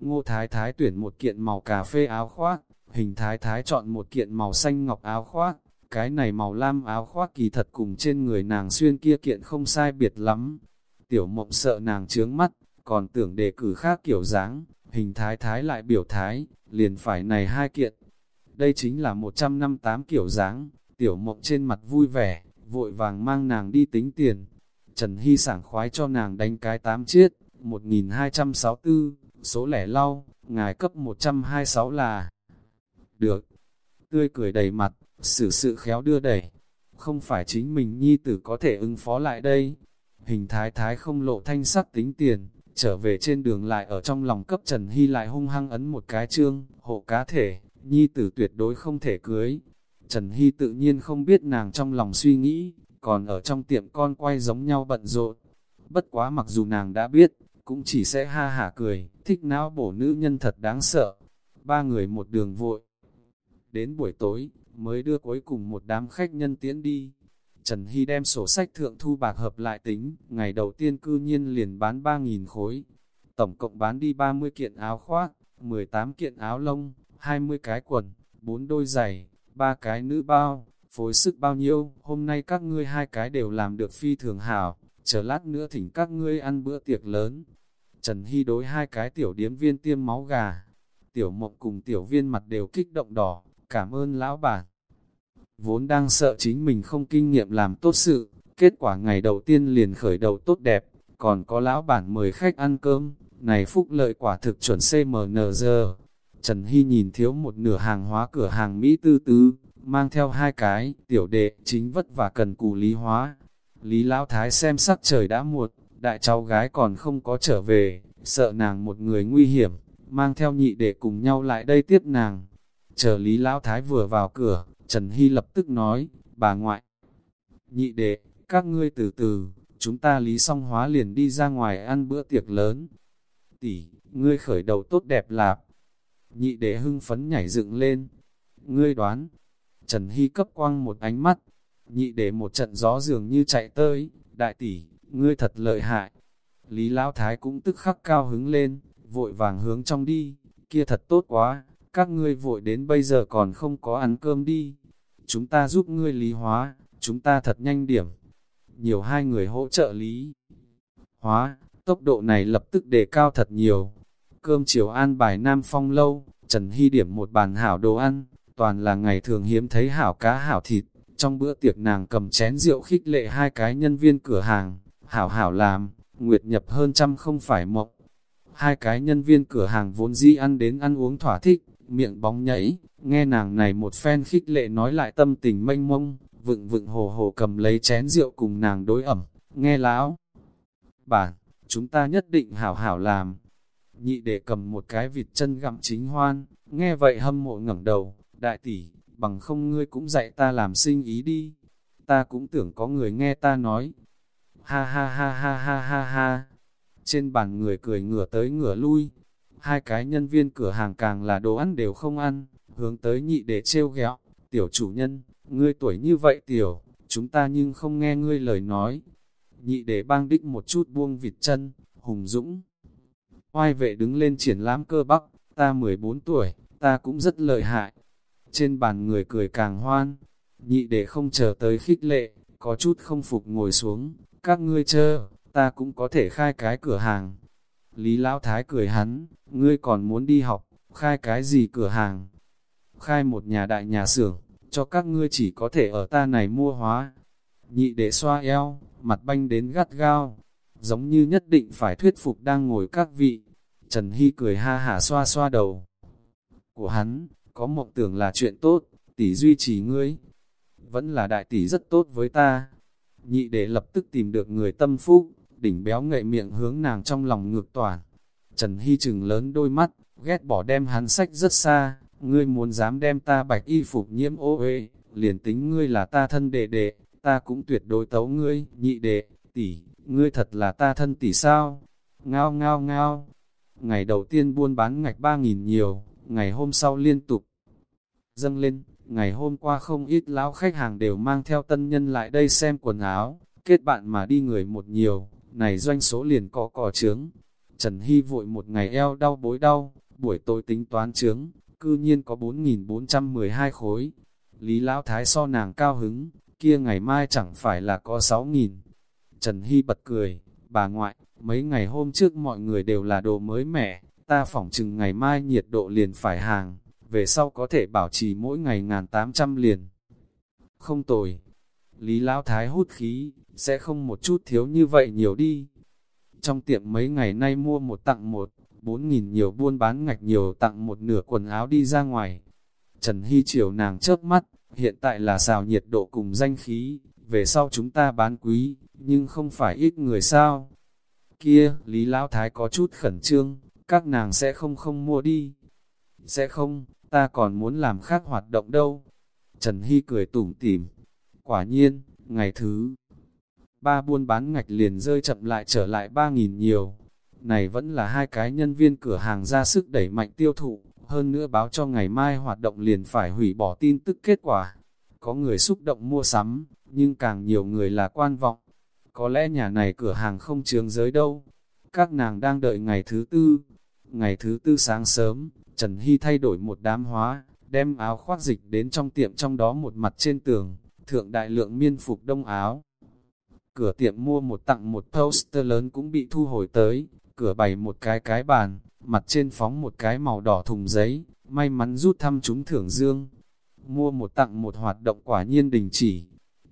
Ngô Thái Thái tuyển một kiện màu cà phê áo khoác, hình Thái Thái chọn một kiện màu xanh ngọc áo khoác, cái này màu lam áo khoác kỳ thật cùng trên người nàng xuyên kia kiện không sai biệt lắm. Tiểu mộng sợ nàng trướng mắt, còn tưởng đề cử khác kiểu dáng, hình Thái Thái lại biểu thái, liền phải này hai kiện. Đây chính là 158 kiểu dáng, tiểu mộng trên mặt vui vẻ, vội vàng mang nàng đi tính tiền. Trần Hy sảng khoái cho nàng đánh cái tám chiết, 1264, số lẻ lau, ngài cấp 126 là được. Tươi cười đầy mặt, xử sự khéo đưa đẩy. Không phải chính mình nhi tử có thể ứng phó lại đây. Hình thái thái không lộ thanh sắc tính tiền, trở về trên đường lại ở trong lòng cấp Trần Hy lại hung hăng ấn một cái chương, hộ cá thể, nhi tử tuyệt đối không thể cưới. Trần Hy tự nhiên không biết nàng trong lòng suy nghĩ, còn ở trong tiệm con quay giống nhau bận rộn. Bất quá mặc dù nàng đã biết, cũng chỉ sẽ ha hả cười, thích não bổ nữ nhân thật đáng sợ. Ba người một đường vội. Đến buổi tối, mới đưa cuối cùng một đám khách nhân tiễn đi. Trần Hy đem sổ sách thượng thu bạc hợp lại tính, ngày đầu tiên cư nhiên liền bán 3.000 khối. Tổng cộng bán đi 30 kiện áo khoác, 18 kiện áo lông, 20 cái quần, 4 đôi giày, 3 cái nữ bao, phối sức bao nhiêu, hôm nay các ngươi hai cái đều làm được phi thường hảo, chờ lát nữa thỉnh các ngươi ăn bữa tiệc lớn. Trần Hy đối hai cái tiểu điếm viên tiêm máu gà, tiểu mộng cùng tiểu viên mặt đều kích động đỏ, cảm ơn lão bản. Vốn đang sợ chính mình không kinh nghiệm làm tốt sự, kết quả ngày đầu tiên liền khởi đầu tốt đẹp, còn có lão bản mời khách ăn cơm, này phúc lợi quả thực chuẩn CMNZ. Trần Hy nhìn thiếu một nửa hàng hóa cửa hàng Mỹ tư tứ, mang theo hai cái, tiểu đệ, chính vất và cần cù lý hóa. Lý Lão Thái xem sắc trời đã muộn, đại cháu gái còn không có trở về, sợ nàng một người nguy hiểm, mang theo nhị đệ cùng nhau lại đây tiếp nàng. Chờ Lý Lão Thái vừa vào cửa, Trần Hy lập tức nói, bà ngoại, nhị đệ, các ngươi từ từ, chúng ta Lý song hóa liền đi ra ngoài ăn bữa tiệc lớn. Tỷ, ngươi khởi đầu tốt đẹp lạp. Nhị đệ hưng phấn nhảy dựng lên. Ngươi đoán, Trần Hy cấp quang một ánh mắt, nhị đệ một trận gió dường như chạy tới, đại tỷ, ngươi thật lợi hại. Lý Lão Thái cũng tức khắc cao hứng lên, vội vàng hướng trong đi, kia thật tốt quá, các ngươi vội đến bây giờ còn không có ăn cơm đi. Chúng ta giúp ngươi lý hóa, chúng ta thật nhanh điểm. Nhiều hai người hỗ trợ lý hóa, tốc độ này lập tức đề cao thật nhiều. Cơm chiều an bài Nam Phong lâu, Trần Hy điểm một bàn hảo đồ ăn, toàn là ngày thường hiếm thấy hảo cá hảo thịt. Trong bữa tiệc nàng cầm chén rượu khích lệ hai cái nhân viên cửa hàng, hảo hảo làm, nguyệt nhập hơn trăm không phải mộng. Hai cái nhân viên cửa hàng vốn dĩ ăn đến ăn uống thỏa thích, miệng bóng nhảy, nghe nàng này một phen khích lệ nói lại tâm tình mênh mông, vựng vựng hồ hồ cầm lấy chén rượu cùng nàng đối ẩm, nghe lão. Bản, chúng ta nhất định hảo hảo làm. Nhị để cầm một cái vịt chân gặm chính hoan, nghe vậy hâm mộ ngẩng đầu, đại tỷ, bằng không ngươi cũng dạy ta làm sinh ý đi. Ta cũng tưởng có người nghe ta nói. Ha ha ha ha ha ha ha. Trên bàn người cười ngửa tới ngửa lui. Hai cái nhân viên cửa hàng càng là đồ ăn đều không ăn, hướng tới nhị để trêu ghẹo. Tiểu chủ nhân, ngươi tuổi như vậy tiểu, chúng ta nhưng không nghe ngươi lời nói. Nhị để bang đích một chút buông vịt chân, hùng dũng. Oai vệ đứng lên triển lãm cơ bắp, ta 14 tuổi, ta cũng rất lợi hại, trên bàn người cười càng hoan, nhị để không chờ tới khích lệ, có chút không phục ngồi xuống, các ngươi chờ, ta cũng có thể khai cái cửa hàng. Lý Lão Thái cười hắn, ngươi còn muốn đi học, khai cái gì cửa hàng? Khai một nhà đại nhà xưởng, cho các ngươi chỉ có thể ở ta này mua hóa. Nhị đệ xoa eo, mặt banh đến gắt gao, giống như nhất định phải thuyết phục đang ngồi các vị. Trần Hy cười ha hả xoa xoa đầu của hắn, có mộng tưởng là chuyện tốt, tỷ duy trì ngươi. Vẫn là đại tỷ rất tốt với ta. Nhị để lập tức tìm được người tâm phúc, đỉnh béo ngậy miệng hướng nàng trong lòng ngược toàn. Trần Hy trừng lớn đôi mắt, ghét bỏ đem hắn sách rất xa, ngươi muốn dám đem ta bạch y phục nhiễm ô uế, liền tính ngươi là ta thân đệ đệ, ta cũng tuyệt đối tấu ngươi, nhị đệ, tỷ, ngươi thật là ta thân tỷ sao? Ngao ngao ngao, ngày đầu tiên buôn bán ngạch ba nghìn nhiều, ngày hôm sau liên tục dâng lên, ngày hôm qua không ít lão khách hàng đều mang theo tân nhân lại đây xem quần áo, kết bạn mà đi người một nhiều, này doanh số liền có cò trướng. Trần Hy vội một ngày eo đau bối đau, buổi tối tính toán trướng, cư nhiên có 4.412 khối. Lý Lão Thái so nàng cao hứng, kia ngày mai chẳng phải là có 6.000. Trần Hy bật cười, bà ngoại, mấy ngày hôm trước mọi người đều là đồ mới mẻ, ta phỏng chừng ngày mai nhiệt độ liền phải hàng, về sau có thể bảo trì mỗi ngày ngàn tám trăm liền. Không tồi. Lý Lão Thái hút khí, sẽ không một chút thiếu như vậy nhiều đi. Trong tiệm mấy ngày nay mua một tặng một, bốn nghìn nhiều buôn bán ngạch nhiều tặng một nửa quần áo đi ra ngoài. Trần Hy chiều nàng chớp mắt, hiện tại là xào nhiệt độ cùng danh khí, về sau chúng ta bán quý, nhưng không phải ít người sao. Kia, Lý Lão Thái có chút khẩn trương, các nàng sẽ không không mua đi. Sẽ không, ta còn muốn làm khác hoạt động đâu. Trần Hy cười tủm tỉm. Quả nhiên, ngày thứ ba buôn bán ngạch liền rơi chậm lại trở lại ba nghìn nhiều. Này vẫn là hai cái nhân viên cửa hàng ra sức đẩy mạnh tiêu thụ, hơn nữa báo cho ngày mai hoạt động liền phải hủy bỏ tin tức kết quả. Có người xúc động mua sắm, nhưng càng nhiều người là quan vọng. Có lẽ nhà này cửa hàng không trường giới đâu. Các nàng đang đợi ngày thứ tư. Ngày thứ tư sáng sớm, Trần Hy thay đổi một đám hóa, đem áo khoác dịch đến trong tiệm trong đó một mặt trên tường, thượng đại lượng miên phục đông áo. Cửa tiệm mua một tặng một poster lớn cũng bị thu hồi tới, cửa bày một cái cái bàn, mặt trên phóng một cái màu đỏ thùng giấy, may mắn rút thăm chúng thưởng dương. Mua một tặng một hoạt động quả nhiên đình chỉ,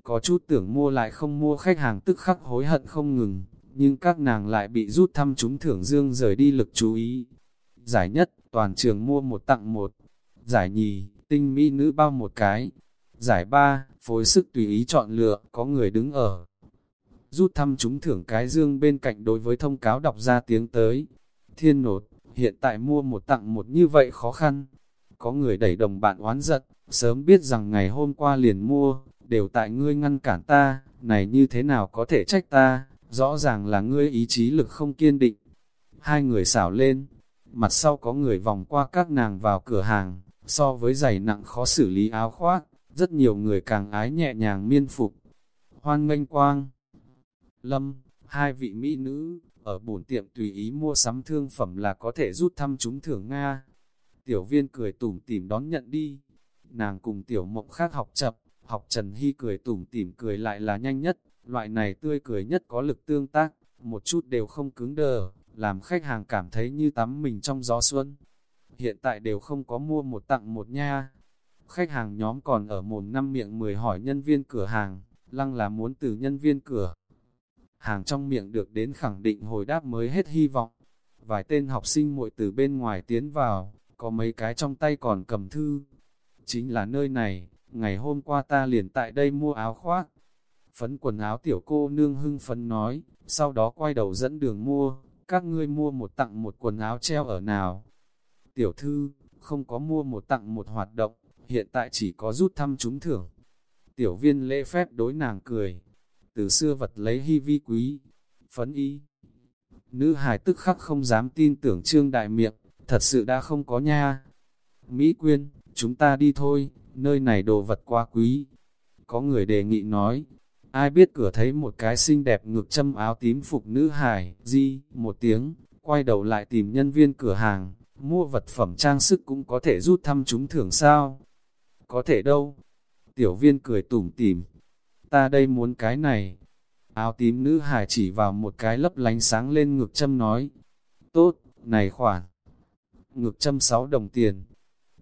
có chút tưởng mua lại không mua khách hàng tức khắc hối hận không ngừng, nhưng các nàng lại bị rút thăm chúng thưởng dương rời đi lực chú ý. Giải nhất, toàn trường mua một tặng một. Giải nhì, tinh mỹ nữ bao một cái. Giải ba, phối sức tùy ý chọn lựa, có người đứng ở. Rút thăm chúng thưởng cái dương bên cạnh đối với thông cáo đọc ra tiếng tới. Thiên nột, hiện tại mua một tặng một như vậy khó khăn. Có người đẩy đồng bạn oán giận, sớm biết rằng ngày hôm qua liền mua, đều tại ngươi ngăn cản ta, này như thế nào có thể trách ta, rõ ràng là ngươi ý chí lực không kiên định. Hai người xảo lên, mặt sau có người vòng qua các nàng vào cửa hàng, so với giày nặng khó xử lý áo khoác, rất nhiều người càng ái nhẹ nhàng miên phục. Hoan nghênh quang, lâm, hai vị mỹ nữ, ở bổn tiệm tùy ý mua sắm thương phẩm là có thể rút thăm chúng thưởng Nga. Tiểu viên cười tủm tỉm đón nhận đi. Nàng cùng tiểu mộng khác học chập, học Trần Hy cười tủm tỉm cười lại là nhanh nhất, loại này tươi cười nhất có lực tương tác, một chút đều không cứng đờ, làm khách hàng cảm thấy như tắm mình trong gió xuân. Hiện tại đều không có mua một tặng một nha. Khách hàng nhóm còn ở mồm năm miệng mười hỏi nhân viên cửa hàng, lăng là muốn từ nhân viên cửa. Hàng trong miệng được đến khẳng định hồi đáp mới hết hy vọng. Vài tên học sinh muội từ bên ngoài tiến vào, có mấy cái trong tay còn cầm thư. Chính là nơi này, ngày hôm qua ta liền tại đây mua áo khoác. Phấn quần áo tiểu cô nương hưng phấn nói, sau đó quay đầu dẫn đường mua, các ngươi mua một tặng một quần áo treo ở nào. Tiểu thư, không có mua một tặng một hoạt động, hiện tại chỉ có rút thăm trúng thưởng. Tiểu viên lễ phép đối nàng cười, từ xưa vật lấy hy vi quý, phấn y. Nữ hài tức khắc không dám tin tưởng trương đại miệng, thật sự đã không có nha. Mỹ Quyên, chúng ta đi thôi, nơi này đồ vật quá quý. Có người đề nghị nói, ai biết cửa thấy một cái xinh đẹp ngực châm áo tím phục nữ hài, di, một tiếng, quay đầu lại tìm nhân viên cửa hàng, mua vật phẩm trang sức cũng có thể rút thăm chúng thưởng sao. Có thể đâu. Tiểu viên cười tủm tỉm, ta đây muốn cái này. Áo tím nữ hài chỉ vào một cái lấp lánh sáng lên ngực châm nói, tốt, này khoản. Ngực châm 6 đồng tiền.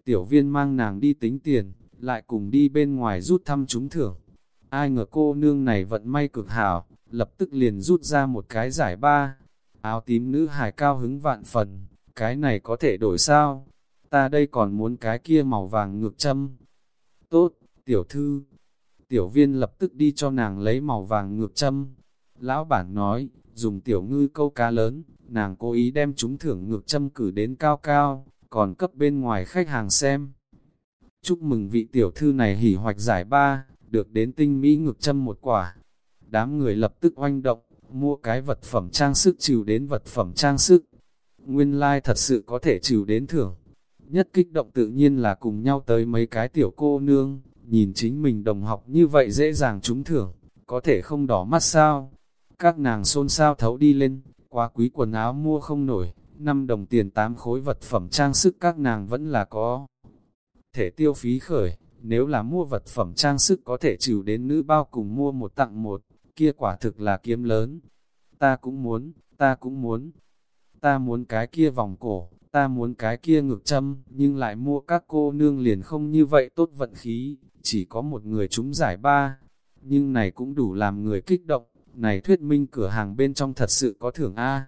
Tiểu viên mang nàng đi tính tiền, lại cùng đi bên ngoài rút thăm trúng thưởng. Ai ngờ cô nương này vận may cực hảo, lập tức liền rút ra một cái giải ba. Áo tím nữ hài cao hứng vạn phần, cái này có thể đổi sao? Ta đây còn muốn cái kia màu vàng ngược châm. Tốt, tiểu thư. Tiểu viên lập tức đi cho nàng lấy màu vàng ngược châm. Lão bản nói, dùng tiểu ngư câu cá lớn, nàng cố ý đem chúng thưởng ngược châm cử đến cao cao, còn cấp bên ngoài khách hàng xem. Chúc mừng vị tiểu thư này hỉ hoạch giải ba, được đến tinh mỹ ngược châm một quả. Đám người lập tức oanh động, mua cái vật phẩm trang sức trừ đến vật phẩm trang sức. Nguyên lai like thật sự có thể trừ đến thưởng. Nhất kích động tự nhiên là cùng nhau tới mấy cái tiểu cô nương, nhìn chính mình đồng học như vậy dễ dàng trúng thưởng, có thể không đỏ mắt sao. Các nàng xôn xao thấu đi lên, quá quý quần áo mua không nổi, 5 đồng tiền 8 khối vật phẩm trang sức các nàng vẫn là có. Thể tiêu phí khởi, nếu là mua vật phẩm trang sức có thể trừ đến nữ bao cùng mua một tặng một, kia quả thực là kiếm lớn. Ta cũng muốn, ta cũng muốn, ta muốn cái kia vòng cổ, ta muốn cái kia ngược châm, nhưng lại mua các cô nương liền không như vậy tốt vận khí, chỉ có một người chúng giải ba. Nhưng này cũng đủ làm người kích động, này thuyết minh cửa hàng bên trong thật sự có thưởng A.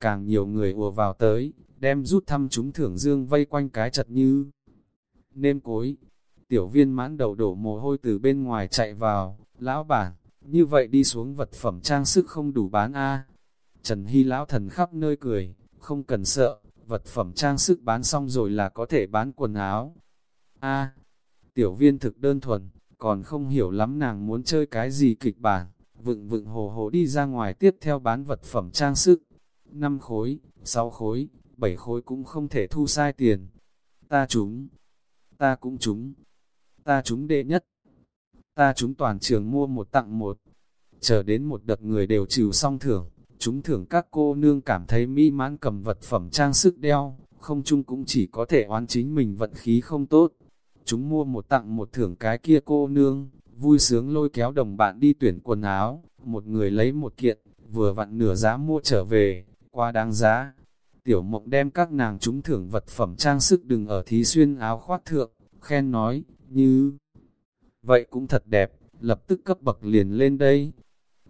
Càng nhiều người ùa vào tới, đem rút thăm chúng thưởng dương vây quanh cái chật như nêm cối. Tiểu viên mãn đầu đổ mồ hôi từ bên ngoài chạy vào, lão bản, như vậy đi xuống vật phẩm trang sức không đủ bán A. Trần Hy lão thần khắp nơi cười, không cần sợ, vật phẩm trang sức bán xong rồi là có thể bán quần áo. A, tiểu viên thực đơn thuần, còn không hiểu lắm nàng muốn chơi cái gì kịch bản, vựng vựng hồ hồ đi ra ngoài tiếp theo bán vật phẩm trang sức. 5 khối, 6 khối, 7 khối cũng không thể thu sai tiền. Ta chúng, ta cũng chúng, ta chúng đệ nhất. Ta chúng toàn trường mua một tặng một, chờ đến một đợt người đều trừ xong thưởng, chúng thưởng các cô nương cảm thấy mỹ mãn cầm vật phẩm trang sức đeo, không chung cũng chỉ có thể oán chính mình vận khí không tốt. Chúng mua một tặng một thưởng cái kia cô nương, vui sướng lôi kéo đồng bạn đi tuyển quần áo, một người lấy một kiện, vừa vặn nửa giá mua trở về, quá đáng giá. Tiểu mộng đem các nàng chúng thưởng vật phẩm trang sức đừng ở thí xuyên áo khoác thượng, khen nói, như. Vậy cũng thật đẹp, lập tức cấp bậc liền lên đây.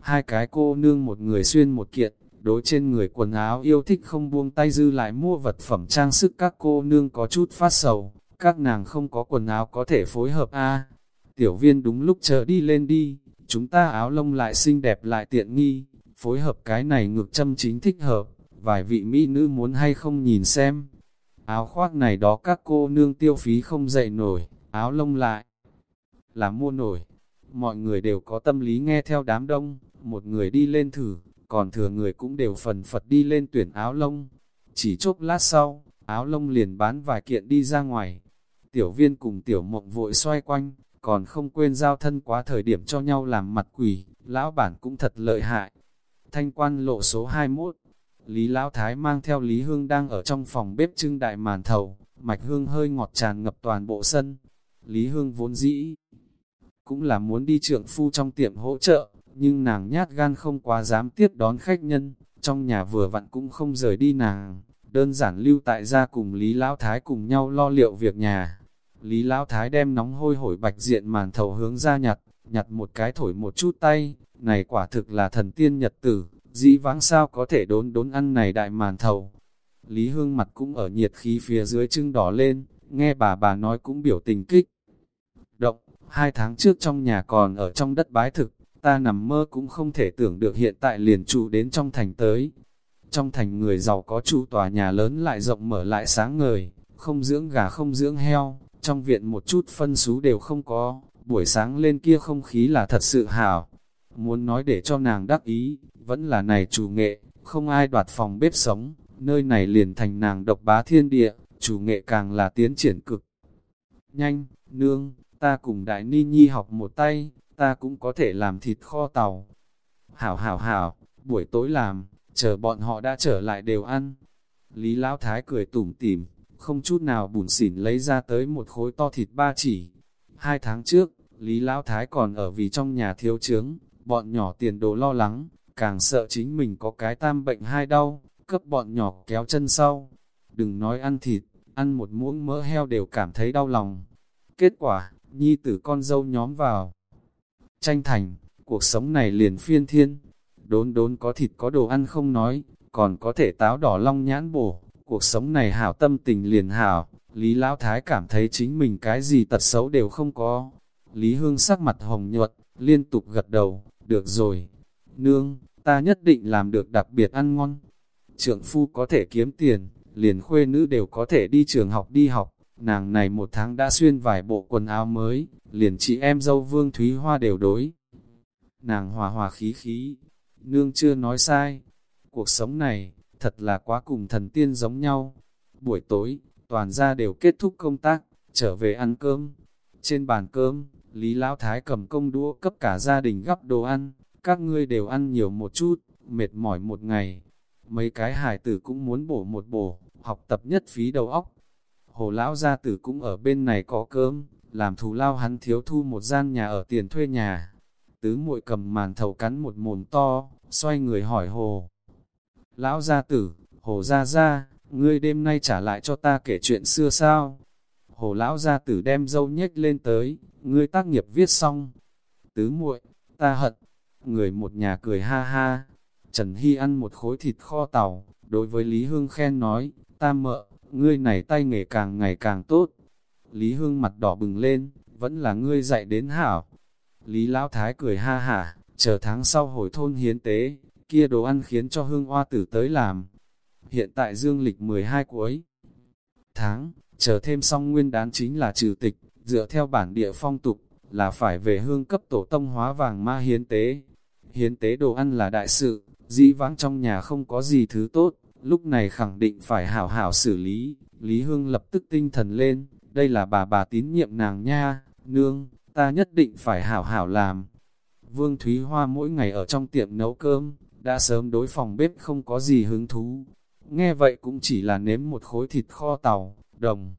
Hai cái cô nương một người xuyên một kiện, đối trên người quần áo yêu thích không buông tay dư lại mua vật phẩm trang sức các cô nương có chút phát sầu, các nàng không có quần áo có thể phối hợp a Tiểu viên đúng lúc chờ đi lên đi, chúng ta áo lông lại xinh đẹp lại tiện nghi, phối hợp cái này ngược châm chính thích hợp, vài vị mỹ nữ muốn hay không nhìn xem. Áo khoác này đó các cô nương tiêu phí không dậy nổi, áo lông lại là mua nổi. Mọi người đều có tâm lý nghe theo đám đông, một người đi lên thử, còn thừa người cũng đều phần phật đi lên tuyển áo lông. Chỉ chốc lát sau, áo lông liền bán vài kiện đi ra ngoài. Tiểu viên cùng tiểu mộng vội xoay quanh, còn không quên giao thân quá thời điểm cho nhau làm mặt quỷ, lão bản cũng thật lợi hại. Thanh quan lộ số 21, Lý Lão Thái mang theo Lý Hương đang ở trong phòng bếp trưng đại màn thầu, mạch hương hơi ngọt tràn ngập toàn bộ sân. Lý Hương vốn dĩ, cũng là muốn đi trưởng phu trong tiệm hỗ trợ, nhưng nàng nhát gan không quá dám tiếp đón khách nhân, trong nhà vừa vặn cũng không rời đi nàng, đơn giản lưu tại gia cùng Lý Lão Thái cùng nhau lo liệu việc nhà. Lý Lão Thái đem nóng hôi hổi bạch diện màn thầu hướng ra nhặt, nhặt một cái thổi một chút tay, này quả thực là thần tiên nhật tử, dĩ vãng sao có thể đốn đốn ăn này đại màn thầu. Lý Hương mặt cũng ở nhiệt khí phía dưới trưng đỏ lên, nghe bà bà nói cũng biểu tình kích. Hai tháng trước trong nhà còn ở trong đất bái thực, ta nằm mơ cũng không thể tưởng được hiện tại liền trụ đến trong thành tới. Trong thành người giàu có trụ tòa nhà lớn lại rộng mở lại sáng ngời, không dưỡng gà không dưỡng heo, trong viện một chút phân xú đều không có, buổi sáng lên kia không khí là thật sự hảo. Muốn nói để cho nàng đắc ý, vẫn là này chủ nghệ, không ai đoạt phòng bếp sống, nơi này liền thành nàng độc bá thiên địa, chủ nghệ càng là tiến triển cực. Nhanh, nương, ta cùng đại ni nhi học một tay, ta cũng có thể làm thịt kho tàu. Hảo hảo hảo, buổi tối làm, chờ bọn họ đã trở lại đều ăn. Lý Lão Thái cười tủm tỉm, không chút nào bùn xỉn lấy ra tới một khối to thịt ba chỉ. Hai tháng trước, Lý Lão Thái còn ở vì trong nhà thiếu trướng, bọn nhỏ tiền đồ lo lắng, càng sợ chính mình có cái tam bệnh hai đau, cấp bọn nhỏ kéo chân sau. Đừng nói ăn thịt, ăn một muỗng mỡ heo đều cảm thấy đau lòng. Kết quả, nhi tử con dâu nhóm vào. Tranh thành, cuộc sống này liền phiên thiên. Đốn đốn có thịt có đồ ăn không nói, còn có thể táo đỏ long nhãn bổ. Cuộc sống này hảo tâm tình liền hảo. Lý Lão Thái cảm thấy chính mình cái gì tật xấu đều không có. Lý Hương sắc mặt hồng nhuận, liên tục gật đầu, được rồi. Nương, ta nhất định làm được đặc biệt ăn ngon. Trượng phu có thể kiếm tiền, liền khuê nữ đều có thể đi trường học đi học. Nàng này một tháng đã xuyên vài bộ quần áo mới, liền chị em dâu Vương Thúy Hoa đều đối. Nàng hòa hòa khí khí, nương chưa nói sai. Cuộc sống này, thật là quá cùng thần tiên giống nhau. Buổi tối, toàn gia đều kết thúc công tác, trở về ăn cơm. Trên bàn cơm, Lý Lão Thái cầm công đũa cấp cả gia đình gắp đồ ăn, các ngươi đều ăn nhiều một chút, mệt mỏi một ngày. mấy cái hải tử cũng muốn bổ một bổ, học tập nhất phí đầu óc. Hồ lão gia tử cũng ở bên này có cơm, làm thù lao hắn thiếu thu một gian nhà ở tiền thuê nhà. Tứ muội cầm màn thầu cắn một mồm to, xoay người hỏi hồ. Lão gia tử, hồ gia gia, ngươi đêm nay trả lại cho ta kể chuyện xưa sao? Hồ lão gia tử đem dâu nhếch lên tới, ngươi tác nghiệp viết xong. Tứ muội, ta hận. Người một nhà cười ha ha. Trần Hy ăn một khối thịt kho tàu, đối với Lý Hương khen nói, ta mợ, ngươi này tay nghề càng ngày càng tốt. Lý Hương mặt đỏ bừng lên, vẫn là ngươi dạy đến hảo. Lý Lão Thái cười ha hả, chờ tháng sau hồi thôn hiến tế, kia đồ ăn khiến cho Hương Hoa tử tới làm. Hiện tại dương lịch 12 cuối tháng, chờ thêm xong nguyên đán chính là trừ tịch, dựa theo bản địa phong tục, là phải về hương cấp tổ tông hóa vàng ma hiến tế. Hiến tế đồ ăn là đại sự, dĩ vãng trong nhà không có gì thứ tốt, lúc này khẳng định phải hảo hảo xử lý. Lý Hương lập tức tinh thần lên, đây là bà bà tín nhiệm nàng nha, nương, ta nhất định phải hảo hảo làm. Vương Thúy Hoa mỗi ngày ở trong tiệm nấu cơm, đã sớm đối phòng bếp không có gì hứng thú. Nghe vậy cũng chỉ là nếm một khối thịt kho tàu, đồng.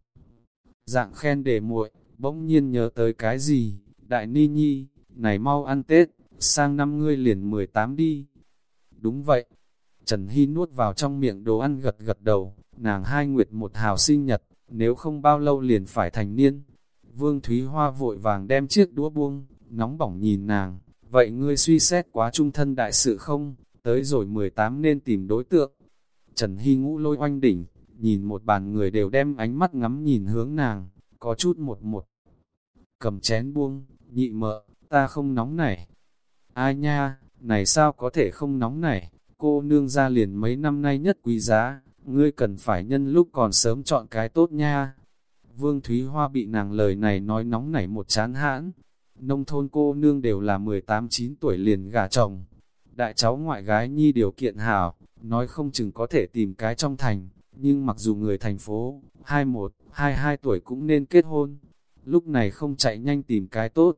Dạng khen để muội, bỗng nhiên nhớ tới cái gì, đại ni nhi, này mau ăn Tết, sang năm ngươi liền 18 đi. Đúng vậy, Trần Hy nuốt vào trong miệng đồ ăn gật gật đầu, nàng hai nguyệt một hào sinh nhật, nếu không bao lâu liền phải thành niên. Vương Thúy Hoa vội vàng đem chiếc đũa buông, nóng bỏng nhìn nàng, vậy ngươi suy xét quá trung thân đại sự không, tới rồi 18 nên tìm đối tượng. Trần Hy ngũ lôi oanh đỉnh, nhìn một bàn người đều đem ánh mắt ngắm nhìn hướng nàng, có chút một một. Cầm chén buông, nhị mợ, ta không nóng này. Ai nha, này sao có thể không nóng này, cô nương ra liền mấy năm nay nhất quý giá, ngươi cần phải nhân lúc còn sớm chọn cái tốt nha. Vương Thúy Hoa bị nàng lời này nói nóng nảy một chán hãn. Nông thôn cô nương đều là 18-9 tuổi liền gả chồng. Đại cháu ngoại gái nhi điều kiện hảo, nói không chừng có thể tìm cái trong thành, nhưng mặc dù người thành phố, 21, 22 tuổi cũng nên kết hôn. Lúc này không chạy nhanh tìm cái tốt.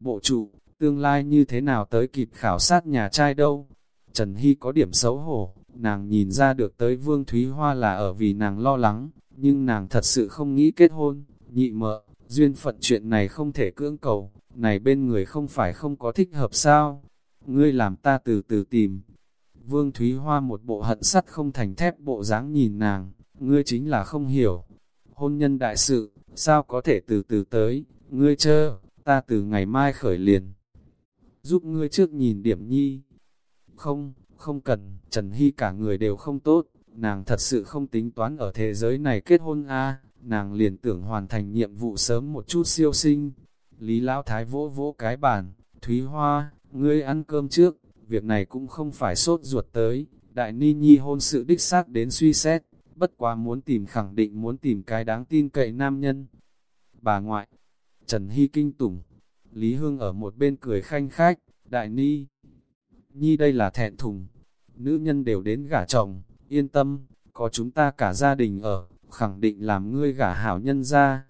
Bộ trụ, tương lai như thế nào tới kịp khảo sát nhà trai đâu? Trần Hy có điểm xấu hổ, nàng nhìn ra được tới Vương Thúy Hoa là ở vì nàng lo lắng, nhưng nàng thật sự không nghĩ kết hôn, nhị mợ, duyên phận chuyện này không thể cưỡng cầu, này bên người không phải không có thích hợp sao? Ngươi làm ta từ từ tìm. Vương Thúy Hoa một bộ hận sắt không thành thép bộ dáng nhìn nàng, ngươi chính là không hiểu. Hôn nhân đại sự, sao có thể từ từ tới, ngươi chơ, ta từ ngày mai khởi liền. Giúp ngươi trước nhìn điểm nhi. Không, không cần, Trần Hy cả người đều không tốt, nàng thật sự không tính toán ở thế giới này kết hôn a nàng liền tưởng hoàn thành nhiệm vụ sớm một chút siêu sinh. Lý Lão Thái vỗ vỗ cái bàn, Thúy Hoa, ngươi ăn cơm trước, việc này cũng không phải sốt ruột tới, đại ni nhi hôn sự đích xác đến suy xét, bất quá muốn tìm khẳng định muốn tìm cái đáng tin cậy nam nhân. Bà ngoại, Trần Hy kinh tủng, Lý Hương ở một bên cười khanh khách, đại ni, nhi đây là thẹn thùng, nữ nhân đều đến gả chồng, yên tâm, có chúng ta cả gia đình ở, khẳng định làm ngươi gả hảo nhân ra.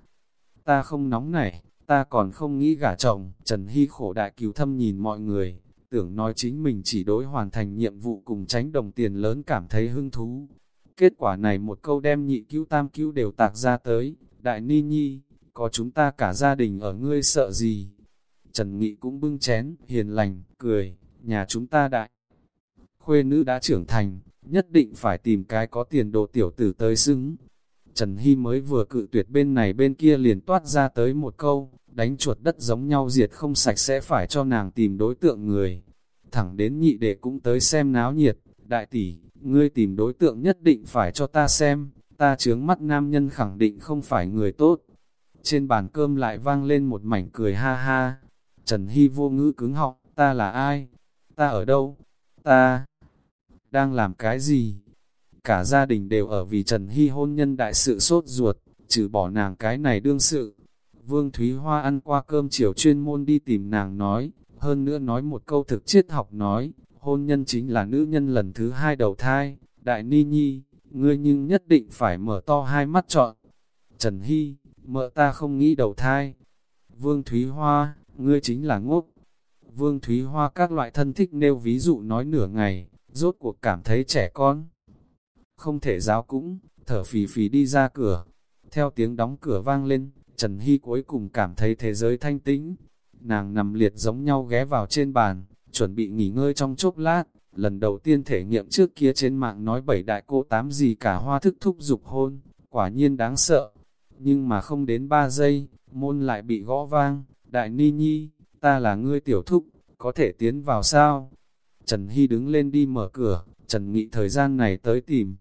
Ta không nóng này, ta còn không nghĩ gả chồng, Trần Hy khổ đại cứu thâm nhìn mọi người, tưởng nói chính mình chỉ đối hoàn thành nhiệm vụ cùng tránh đồng tiền lớn cảm thấy hưng thú. Kết quả này một câu đem nhị cứu tam cứu đều tạc ra tới, đại ni nhi, có chúng ta cả gia đình ở ngươi sợ gì? Trần Nghị cũng bưng chén, hiền lành, cười, nhà chúng ta đại. Khuê nữ đã trưởng thành, nhất định phải tìm cái có tiền đồ tiểu tử tới xứng. Trần Hy mới vừa cự tuyệt bên này bên kia liền toát ra tới một câu, đánh chuột đất giống nhau diệt không sạch sẽ phải cho nàng tìm đối tượng người. Thẳng đến nhị đệ cũng tới xem náo nhiệt, đại tỷ, ngươi tìm đối tượng nhất định phải cho ta xem, ta chướng mắt nam nhân khẳng định không phải người tốt. Trên bàn cơm lại vang lên một mảnh cười ha ha. Trần Hy vô ngữ cứng họng, ta là ai? Ta ở đâu? Ta đang làm cái gì? Cả gia đình đều ở vì Trần Hy hôn nhân đại sự sốt ruột, trừ bỏ nàng cái này đương sự. Vương Thúy Hoa ăn qua cơm chiều chuyên môn đi tìm nàng nói, hơn nữa nói một câu thực triết học nói, hôn nhân chính là nữ nhân lần thứ hai đầu thai, đại ni nhi, ngươi nhưng nhất định phải mở to hai mắt chọn. Trần Hy, mợ ta không nghĩ đầu thai. Vương Thúy Hoa, ngươi chính là ngốc. Vương Thúy Hoa các loại thân thích nêu ví dụ nói nửa ngày, rốt cuộc cảm thấy trẻ con. Không thể giáo cũng, thở phì phì đi ra cửa. Theo tiếng đóng cửa vang lên, Trần Hy cuối cùng cảm thấy thế giới thanh tĩnh. Nàng nằm liệt giống nhau ghé vào trên bàn, chuẩn bị nghỉ ngơi trong chốc lát. Lần đầu tiên thể nghiệm trước kia trên mạng nói bảy đại cô tám gì cả hoa thức thúc dục hôn, quả nhiên đáng sợ. Nhưng mà không đến ba giây, môn lại bị gõ vang. Đại Ni Nhi, ta là ngươi tiểu thúc, có thể tiến vào sao? Trần Hy đứng lên đi mở cửa, Trần Nghị thời gian này tới tìm.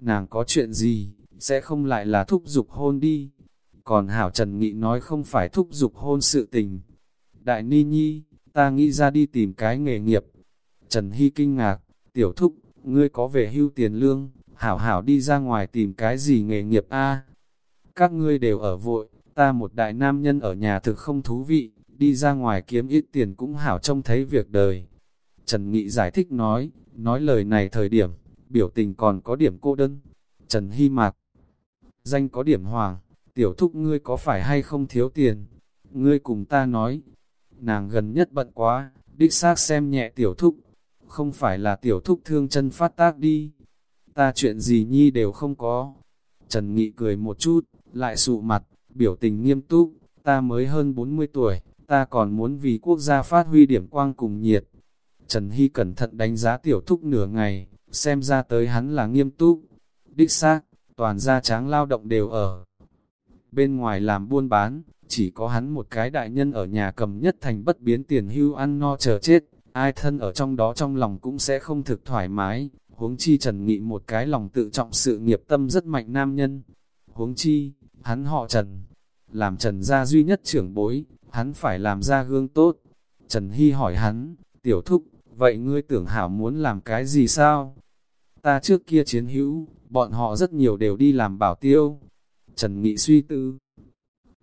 Nàng có chuyện gì, sẽ không lại là thúc dục hôn đi. Còn Hảo Trần Nghị nói không phải thúc dục hôn sự tình. Đại Ni Nhi, ta nghĩ ra đi tìm cái nghề nghiệp. Trần Hy kinh ngạc, tiểu thúc, ngươi có về hưu tiền lương, Hảo Hảo đi ra ngoài tìm cái gì nghề nghiệp a Các ngươi đều ở vội, ta một đại nam nhân ở nhà thực không thú vị, đi ra ngoài kiếm ít tiền cũng hảo trông thấy việc đời. Trần Nghị giải thích nói, nói lời này thời điểm, biểu tình còn có điểm cô đơn. Trần Hy Mạc, danh có điểm hoàng, tiểu thúc ngươi có phải hay không thiếu tiền? Ngươi cùng ta nói, nàng gần nhất bận quá, đích xác xem nhẹ tiểu thúc, không phải là tiểu thúc thương chân phát tác đi. Ta chuyện gì nhi đều không có. Trần Nghị cười một chút, lại sụ mặt, biểu tình nghiêm túc, ta mới hơn 40 tuổi, ta còn muốn vì quốc gia phát huy điểm quang cùng nhiệt. Trần Hy cẩn thận đánh giá tiểu thúc nửa ngày, xem ra tới hắn là nghiêm túc. Đích xác, toàn gia tráng lao động đều ở. Bên ngoài làm buôn bán, chỉ có hắn một cái đại nhân ở nhà cầm nhất thành bất biến tiền hưu ăn no chờ chết. Ai thân ở trong đó trong lòng cũng sẽ không thực thoải mái. Huống chi Trần Nghị một cái lòng tự trọng sự nghiệp tâm rất mạnh nam nhân. Huống chi, hắn họ Trần, làm Trần gia duy nhất trưởng bối, hắn phải làm ra gương tốt. Trần Hy hỏi hắn, tiểu thúc, vậy ngươi tưởng hảo muốn làm cái gì sao? Ta trước kia chiến hữu, bọn họ rất nhiều đều đi làm bảo tiêu. Trần Nghị suy tư.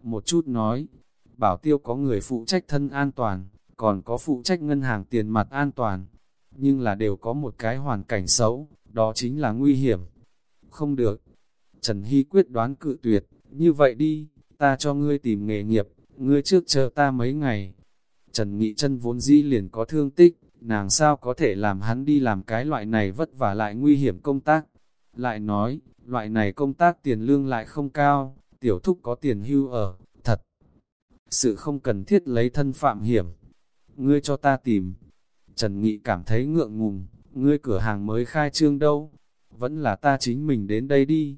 Một chút nói, bảo tiêu có người phụ trách thân an toàn, còn có phụ trách ngân hàng tiền mặt an toàn. Nhưng là đều có một cái hoàn cảnh xấu, đó chính là nguy hiểm. Không được. Trần Hy quyết đoán cự tuyệt, như vậy đi, ta cho ngươi tìm nghề nghiệp, ngươi trước chờ ta mấy ngày. Trần Nghị chân vốn dĩ liền có thương tích, nàng sao có thể làm hắn đi làm cái loại này vất vả lại nguy hiểm công tác. Lại nói, loại này công tác tiền lương lại không cao, tiểu thúc có tiền hưu ở, thật. Sự không cần thiết lấy thân phạm hiểm. Ngươi cho ta tìm. Trần Nghị cảm thấy ngượng ngùng, ngươi cửa hàng mới khai trương đâu. Vẫn là ta chính mình đến đây đi.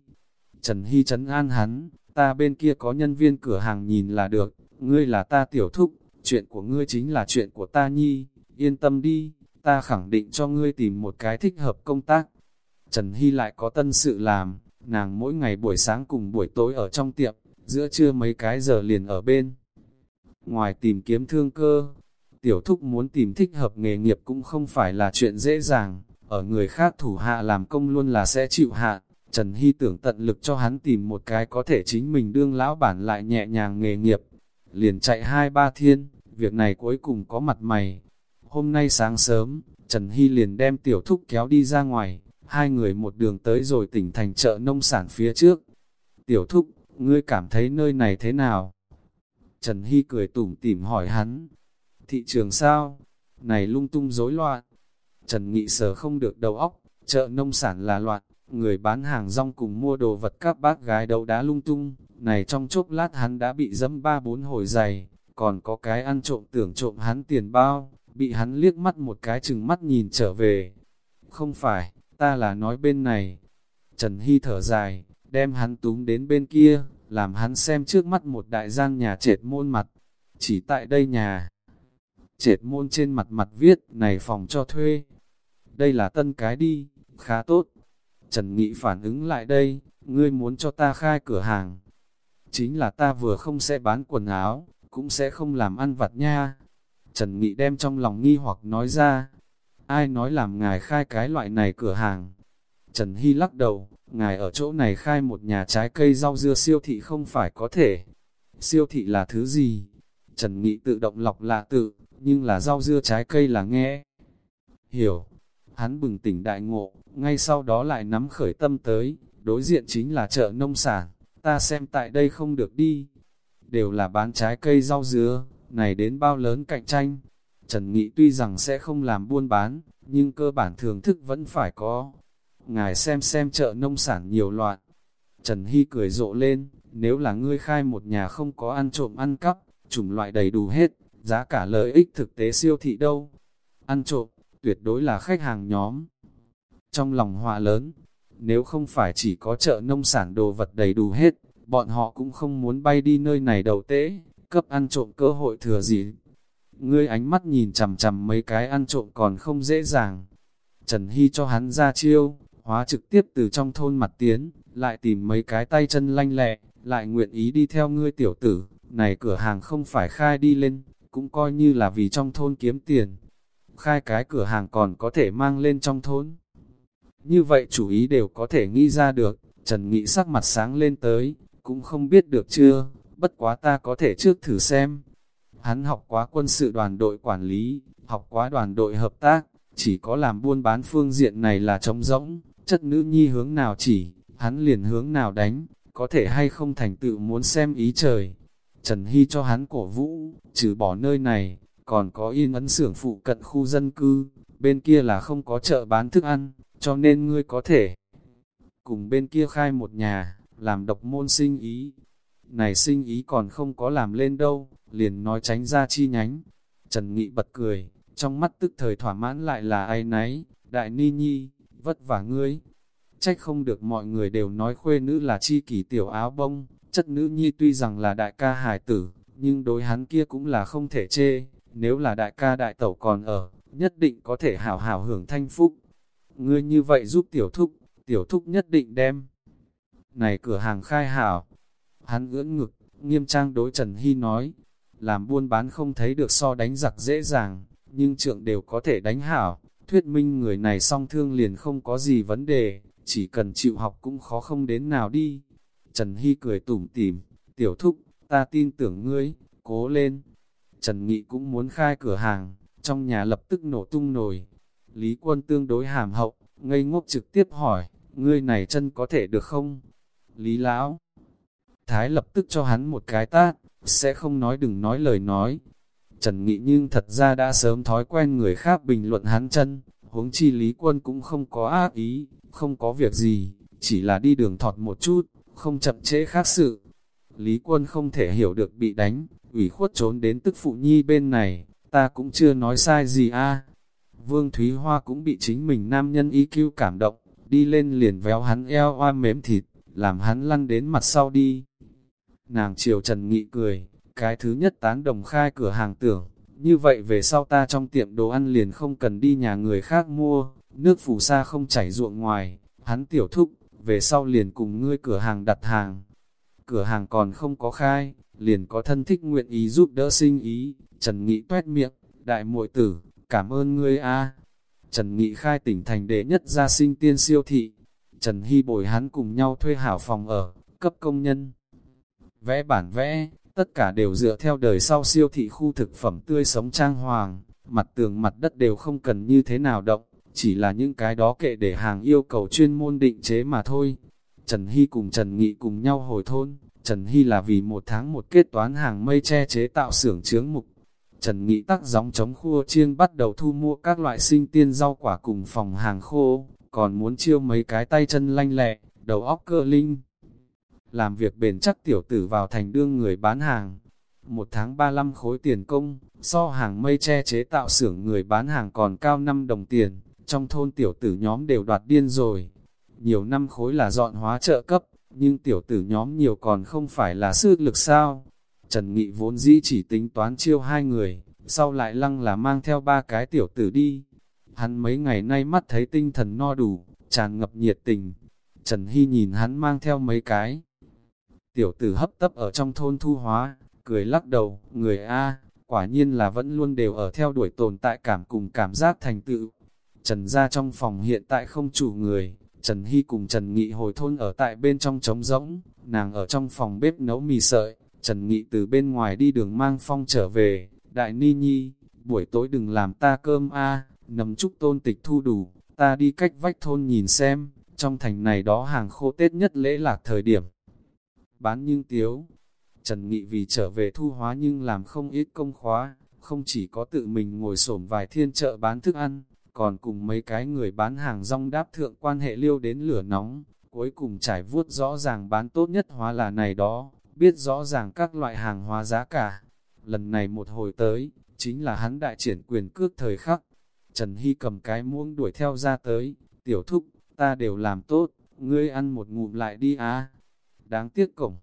Trần Hy trấn an hắn, ta bên kia có nhân viên cửa hàng nhìn là được, ngươi là ta tiểu thúc, chuyện của ngươi chính là chuyện của ta nhi, yên tâm đi, ta khẳng định cho ngươi tìm một cái thích hợp công tác. Trần Hy lại có tân sự làm, nàng mỗi ngày buổi sáng cùng buổi tối ở trong tiệm, giữa trưa mấy cái giờ liền ở bên. Ngoài tìm kiếm thương cơ, tiểu thúc muốn tìm thích hợp nghề nghiệp cũng không phải là chuyện dễ dàng, ở người khác thủ hạ làm công luôn là sẽ chịu hạ. Trần Hy tưởng tận lực cho hắn tìm một cái có thể chính mình đương lão bản lại nhẹ nhàng nghề nghiệp. Liền chạy hai ba thiên, việc này cuối cùng có mặt mày. Hôm nay sáng sớm, Trần Hy liền đem tiểu thúc kéo đi ra ngoài, hai người một đường tới rồi tỉnh thành chợ nông sản phía trước. Tiểu thúc, ngươi cảm thấy nơi này thế nào? Trần Hy cười tủm tỉm hỏi hắn. Thị trường sao? Này lung tung rối loạn. Trần Nghị sở không được đầu óc, chợ nông sản là loạn, người bán hàng rong cùng mua đồ vật các bác gái đấu đá lung tung, này trong chốc lát hắn đã bị dẫm ba bốn hồi giày, còn có cái ăn trộm tưởng trộm hắn tiền bao, bị hắn liếc mắt một cái chừng mắt nhìn trở về. Không phải, ta là nói bên này. Trần Hy thở dài, đem hắn túm đến bên kia, làm hắn xem trước mắt một đại gian nhà trệt môn mặt. Chỉ tại đây nhà, trệt môn trên mặt mặt viết, này phòng cho thuê. Đây là tân cái đi, khá tốt. Trần Nghị phản ứng lại đây, ngươi muốn cho ta khai cửa hàng. Chính là ta vừa không sẽ bán quần áo, cũng sẽ không làm ăn vặt nha. Trần Nghị đem trong lòng nghi hoặc nói ra, ai nói làm ngài khai cái loại này cửa hàng. Trần Hy lắc đầu, ngài ở chỗ này khai một nhà trái cây rau dưa siêu thị không phải có thể. Siêu thị là thứ gì? Trần Nghị tự động lọc lạ tự, nhưng là rau dưa trái cây là nghe. Hiểu, hắn bừng tỉnh đại ngộ, ngay sau đó lại nắm khởi tâm tới, đối diện chính là chợ nông sản, ta xem tại đây không được đi. Đều là bán trái cây rau dứa, này đến bao lớn cạnh tranh. Trần Nghị tuy rằng sẽ không làm buôn bán, nhưng cơ bản thưởng thức vẫn phải có. Ngài xem xem chợ nông sản nhiều loạn. Trần Hy cười rộ lên, nếu là ngươi khai một nhà không có ăn trộm ăn cắp, chủng loại đầy đủ hết, giá cả lợi ích thực tế siêu thị đâu. Ăn trộm, tuyệt đối là khách hàng nhóm. Trong lòng họa lớn, nếu không phải chỉ có chợ nông sản đồ vật đầy đủ hết, bọn họ cũng không muốn bay đi nơi này đầu tế, cấp ăn trộm cơ hội thừa gì. Ngươi ánh mắt nhìn chằm chằm mấy cái ăn trộm còn không dễ dàng. Trần Hy cho hắn ra chiêu, hóa trực tiếp từ trong thôn mặt tiến, lại tìm mấy cái tay chân lanh lẹ, lại nguyện ý đi theo ngươi tiểu tử, này cửa hàng không phải khai đi lên, cũng coi như là vì trong thôn kiếm tiền. Khai cái cửa hàng còn có thể mang lên trong thôn. Như vậy chủ ý đều có thể nghĩ ra được, Trần Nghị sắc mặt sáng lên tới, cũng không biết được chưa, bất quá ta có thể trước thử xem. Hắn học quá quân sự đoàn đội quản lý, học quá đoàn đội hợp tác, chỉ có làm buôn bán phương diện này là trống rỗng, chất nữ nhi hướng nào chỉ, hắn liền hướng nào đánh, có thể hay không thành tựu muốn xem ý trời. Trần Hy cho hắn cổ vũ, trừ bỏ nơi này, còn có yên ấn xưởng phụ cận khu dân cư, bên kia là không có chợ bán thức ăn, cho nên ngươi có thể cùng bên kia khai một nhà, làm độc môn sinh ý. Này sinh ý còn không có làm lên đâu, liền nói tránh ra chi nhánh. Trần Nghị bật cười, trong mắt tức thời thỏa mãn lại là ai nấy, đại ni nhi, vất vả ngươi. Trách không được mọi người đều nói khuê nữ là chi kỷ tiểu áo bông, chất nữ nhi tuy rằng là đại ca hải tử, nhưng đối hắn kia cũng là không thể chê, nếu là đại ca đại tẩu còn ở, nhất định có thể hảo hảo hưởng thanh phúc. Ngươi như vậy giúp tiểu thúc, tiểu thúc nhất định đem. Này cửa hàng khai hảo, hắn ưỡn ngực, nghiêm trang đối Trần Hy nói, làm buôn bán không thấy được so đánh giặc dễ dàng, nhưng trượng đều có thể đánh hảo, thuyết minh người này song thương liền không có gì vấn đề, chỉ cần chịu học cũng khó không đến nào đi. Trần Hy cười tủm tỉm, tiểu thúc, ta tin tưởng ngươi, cố lên. Trần Nghị cũng muốn khai cửa hàng, trong nhà lập tức nổ tung nồi. Lý quân tương đối hàm hậu, ngây ngốc trực tiếp hỏi, ngươi này chân có thể được không? Lý lão, Thái lập tức cho hắn một cái tát, sẽ không nói đừng nói lời nói. Trần Nghị nhưng thật ra đã sớm thói quen người khác bình luận hắn chân, huống chi Lý Quân cũng không có ác ý, không có việc gì, chỉ là đi đường thọt một chút, không chậm trễ khác sự. Lý Quân không thể hiểu được bị đánh, ủy khuất trốn đến tức phụ nhi bên này, ta cũng chưa nói sai gì a. Vương Thúy Hoa cũng bị chính mình nam nhân ý cứu cảm động, đi lên liền véo hắn eo oa mếm thịt, làm hắn lăn đến mặt sau đi. Nàng chiều Trần Nghị cười, cái thứ nhất tán đồng khai cửa hàng tưởng, như vậy về sau ta trong tiệm đồ ăn liền không cần đi nhà người khác mua, nước phù sa không chảy ruộng ngoài, hắn tiểu thúc, về sau liền cùng ngươi cửa hàng đặt hàng. Cửa hàng còn không có khai, liền có thân thích nguyện ý giúp đỡ sinh ý, Trần Nghị tuét miệng, đại muội tử, cảm ơn ngươi a. Trần Nghị khai tỉnh thành đệ nhất gia sinh tiên siêu thị, Trần Hy bồi hắn cùng nhau thuê hảo phòng ở, cấp công nhân. Vẽ bản vẽ, tất cả đều dựa theo đời sau siêu thị khu thực phẩm tươi sống trang hoàng, mặt tường mặt đất đều không cần như thế nào động, chỉ là những cái đó kệ để hàng yêu cầu chuyên môn định chế mà thôi. Trần Hy cùng Trần Nghị cùng nhau hồi thôn, Trần Hy là vì một tháng một kết toán hàng mây che chế tạo xưởng chướng mục. Trần Nghị tắc gióng chống khua chiên bắt đầu thu mua các loại sinh tiên rau quả cùng phòng hàng khô, còn muốn chiêu mấy cái tay chân lanh lẹ, đầu óc cơ linh. Làm việc bền chắc tiểu tử vào thành đương người bán hàng. Một tháng 35 khối tiền công, so hàng mây che chế tạo xưởng người bán hàng còn cao 5 đồng tiền, trong thôn tiểu tử nhóm đều đoạt điên rồi. Nhiều năm khối là dọn hóa trợ cấp, nhưng tiểu tử nhóm nhiều còn không phải là sức lực sao. Trần Nghị vốn dĩ chỉ tính toán chiêu hai người, sau lại lăng là mang theo ba cái tiểu tử đi. Hắn mấy ngày nay mắt thấy tinh thần no đủ, tràn ngập nhiệt tình. Trần Hy nhìn hắn mang theo mấy cái. Tiểu tử hấp tấp ở trong thôn thu hóa, cười lắc đầu, người A, quả nhiên là vẫn luôn đều ở theo đuổi tồn tại cảm cùng cảm giác thành tựu. Trần ra trong phòng hiện tại không chủ người, Trần Hy cùng Trần Nghị hồi thôn ở tại bên trong trống rỗng, nàng ở trong phòng bếp nấu mì sợi, Trần Nghị từ bên ngoài đi đường mang phong trở về, Đại Ni Nhi, buổi tối đừng làm ta cơm a nấm trúc tôn tịch thu đủ, ta đi cách vách thôn nhìn xem, trong thành này đó hàng khô Tết nhất lễ lạc thời điểm. Bán nhưng tiếu, Trần Nghị vì trở về thu hóa nhưng làm không ít công khóa, không chỉ có tự mình ngồi xổm vài thiên chợ bán thức ăn, còn cùng mấy cái người bán hàng rong đáp thượng quan hệ liêu đến lửa nóng, cuối cùng trải vuốt rõ ràng bán tốt nhất hóa là này đó, biết rõ ràng các loại hàng hóa giá cả. Lần này một hồi tới, chính là hắn đại triển quyền cước thời khắc. Trần Hy cầm cái muỗng đuổi theo ra tới, tiểu thúc, ta đều làm tốt, ngươi ăn một ngụm lại đi á. Đáng tiếc cổng.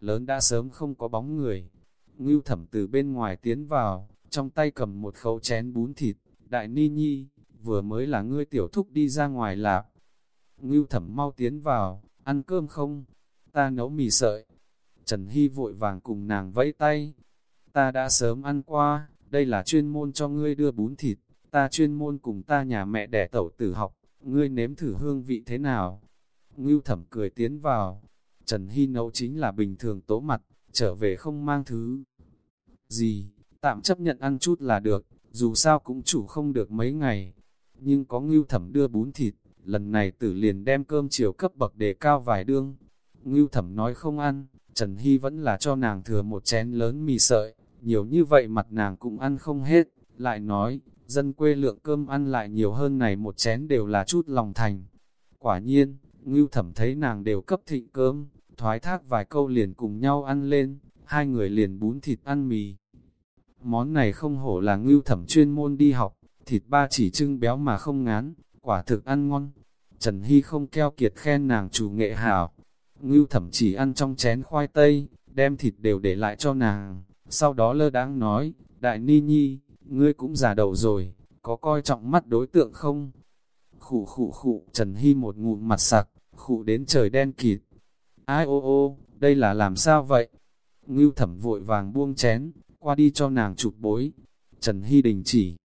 Lớn đã sớm không có bóng người. Ngưu thẩm từ bên ngoài tiến vào, trong tay cầm một khẩu chén bún thịt. Đại ni nhi, vừa mới là ngươi tiểu thúc đi ra ngoài lạp. Ngưu thẩm mau tiến vào, ăn cơm không? Ta nấu mì sợi. Trần Hy vội vàng cùng nàng vẫy tay. Ta đã sớm ăn qua, đây là chuyên môn cho ngươi đưa bún thịt. Ta chuyên môn cùng ta nhà mẹ đẻ tẩu tử học, ngươi nếm thử hương vị thế nào? Ngưu thẩm cười tiến vào. Trần Hy nấu chính là bình thường tố mặt, trở về không mang thứ gì, tạm chấp nhận ăn chút là được, dù sao cũng chủ không được mấy ngày. Nhưng có ngưu thẩm đưa bún thịt, lần này tử liền đem cơm chiều cấp bậc đề cao vài đương. Ngưu thẩm nói không ăn, Trần Hy vẫn là cho nàng thừa một chén lớn mì sợi, nhiều như vậy mặt nàng cũng ăn không hết, lại nói, dân quê lượng cơm ăn lại nhiều hơn này một chén đều là chút lòng thành. Quả nhiên, ngưu thẩm thấy nàng đều cấp thịnh cơm, thoái thác vài câu liền cùng nhau ăn lên, hai người liền bún thịt ăn mì. Món này không hổ là ngưu thẩm chuyên môn đi học, thịt ba chỉ trưng béo mà không ngán, quả thực ăn ngon. Trần Hy không keo kiệt khen nàng chủ nghệ hảo. Ngưu thẩm chỉ ăn trong chén khoai tây, đem thịt đều để lại cho nàng. Sau đó lơ đáng nói, Đại Ni Nhi, ngươi cũng già đầu rồi, có coi trọng mắt đối tượng không? Khủ khủ khủ, Trần Hy một ngụm mặt sặc, khủ đến trời đen kịt. Ai ô ô, đây là làm sao vậy? Ngưu thẩm vội vàng buông chén, qua đi cho nàng chụp bối. Trần Hy đình chỉ.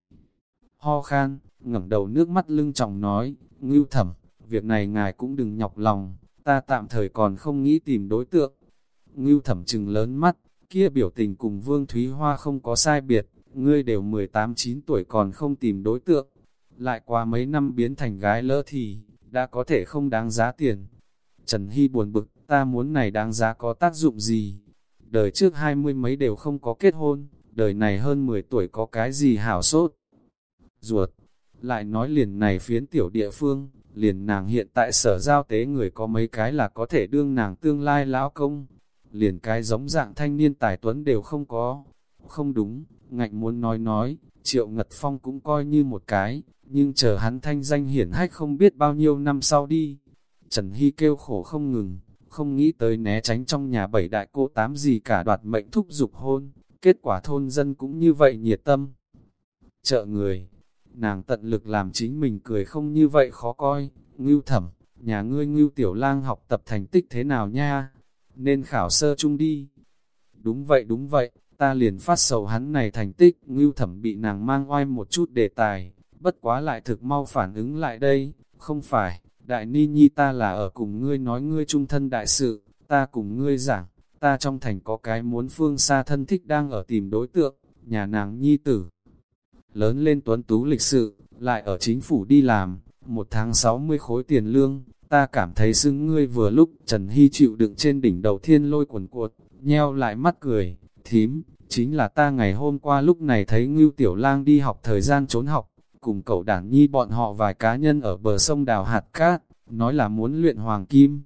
Ho khan, ngẩng đầu nước mắt lưng trọng nói, Ngưu thẩm, việc này ngài cũng đừng nhọc lòng, ta tạm thời còn không nghĩ tìm đối tượng. Ngưu thẩm trừng lớn mắt, kia biểu tình cùng Vương Thúy Hoa không có sai biệt, ngươi đều 18-9 tuổi còn không tìm đối tượng. Lại qua mấy năm biến thành gái lỡ thì, đã có thể không đáng giá tiền. Trần Hy buồn bực, ta muốn này đáng giá có tác dụng gì? Đời trước hai mươi mấy đều không có kết hôn, đời này hơn 10 tuổi có cái gì hảo sốt? Ruột, lại nói liền này phiến tiểu địa phương, liền nàng hiện tại sở giao tế người có mấy cái là có thể đương nàng tương lai lão công, liền cái giống dạng thanh niên tài tuấn đều không có. Không đúng, ngạnh muốn nói nói, triệu ngật phong cũng coi như một cái, nhưng chờ hắn thanh danh hiển hách không biết bao nhiêu năm sau đi. Trần Hy kêu khổ không ngừng, không nghĩ tới né tránh trong nhà bảy đại cô tám gì cả đoạt mệnh thúc dục hôn, kết quả thôn dân cũng như vậy nhiệt tâm. chợ người, nàng tận lực làm chính mình cười không như vậy khó coi, ngưu thẩm, nhà ngươi ngưu tiểu lang học tập thành tích thế nào nha, nên khảo sơ chung đi. Đúng vậy đúng vậy, ta liền phát sầu hắn này thành tích, ngưu thẩm bị nàng mang oai một chút đề tài, bất quá lại thực mau phản ứng lại đây, không phải, đại ni nhi ta là ở cùng ngươi nói ngươi trung thân đại sự, ta cùng ngươi giảng, ta trong thành có cái muốn phương xa thân thích đang ở tìm đối tượng, nhà nàng nhi tử. Lớn lên tuấn tú lịch sự, lại ở chính phủ đi làm, một tháng 60 khối tiền lương, ta cảm thấy xưng ngươi vừa lúc Trần Hy chịu đựng trên đỉnh đầu thiên lôi quần cuột, nheo lại mắt cười, thím, chính là ta ngày hôm qua lúc này thấy Ngưu Tiểu Lang đi học thời gian trốn học, cùng cậu đảng nhi bọn họ vài cá nhân ở bờ sông đào hạt cát, nói là muốn luyện hoàng kim.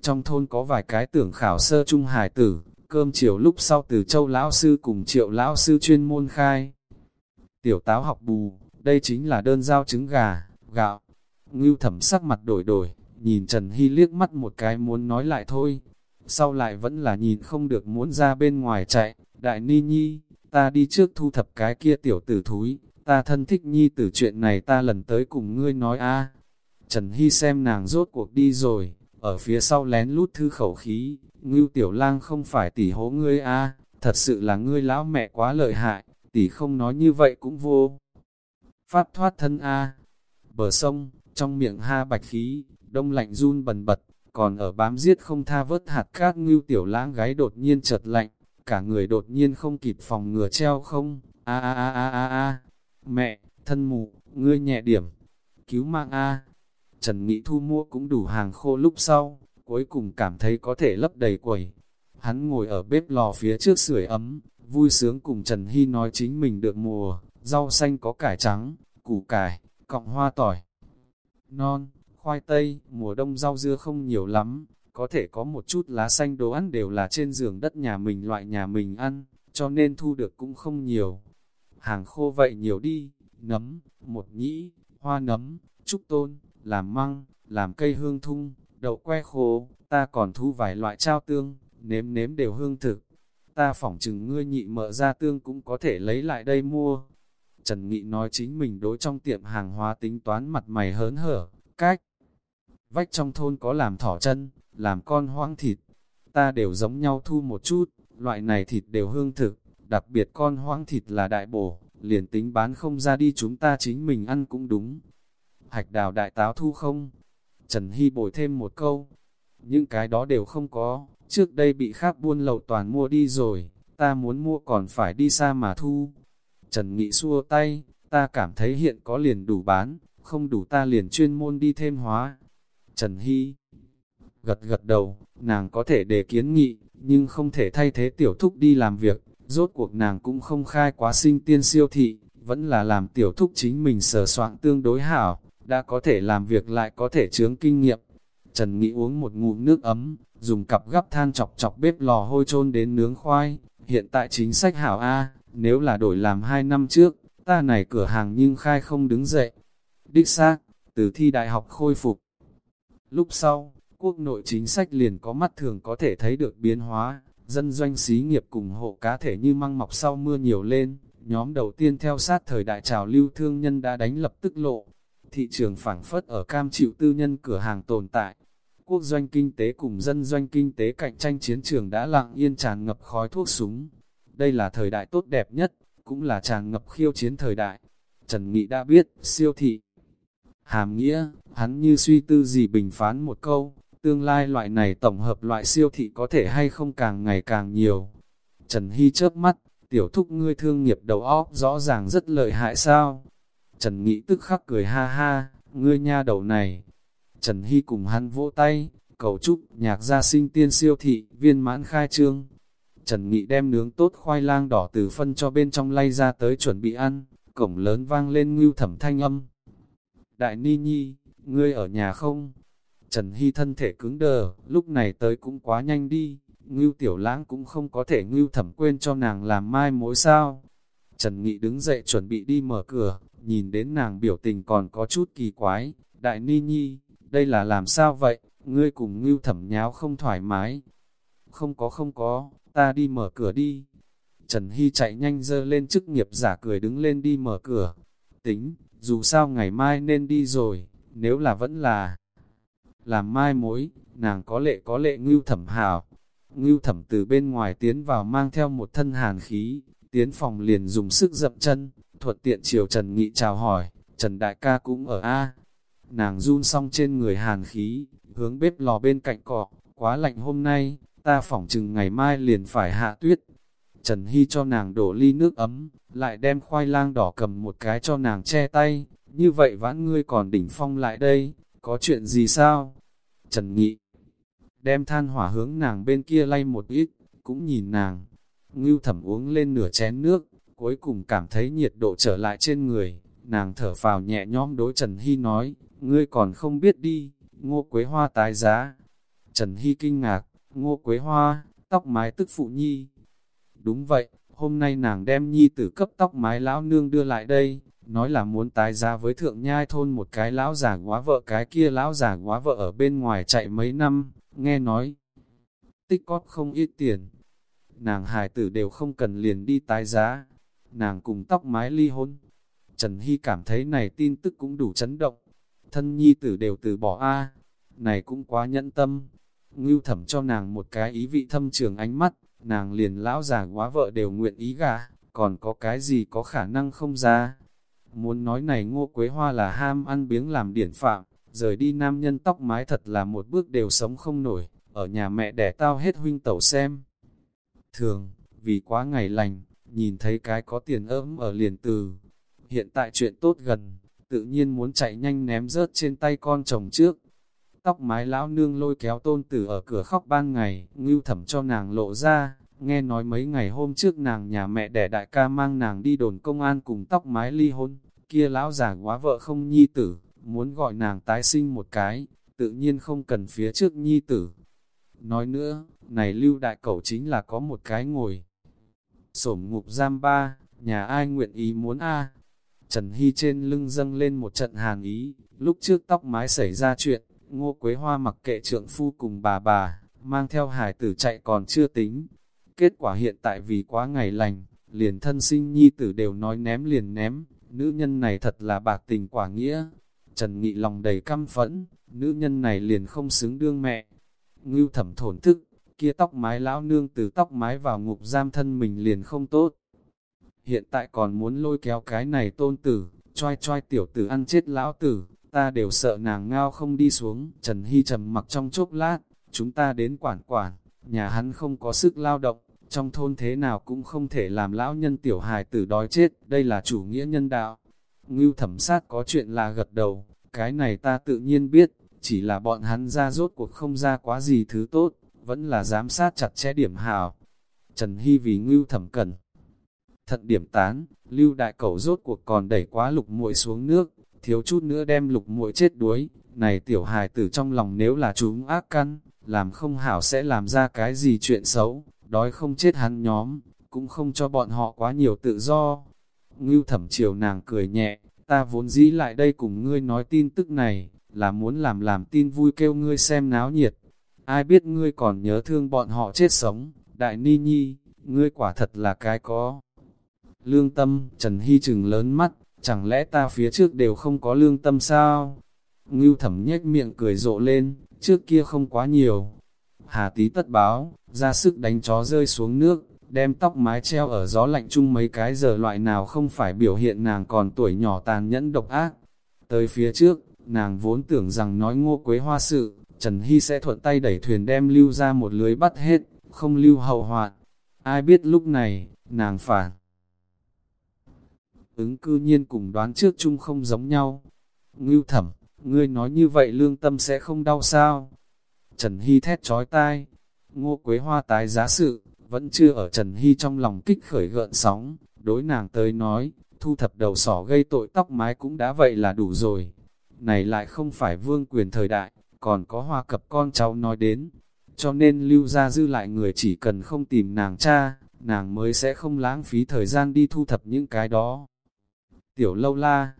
Trong thôn có vài cái tưởng khảo sơ trung hải tử, cơm chiều lúc sau từ châu lão sư cùng triệu lão sư chuyên môn khai. Tiểu táo học bù, đây chính là đơn giao trứng gà, gạo. Ngưu thẩm sắc mặt đổi đổi, nhìn Trần Hy liếc mắt một cái muốn nói lại thôi. Sau lại vẫn là nhìn không được muốn ra bên ngoài chạy, đại ni nhi, ta đi trước thu thập cái kia tiểu tử thúi, ta thân thích nhi tử chuyện này ta lần tới cùng ngươi nói a. Trần Hy xem nàng rốt cuộc đi rồi, ở phía sau lén lút thư khẩu khí, ngưu tiểu lang không phải tỷ hố ngươi a. Thật sự là ngươi lão mẹ quá lợi hại, tỷ không nói như vậy cũng vô. Pháp thoát thân a bờ sông, trong miệng ha bạch khí, đông lạnh run bần bật, còn ở bám giết không tha vớt hạt cát ngưu tiểu lãng gái đột nhiên chợt lạnh, cả người đột nhiên không kịp phòng ngừa treo không, a a a a a a, mẹ, thân mụ, ngươi nhẹ điểm, cứu mạng a. Trần Nghị thu mua cũng đủ hàng khô lúc sau, cuối cùng cảm thấy có thể lấp đầy quầy. Hắn ngồi ở bếp lò phía trước sưởi ấm, vui sướng cùng Trần Hy nói chính mình được mùa, rau xanh có cải trắng, củ cải, cọng hoa tỏi, non, khoai tây, mùa đông rau dưa không nhiều lắm, có thể có một chút lá xanh đồ ăn đều là trên giường đất nhà mình loại nhà mình ăn, cho nên thu được cũng không nhiều. Hàng khô vậy nhiều đi, nấm, một nhĩ, hoa nấm, trúc tôn, làm măng, làm cây hương thung, đậu que khô, ta còn thu vài loại trao tương, nếm nếm đều hương thực. Ta phỏng chừng ngươi nhị mợ ra tương cũng có thể lấy lại đây mua. Trần Nghị nói chính mình đối trong tiệm hàng hóa tính toán mặt mày hớn hở, cách. Vách trong thôn có làm thỏ chân, làm con hoang thịt, ta đều giống nhau thu một chút, loại này thịt đều hương thực, đặc biệt con hoang thịt là đại bổ, liền tính bán không ra đi chúng ta chính mình ăn cũng đúng. Hạch đào đại táo thu không? Trần Hy bồi thêm một câu, những cái đó đều không có, trước đây bị khác buôn lậu toàn mua đi rồi, ta muốn mua còn phải đi xa mà thu. Trần Nghị xua tay, ta cảm thấy hiện có liền đủ bán, không đủ ta liền chuyên môn đi thêm hóa. Trần Hy gật gật đầu, nàng có thể đề kiến nghị, nhưng không thể thay thế tiểu thúc đi làm việc, rốt cuộc nàng cũng không khai quá sinh tiên siêu thị, vẫn là làm tiểu thúc chính mình sờ soạn tương đối hảo, đã có thể làm việc lại có thể chướng kinh nghiệm. Trần Nghị uống một ngụm nước ấm, dùng cặp gắp than chọc chọc bếp lò hôi trôn đến nướng khoai, hiện tại chính sách hảo A, nếu là đổi làm hai năm trước, ta này cửa hàng nhưng khai không đứng dậy. Đích xác, từ thi đại học khôi phục. Lúc sau, quốc nội chính sách liền có mắt thường có thể thấy được biến hóa, dân doanh xí nghiệp cùng hộ cá thể như măng mọc sau mưa nhiều lên, nhóm đầu tiên theo sát thời đại trào lưu thương nhân đã đánh lập tức lộ. Thị trường phảng phất ở cam chịu tư nhân cửa hàng tồn tại. Quốc doanh kinh tế cùng dân doanh kinh tế cạnh tranh chiến trường đã lặng yên tràn ngập khói thuốc súng. Đây là thời đại tốt đẹp nhất, cũng là tràn ngập khiêu chiến thời đại. Trần Nghị đã biết, siêu thị. Hàm nghĩa, hắn như suy tư gì bình phán một câu, tương lai loại này tổng hợp loại siêu thị có thể hay không càng ngày càng nhiều. Trần Hy chớp mắt, tiểu thúc ngươi thương nghiệp đầu óc rõ ràng rất lợi hại sao? Trần Nghị tức khắc cười ha ha, ngươi nha đầu này. Trần Hy cùng hắn vỗ tay, cầu chúc nhạc gia sinh tiên siêu thị, viên mãn khai trương. Trần Nghị đem nướng tốt khoai lang đỏ từ phân cho bên trong lay ra tới chuẩn bị ăn, cổng lớn vang lên ngưu thẩm thanh âm. Đại Ni Nhi, ngươi ở nhà không? Trần Hy thân thể cứng đờ, lúc này tới cũng quá nhanh đi, ngưu tiểu lãng cũng không có thể ngưu thẩm quên cho nàng làm mai mối sao. Trần Nghị đứng dậy chuẩn bị đi mở cửa, nhìn đến nàng biểu tình còn có chút kỳ quái, đại ni nhi, đây là làm sao vậy, ngươi cùng ngưu thẩm nháo không thoải mái. Không có không có, ta đi mở cửa đi. Trần Hy chạy nhanh dơ lên chức nghiệp giả cười đứng lên đi mở cửa. Tính, dù sao ngày mai nên đi rồi, nếu là vẫn là làm mai mối, nàng có lệ có lệ ngưu thẩm hào. Ngưu thẩm từ bên ngoài tiến vào mang theo một thân hàn khí, tiến phòng liền dùng sức dậm chân, thuận tiện chiều Trần Nghị chào hỏi, Trần Đại ca cũng ở A. Nàng run xong trên người hàn khí, hướng bếp lò bên cạnh cọ, quá lạnh hôm nay, ta phỏng chừng ngày mai liền phải hạ tuyết. Trần Hy cho nàng đổ ly nước ấm, lại đem khoai lang đỏ cầm một cái cho nàng che tay, như vậy vãn ngươi còn đỉnh phong lại đây, có chuyện gì sao? Trần Nghị đem than hỏa hướng nàng bên kia lay một ít, cũng nhìn nàng. Ngưu thẩm uống lên nửa chén nước, cuối cùng cảm thấy nhiệt độ trở lại trên người. Nàng thở phào nhẹ nhõm đối Trần Hy nói, ngươi còn không biết đi, ngô quế hoa tái giá. Trần Hy kinh ngạc, ngô quế hoa, tóc mái tức phụ nhi. Đúng vậy, hôm nay nàng đem nhi tử cấp tóc mái lão nương đưa lại đây, nói là muốn tái giá với thượng nhai thôn một cái lão già quá vợ cái kia lão già quá vợ ở bên ngoài chạy mấy năm, nghe nói tích cóp không ít tiền. Nàng hài tử đều không cần liền đi tái giá, nàng cùng tóc mái ly hôn. Trần Hy cảm thấy này tin tức cũng đủ chấn động, thân nhi tử đều từ bỏ a này cũng quá nhẫn tâm. Ngưu thẩm cho nàng một cái ý vị thâm trường ánh mắt, nàng liền lão già quá vợ đều nguyện ý gà, còn có cái gì có khả năng không ra. Muốn nói này ngô quế hoa là ham ăn biếng làm điển phạm, rời đi nam nhân tóc mái thật là một bước đều sống không nổi, ở nhà mẹ đẻ tao hết huynh tẩu xem. Thường, vì quá ngày lành, nhìn thấy cái có tiền ấm ở liền từ. Hiện tại chuyện tốt gần, tự nhiên muốn chạy nhanh ném rớt trên tay con chồng trước. Tóc mái lão nương lôi kéo tôn tử ở cửa khóc ban ngày, ngưu thẩm cho nàng lộ ra, nghe nói mấy ngày hôm trước nàng nhà mẹ đẻ đại ca mang nàng đi đồn công an cùng tóc mái ly hôn, kia lão già quá vợ không nhi tử, muốn gọi nàng tái sinh một cái, tự nhiên không cần phía trước nhi tử. Nói nữa, này lưu đại cẩu chính là có một cái ngồi. Sổm ngục giam ba, nhà ai nguyện ý muốn a Trần Hy trên lưng dâng lên một trận hàn ý, lúc trước tóc mái xảy ra chuyện, ngô quế hoa mặc kệ trượng phu cùng bà bà, mang theo hải tử chạy còn chưa tính. Kết quả hiện tại vì quá ngày lành, liền thân sinh nhi tử đều nói ném liền ném, nữ nhân này thật là bạc tình quả nghĩa. Trần Nghị lòng đầy căm phẫn, nữ nhân này liền không xứng đương mẹ. Ngưu thẩm thổn thức, kia tóc mái lão nương từ tóc mái vào ngục giam thân mình liền không tốt. Hiện tại còn muốn lôi kéo cái này tôn tử, choi choi tiểu tử ăn chết lão tử, ta đều sợ nàng ngao không đi xuống. Trần Hy trầm mặc trong chốc lát, chúng ta đến quản quản, nhà hắn không có sức lao động, trong thôn thế nào cũng không thể làm lão nhân tiểu hài tử đói chết, đây là chủ nghĩa nhân đạo. Ngưu thẩm sát có chuyện là gật đầu, cái này ta tự nhiên biết, chỉ là bọn hắn ra rốt cuộc không ra quá gì thứ tốt, vẫn là giám sát chặt chẽ điểm hào. Trần Hy vì ngưu thẩm cần. Thận điểm tán, lưu đại cẩu rốt cuộc còn đẩy quá lục muội xuống nước, thiếu chút nữa đem lục muội chết đuối. Này tiểu hài tử trong lòng nếu là chúng ác căn, làm không hảo sẽ làm ra cái gì chuyện xấu, đói không chết hắn nhóm, cũng không cho bọn họ quá nhiều tự do. Ngưu thẩm chiều nàng cười nhẹ, ta vốn dĩ lại đây cùng ngươi nói tin tức này, là muốn làm làm tin vui kêu ngươi xem náo nhiệt. Ai biết ngươi còn nhớ thương bọn họ chết sống, đại ni nhi, ngươi quả thật là cái có. Lương tâm, Trần Hy trừng lớn mắt, chẳng lẽ ta phía trước đều không có lương tâm sao? Ngưu thẩm nhếch miệng cười rộ lên, trước kia không quá nhiều. Hà tí tất báo, ra sức đánh chó rơi xuống nước, đem tóc mái treo ở gió lạnh chung mấy cái giờ loại nào không phải biểu hiện nàng còn tuổi nhỏ tàn nhẫn độc ác. Tới phía trước, nàng vốn tưởng rằng nói ngô quế hoa sự, Trần Hy sẽ thuận tay đẩy thuyền đem lưu ra một lưới bắt hết, không lưu hậu hoạn. Ai biết lúc này, nàng phản. Ứng cư nhiên cùng đoán trước chung không giống nhau. Ngưu thẩm, ngươi nói như vậy lương tâm sẽ không đau sao? Trần Hy thét trói tai. Ngô Quế Hoa tái giá sự, vẫn chưa ở Trần Hy trong lòng kích khởi gợn sóng. Đối nàng tới nói, thu thập đầu sỏ gây tội tóc mái cũng đã vậy là đủ rồi. Này lại không phải vương quyền thời đại, còn có hoa cập con cháu nói đến. Cho nên lưu ra dư lại người chỉ cần không tìm nàng cha, nàng mới sẽ không lãng phí thời gian đi thu thập những cái đó. Tiểu lâu la,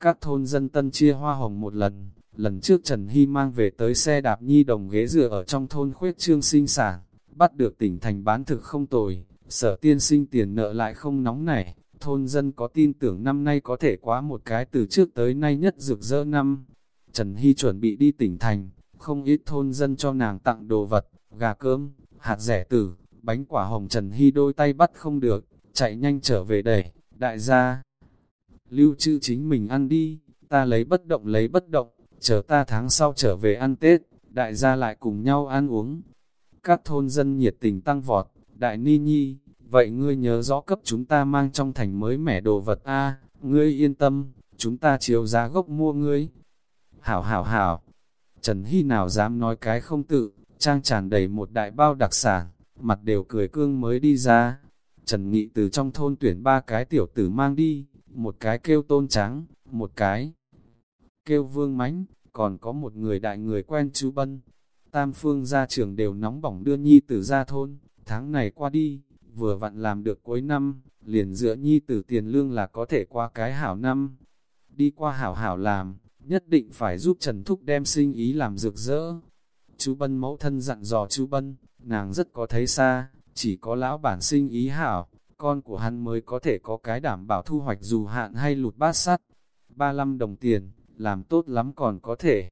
các thôn dân tân chia hoa hồng một lần, lần trước Trần Hy mang về tới xe đạp nhi đồng ghế dựa ở trong thôn khuyết trương sinh sản, bắt được tỉnh thành bán thực không tồi, sở tiên sinh tiền nợ lại không nóng nảy, thôn dân có tin tưởng năm nay có thể quá một cái từ trước tới nay nhất rực rỡ năm. Trần Hy chuẩn bị đi tỉnh thành, không ít thôn dân cho nàng tặng đồ vật, gà cơm, hạt rẻ tử, bánh quả hồng Trần Hy đôi tay bắt không được, chạy nhanh trở về đẩy, đại gia. Lưu trữ chính mình ăn đi, ta lấy bất động lấy bất động, chờ ta tháng sau trở về ăn Tết, đại gia lại cùng nhau ăn uống. Các thôn dân nhiệt tình tăng vọt, đại ni nhi, vậy ngươi nhớ rõ cấp chúng ta mang trong thành mới mẻ đồ vật a ngươi yên tâm, chúng ta chiếu giá gốc mua ngươi. Hảo hảo hảo, Trần Hy nào dám nói cái không tự, trang tràn đầy một đại bao đặc sản, mặt đều cười cương mới đi ra. Trần Nghị từ trong thôn tuyển ba cái tiểu tử mang đi, một cái kêu tôn trắng, một cái kêu vương mánh, còn có một người đại người quen chú Bân. Tam phương gia trưởng đều nóng bỏng đưa nhi tử ra thôn, tháng này qua đi, vừa vặn làm được cuối năm, liền dựa nhi tử tiền lương là có thể qua cái hảo năm. Đi qua hảo hảo làm, nhất định phải giúp Trần Thúc đem sinh ý làm rực rỡ. Chú Bân mẫu thân dặn dò chú Bân, nàng rất có thấy xa, chỉ có lão bản sinh ý hảo, con của hắn mới có thể có cái đảm bảo thu hoạch dù hạn hay lụt bát sắt. 35 đồng tiền, làm tốt lắm còn có thể.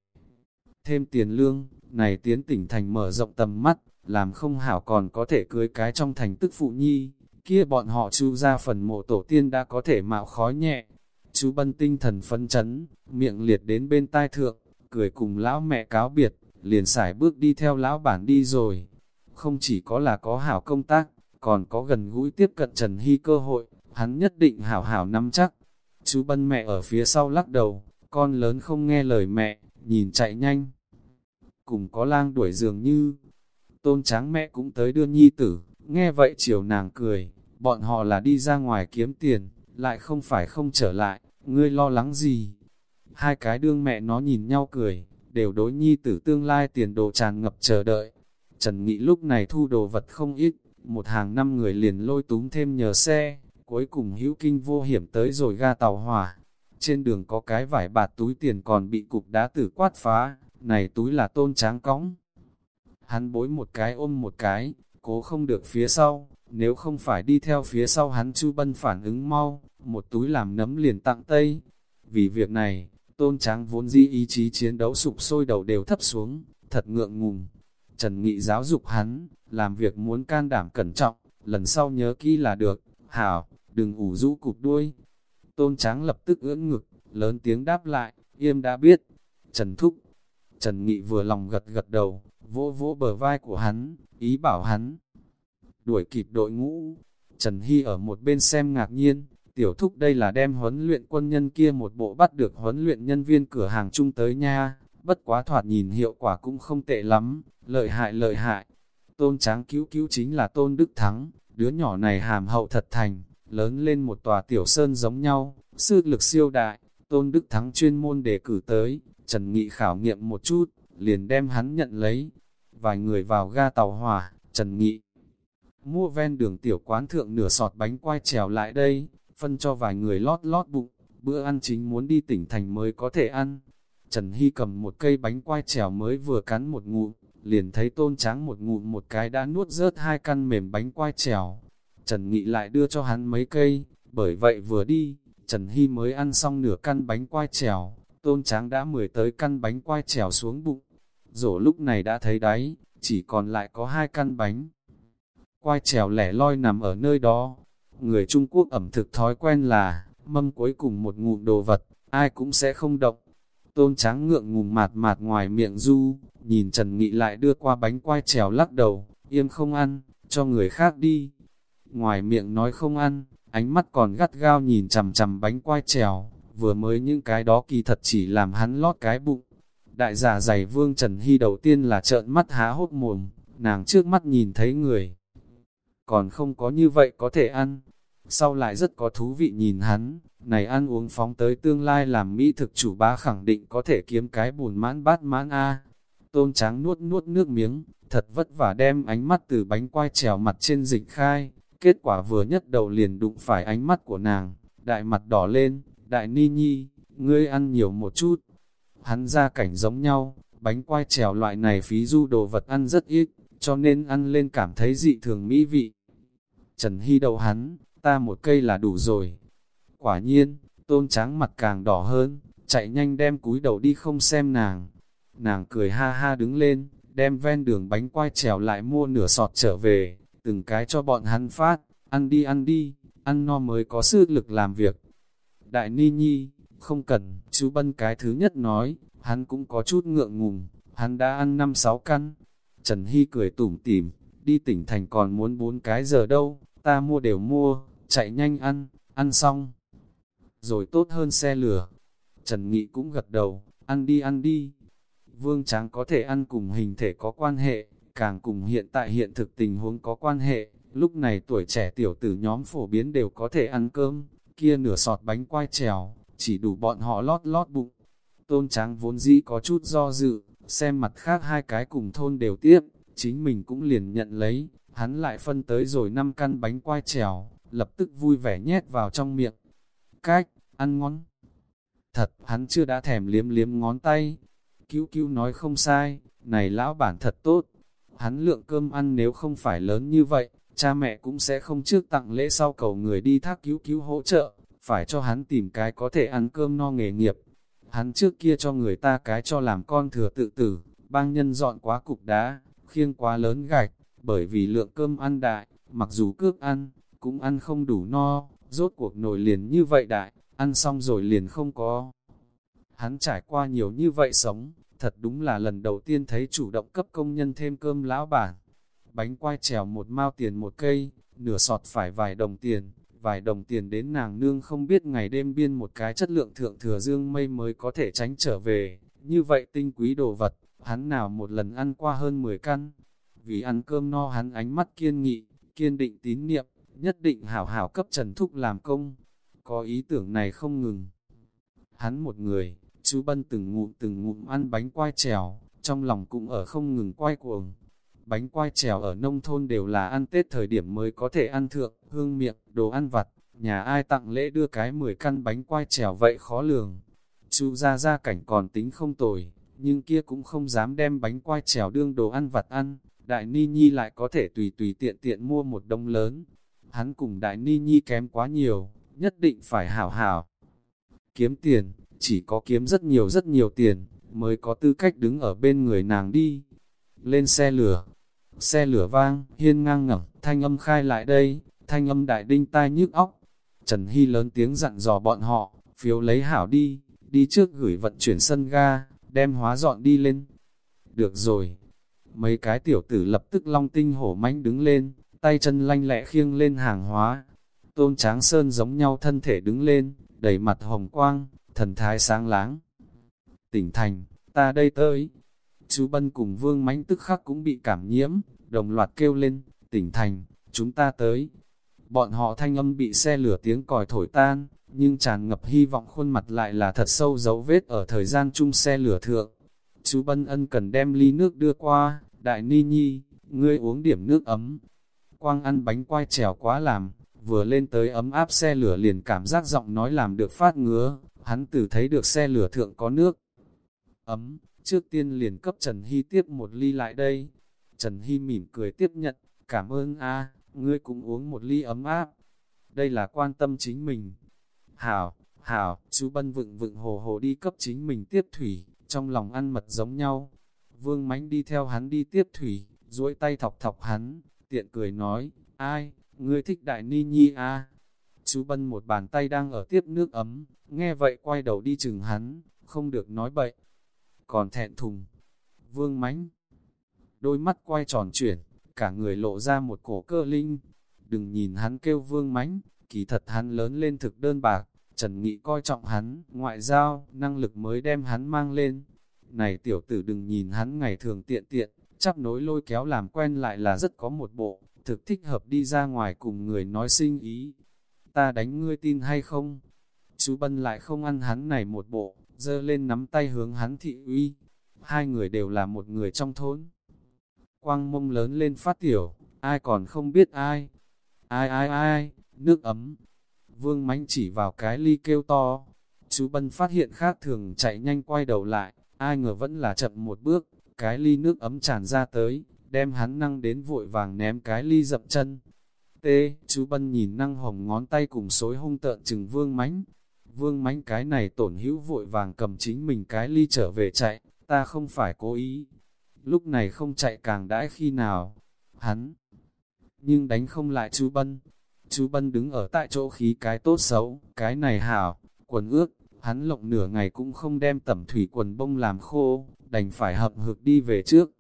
Thêm tiền lương, này tiến tỉnh thành mở rộng tầm mắt, làm không hảo còn có thể cưới cái trong thành tức phụ nhi, kia bọn họ chu ra phần mộ tổ tiên đã có thể mạo khói nhẹ. Chú bân tinh thần phân chấn, miệng liệt đến bên tai thượng, cười cùng lão mẹ cáo biệt, liền xài bước đi theo lão bản đi rồi. Không chỉ có là có hảo công tác, còn có gần gũi tiếp cận Trần Hy cơ hội, hắn nhất định hảo hảo nắm chắc. Chú bân mẹ ở phía sau lắc đầu, con lớn không nghe lời mẹ, nhìn chạy nhanh. Cùng có lang đuổi dường như, tôn tráng mẹ cũng tới đưa nhi tử, nghe vậy chiều nàng cười, bọn họ là đi ra ngoài kiếm tiền, lại không phải không trở lại, ngươi lo lắng gì? Hai cái đương mẹ nó nhìn nhau cười, đều đối nhi tử tương lai tiền đồ tràn ngập chờ đợi. Trần Nghị lúc này thu đồ vật không ít, một hàng năm người liền lôi túm thêm nhờ xe, cuối cùng hữu kinh vô hiểm tới rồi ga tàu hỏa. Trên đường có cái vải bạt túi tiền còn bị cục đá tử quát phá, này túi là tôn tráng cõng. Hắn bối một cái ôm một cái, cố không được phía sau, nếu không phải đi theo phía sau hắn Chu Bân phản ứng mau, một túi làm nấm liền tặng Tây. Vì việc này, tôn tráng vốn di ý chí chiến đấu sụp sôi đầu đều thấp xuống, thật ngượng ngùng. Trần Nghị giáo dục hắn, làm việc muốn can đảm cẩn trọng, lần sau nhớ kỹ là được, hảo, đừng ủ rũ cụp đuôi. Tôn tráng lập tức ưỡn ngực, lớn tiếng đáp lại, yêm đã biết. Trần Thúc, Trần Nghị vừa lòng gật gật đầu, vỗ vỗ bờ vai của hắn, ý bảo hắn. Đuổi kịp đội ngũ, Trần Hy ở một bên xem ngạc nhiên, tiểu thúc đây là đem huấn luyện quân nhân kia một bộ bắt được huấn luyện nhân viên cửa hàng chung tới nha, bất quá thoạt nhìn hiệu quả cũng không tệ lắm, lợi hại lợi hại. Tôn tráng cứu cứu chính là Tôn Đức Thắng, đứa nhỏ này hàm hậu thật thành, lớn lên một tòa tiểu sơn giống nhau, sư lực siêu đại, Tôn Đức Thắng chuyên môn đề cử tới, Trần Nghị khảo nghiệm một chút, liền đem hắn nhận lấy. Vài người vào ga tàu hỏa, Trần Nghị mua ven đường tiểu quán thượng nửa sọt bánh quai trèo lại đây, phân cho vài người lót lót bụng, bữa ăn chính muốn đi tỉnh thành mới có thể ăn. Trần Hy cầm một cây bánh quai trèo mới vừa cắn một ngụm, liền thấy tôn tráng một ngụm một cái đã nuốt rớt hai căn mềm bánh quai trèo. Trần Nghị lại đưa cho hắn mấy cây, bởi vậy vừa đi, Trần Hy mới ăn xong nửa căn bánh quai trèo, tôn tráng đã mười tới căn bánh quai trèo xuống bụng. Rổ lúc này đã thấy đáy, chỉ còn lại có hai căn bánh. Quai trèo lẻ loi nằm ở nơi đó. Người Trung Quốc ẩm thực thói quen là, mâm cuối cùng một ngụm đồ vật, ai cũng sẽ không động. Tôn tráng ngượng ngùng mạt mạt ngoài miệng du, nhìn Trần Nghị lại đưa qua bánh quai trèo lắc đầu, yên không ăn, cho người khác đi. Ngoài miệng nói không ăn, ánh mắt còn gắt gao nhìn chằm chằm bánh quai trèo, vừa mới những cái đó kỳ thật chỉ làm hắn lót cái bụng. Đại giả giày vương Trần Hy đầu tiên là trợn mắt há hốt mồm, nàng trước mắt nhìn thấy người. Còn không có như vậy có thể ăn. Sau lại rất có thú vị nhìn hắn, này ăn uống phóng tới tương lai làm mỹ thực chủ bá khẳng định có thể kiếm cái bùn mãn bát mãn A. Tôn tráng nuốt nuốt nước miếng, thật vất vả đem ánh mắt từ bánh quai trèo mặt trên dịch khai, kết quả vừa nhất đầu liền đụng phải ánh mắt của nàng, đại mặt đỏ lên, đại ni nhi, ngươi ăn nhiều một chút. Hắn ra cảnh giống nhau, bánh quai trèo loại này phí du đồ vật ăn rất ít, cho nên ăn lên cảm thấy dị thường mỹ vị. Trần Hy đầu hắn, ta một cây là đủ rồi. Quả nhiên, tôn trắng mặt càng đỏ hơn, chạy nhanh đem cúi đầu đi không xem nàng. Nàng cười ha ha đứng lên, đem ven đường bánh quai trèo lại mua nửa sọt trở về, từng cái cho bọn hắn phát, ăn đi ăn đi, ăn no mới có sức lực làm việc. Đại Ni Nhi, không cần, chú Bân cái thứ nhất nói, hắn cũng có chút ngượng ngùng, hắn đã ăn năm sáu căn. Trần Hy cười tủm tỉm, đi tỉnh thành còn muốn bốn cái giờ đâu, ta mua đều mua, chạy nhanh ăn, ăn xong. Rồi tốt hơn xe lửa. Trần Nghị cũng gật đầu, ăn đi ăn đi. Vương Tráng có thể ăn cùng hình thể có quan hệ, càng cùng hiện tại hiện thực tình huống có quan hệ. Lúc này tuổi trẻ tiểu tử nhóm phổ biến đều có thể ăn cơm, kia nửa sọt bánh quai trèo, chỉ đủ bọn họ lót lót bụng. Tôn Tráng vốn dĩ có chút do dự, xem mặt khác hai cái cùng thôn đều tiếp, chính mình cũng liền nhận lấy, hắn lại phân tới rồi năm căn bánh quai trèo, lập tức vui vẻ nhét vào trong miệng. Cách, ăn ngon. Thật, hắn chưa đã thèm liếm liếm ngón tay. Cứu cứu nói không sai, này lão bản thật tốt. Hắn lượng cơm ăn nếu không phải lớn như vậy, cha mẹ cũng sẽ không trước tặng lễ sau cầu người đi thác cứu cứu hỗ trợ, phải cho hắn tìm cái có thể ăn cơm no nghề nghiệp. Hắn trước kia cho người ta cái cho làm con thừa tự tử, bang nhân dọn quá cục đá, khiêng quá lớn gạch, bởi vì lượng cơm ăn đại, mặc dù cướp ăn, cũng ăn không đủ no, rốt cuộc nồi liền như vậy đại, ăn xong rồi liền không có. Hắn trải qua nhiều như vậy sống, thật đúng là lần đầu tiên thấy chủ động cấp công nhân thêm cơm lão bản. Bánh quai trèo một mao tiền một cây, nửa sọt phải vài đồng tiền, vài đồng tiền đến nàng nương không biết ngày đêm biên một cái chất lượng thượng thừa dương mây mới có thể tránh trở về. Như vậy tinh quý đồ vật, hắn nào một lần ăn qua hơn 10 căn. Vì ăn cơm no hắn ánh mắt kiên nghị, kiên định tín niệm, nhất định hảo hảo cấp Trần Thúc làm công. Có ý tưởng này không ngừng. Hắn một người, chú Bân từng ngụm từng ngụm ăn bánh quai trèo, trong lòng cũng ở không ngừng quay cuồng. Bánh quai trèo ở nông thôn đều là ăn Tết thời điểm mới có thể ăn thượng, hương miệng, đồ ăn vặt, nhà ai tặng lễ đưa cái 10 căn bánh quai trèo vậy khó lường. Chú ra ra cảnh còn tính không tồi, nhưng kia cũng không dám đem bánh quai trèo đương đồ ăn vặt ăn, Đại Ni Nhi lại có thể tùy tùy tiện tiện mua một đông lớn. Hắn cùng Đại Ni Nhi kém quá nhiều, nhất định phải hảo hảo. Kiếm tiền, chỉ có kiếm rất nhiều rất nhiều tiền, mới có tư cách đứng ở bên người nàng đi. Lên xe lửa, xe lửa vang, hiên ngang ngẩng, thanh âm khai lại đây, thanh âm đại đinh tai nhức óc. Trần Hy lớn tiếng dặn dò bọn họ, phiếu lấy hảo đi, đi trước gửi vận chuyển sân ga, đem hóa dọn đi lên. Được rồi, mấy cái tiểu tử lập tức long tinh hổ mãnh đứng lên, tay chân lanh lẹ khiêng lên hàng hóa. Tôn Tráng Sơn giống nhau thân thể đứng lên, đầy mặt hồng quang, thần thái sáng láng. Tỉnh thành, ta đây tới. Chú Bân cùng Vương Mánh tức khắc cũng bị cảm nhiễm, đồng loạt kêu lên, tỉnh thành, chúng ta tới. Bọn họ thanh âm bị xe lửa tiếng còi thổi tan, nhưng tràn ngập hy vọng khuôn mặt lại là thật sâu dấu vết ở thời gian chung xe lửa thượng. Chú Bân ân cần đem ly nước đưa qua, đại ni nhi, ngươi uống điểm nước ấm. Quang ăn bánh quai trèo quá làm, vừa lên tới ấm áp xe lửa liền cảm giác giọng nói làm được phát ngứa, hắn tử thấy được xe lửa thượng có nước ấm, trước tiên liền cấp Trần Hy tiếp một ly lại đây. Trần Hy mỉm cười tiếp nhận, cảm ơn a ngươi cũng uống một ly ấm áp. Đây là quan tâm chính mình. Hảo, hảo, chú Bân vựng vựng hồ hồ đi cấp chính mình tiếp thủy, trong lòng ăn mật giống nhau. Vương mánh đi theo hắn đi tiếp thủy, duỗi tay thọc thọc hắn, tiện cười nói, ai, ngươi thích đại ni nhi a Chú Bân một bàn tay đang ở tiếp nước ấm, nghe vậy quay đầu đi chừng hắn, không được nói bậy. Còn thẹn thùng, vương mánh, đôi mắt quay tròn chuyển, cả người lộ ra một cổ cơ linh. Đừng nhìn hắn kêu vương mánh, kỳ thật hắn lớn lên thực đơn bạc, Trần Nghị coi trọng hắn, ngoại giao, năng lực mới đem hắn mang lên. Này tiểu tử đừng nhìn hắn ngày thường tiện tiện, chắc nối lôi kéo làm quen lại là rất có một bộ, thực thích hợp đi ra ngoài cùng người nói sinh ý. Ta đánh ngươi tin hay không? Chú Bân lại không ăn hắn này một bộ, dơ lên nắm tay hướng hắn thị uy. Hai người đều là một người trong thôn. Quang mông lớn lên phát tiểu, ai còn không biết ai. Ai ai ai, nước ấm. Vương mánh chỉ vào cái ly kêu to. Chú Bân phát hiện khác thường chạy nhanh quay đầu lại, ai ngờ vẫn là chậm một bước, cái ly nước ấm tràn ra tới, đem hắn năng đến vội vàng ném cái ly dập chân. T, chú Bân nhìn năng hồng ngón tay cùng xối hung tợn chừng vương mánh. Vương mánh cái này tổn hữu vội vàng cầm chính mình cái ly trở về chạy, ta không phải cố ý. Lúc này không chạy càng đãi khi nào, hắn. Nhưng đánh không lại chú Bân. Chú Bân đứng ở tại chỗ khí cái tốt xấu, cái này hảo, quần ước, hắn lộng nửa ngày cũng không đem tẩm thủy quần bông làm khô, đành phải hậm hực đi về trước.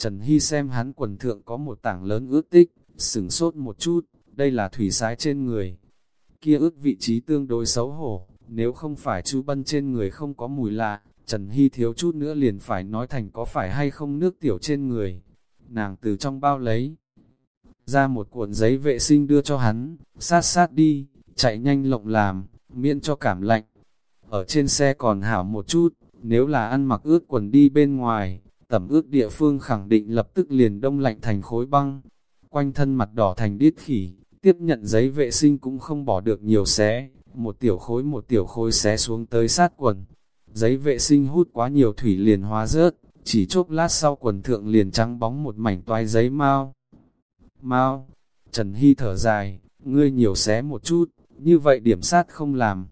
Trần Hy xem hắn quần thượng có một tảng lớn ướt tích, sửng sốt một chút, đây là thủy sái trên người. Kia ước vị trí tương đối xấu hổ, nếu không phải chú bân trên người không có mùi lạ, Trần Hy thiếu chút nữa liền phải nói thành có phải hay không nước tiểu trên người. Nàng từ trong bao lấy ra một cuộn giấy vệ sinh đưa cho hắn, sát sát đi, chạy nhanh lộng làm, miễn cho cảm lạnh. Ở trên xe còn hảo một chút, nếu là ăn mặc ướt quần đi bên ngoài, tẩm ướt địa phương khẳng định lập tức liền đông lạnh thành khối băng. Quanh thân mặt đỏ thành điết khỉ, tiếp nhận giấy vệ sinh cũng không bỏ được nhiều xé, một tiểu khối một tiểu khối xé xuống tới sát quần. Giấy vệ sinh hút quá nhiều thủy liền hóa rớt, chỉ chốc lát sau quần thượng liền trắng bóng một mảnh toai giấy mau. Mau, Trần Hy thở dài, ngươi nhiều xé một chút, như vậy điểm sát không làm.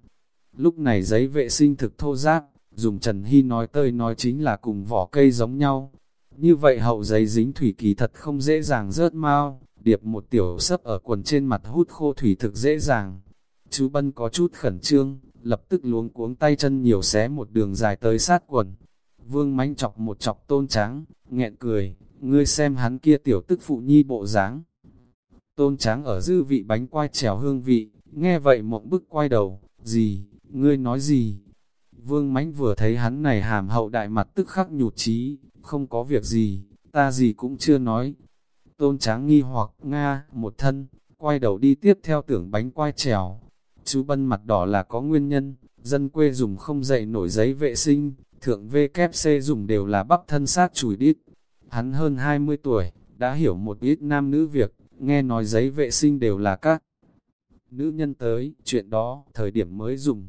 Lúc này giấy vệ sinh thực thô ráp dùng Trần Hy nói tơi nói chính là cùng vỏ cây giống nhau. Như vậy hậu giấy dính thủy kỳ thật không dễ dàng rớt mau, điệp một tiểu sấp ở quần trên mặt hút khô thủy thực dễ dàng. Chú Bân có chút khẩn trương, lập tức luống cuống tay chân nhiều xé một đường dài tới sát quần. Vương mánh chọc một chọc tôn trắng, nghẹn cười, ngươi xem hắn kia tiểu tức phụ nhi bộ dáng. Tôn trắng ở dư vị bánh quai trèo hương vị, nghe vậy mộng bức quay đầu, gì, ngươi nói gì? Vương mãnh vừa thấy hắn này hàm hậu đại mặt tức khắc nhụt chí không có việc gì, ta gì cũng chưa nói. Tôn tráng nghi hoặc, Nga, một thân, quay đầu đi tiếp theo tưởng bánh quai trèo. Chú bân mặt đỏ là có nguyên nhân, Dân quê dùng không dậy nổi giấy vệ sinh, thượng VKC dùng đều là bắp thân xác chùi đít. Hắn hơn 20 tuổi, đã hiểu một ít nam nữ việc, nghe nói giấy vệ sinh đều là các nữ nhân tới, chuyện đó, thời điểm mới dùng.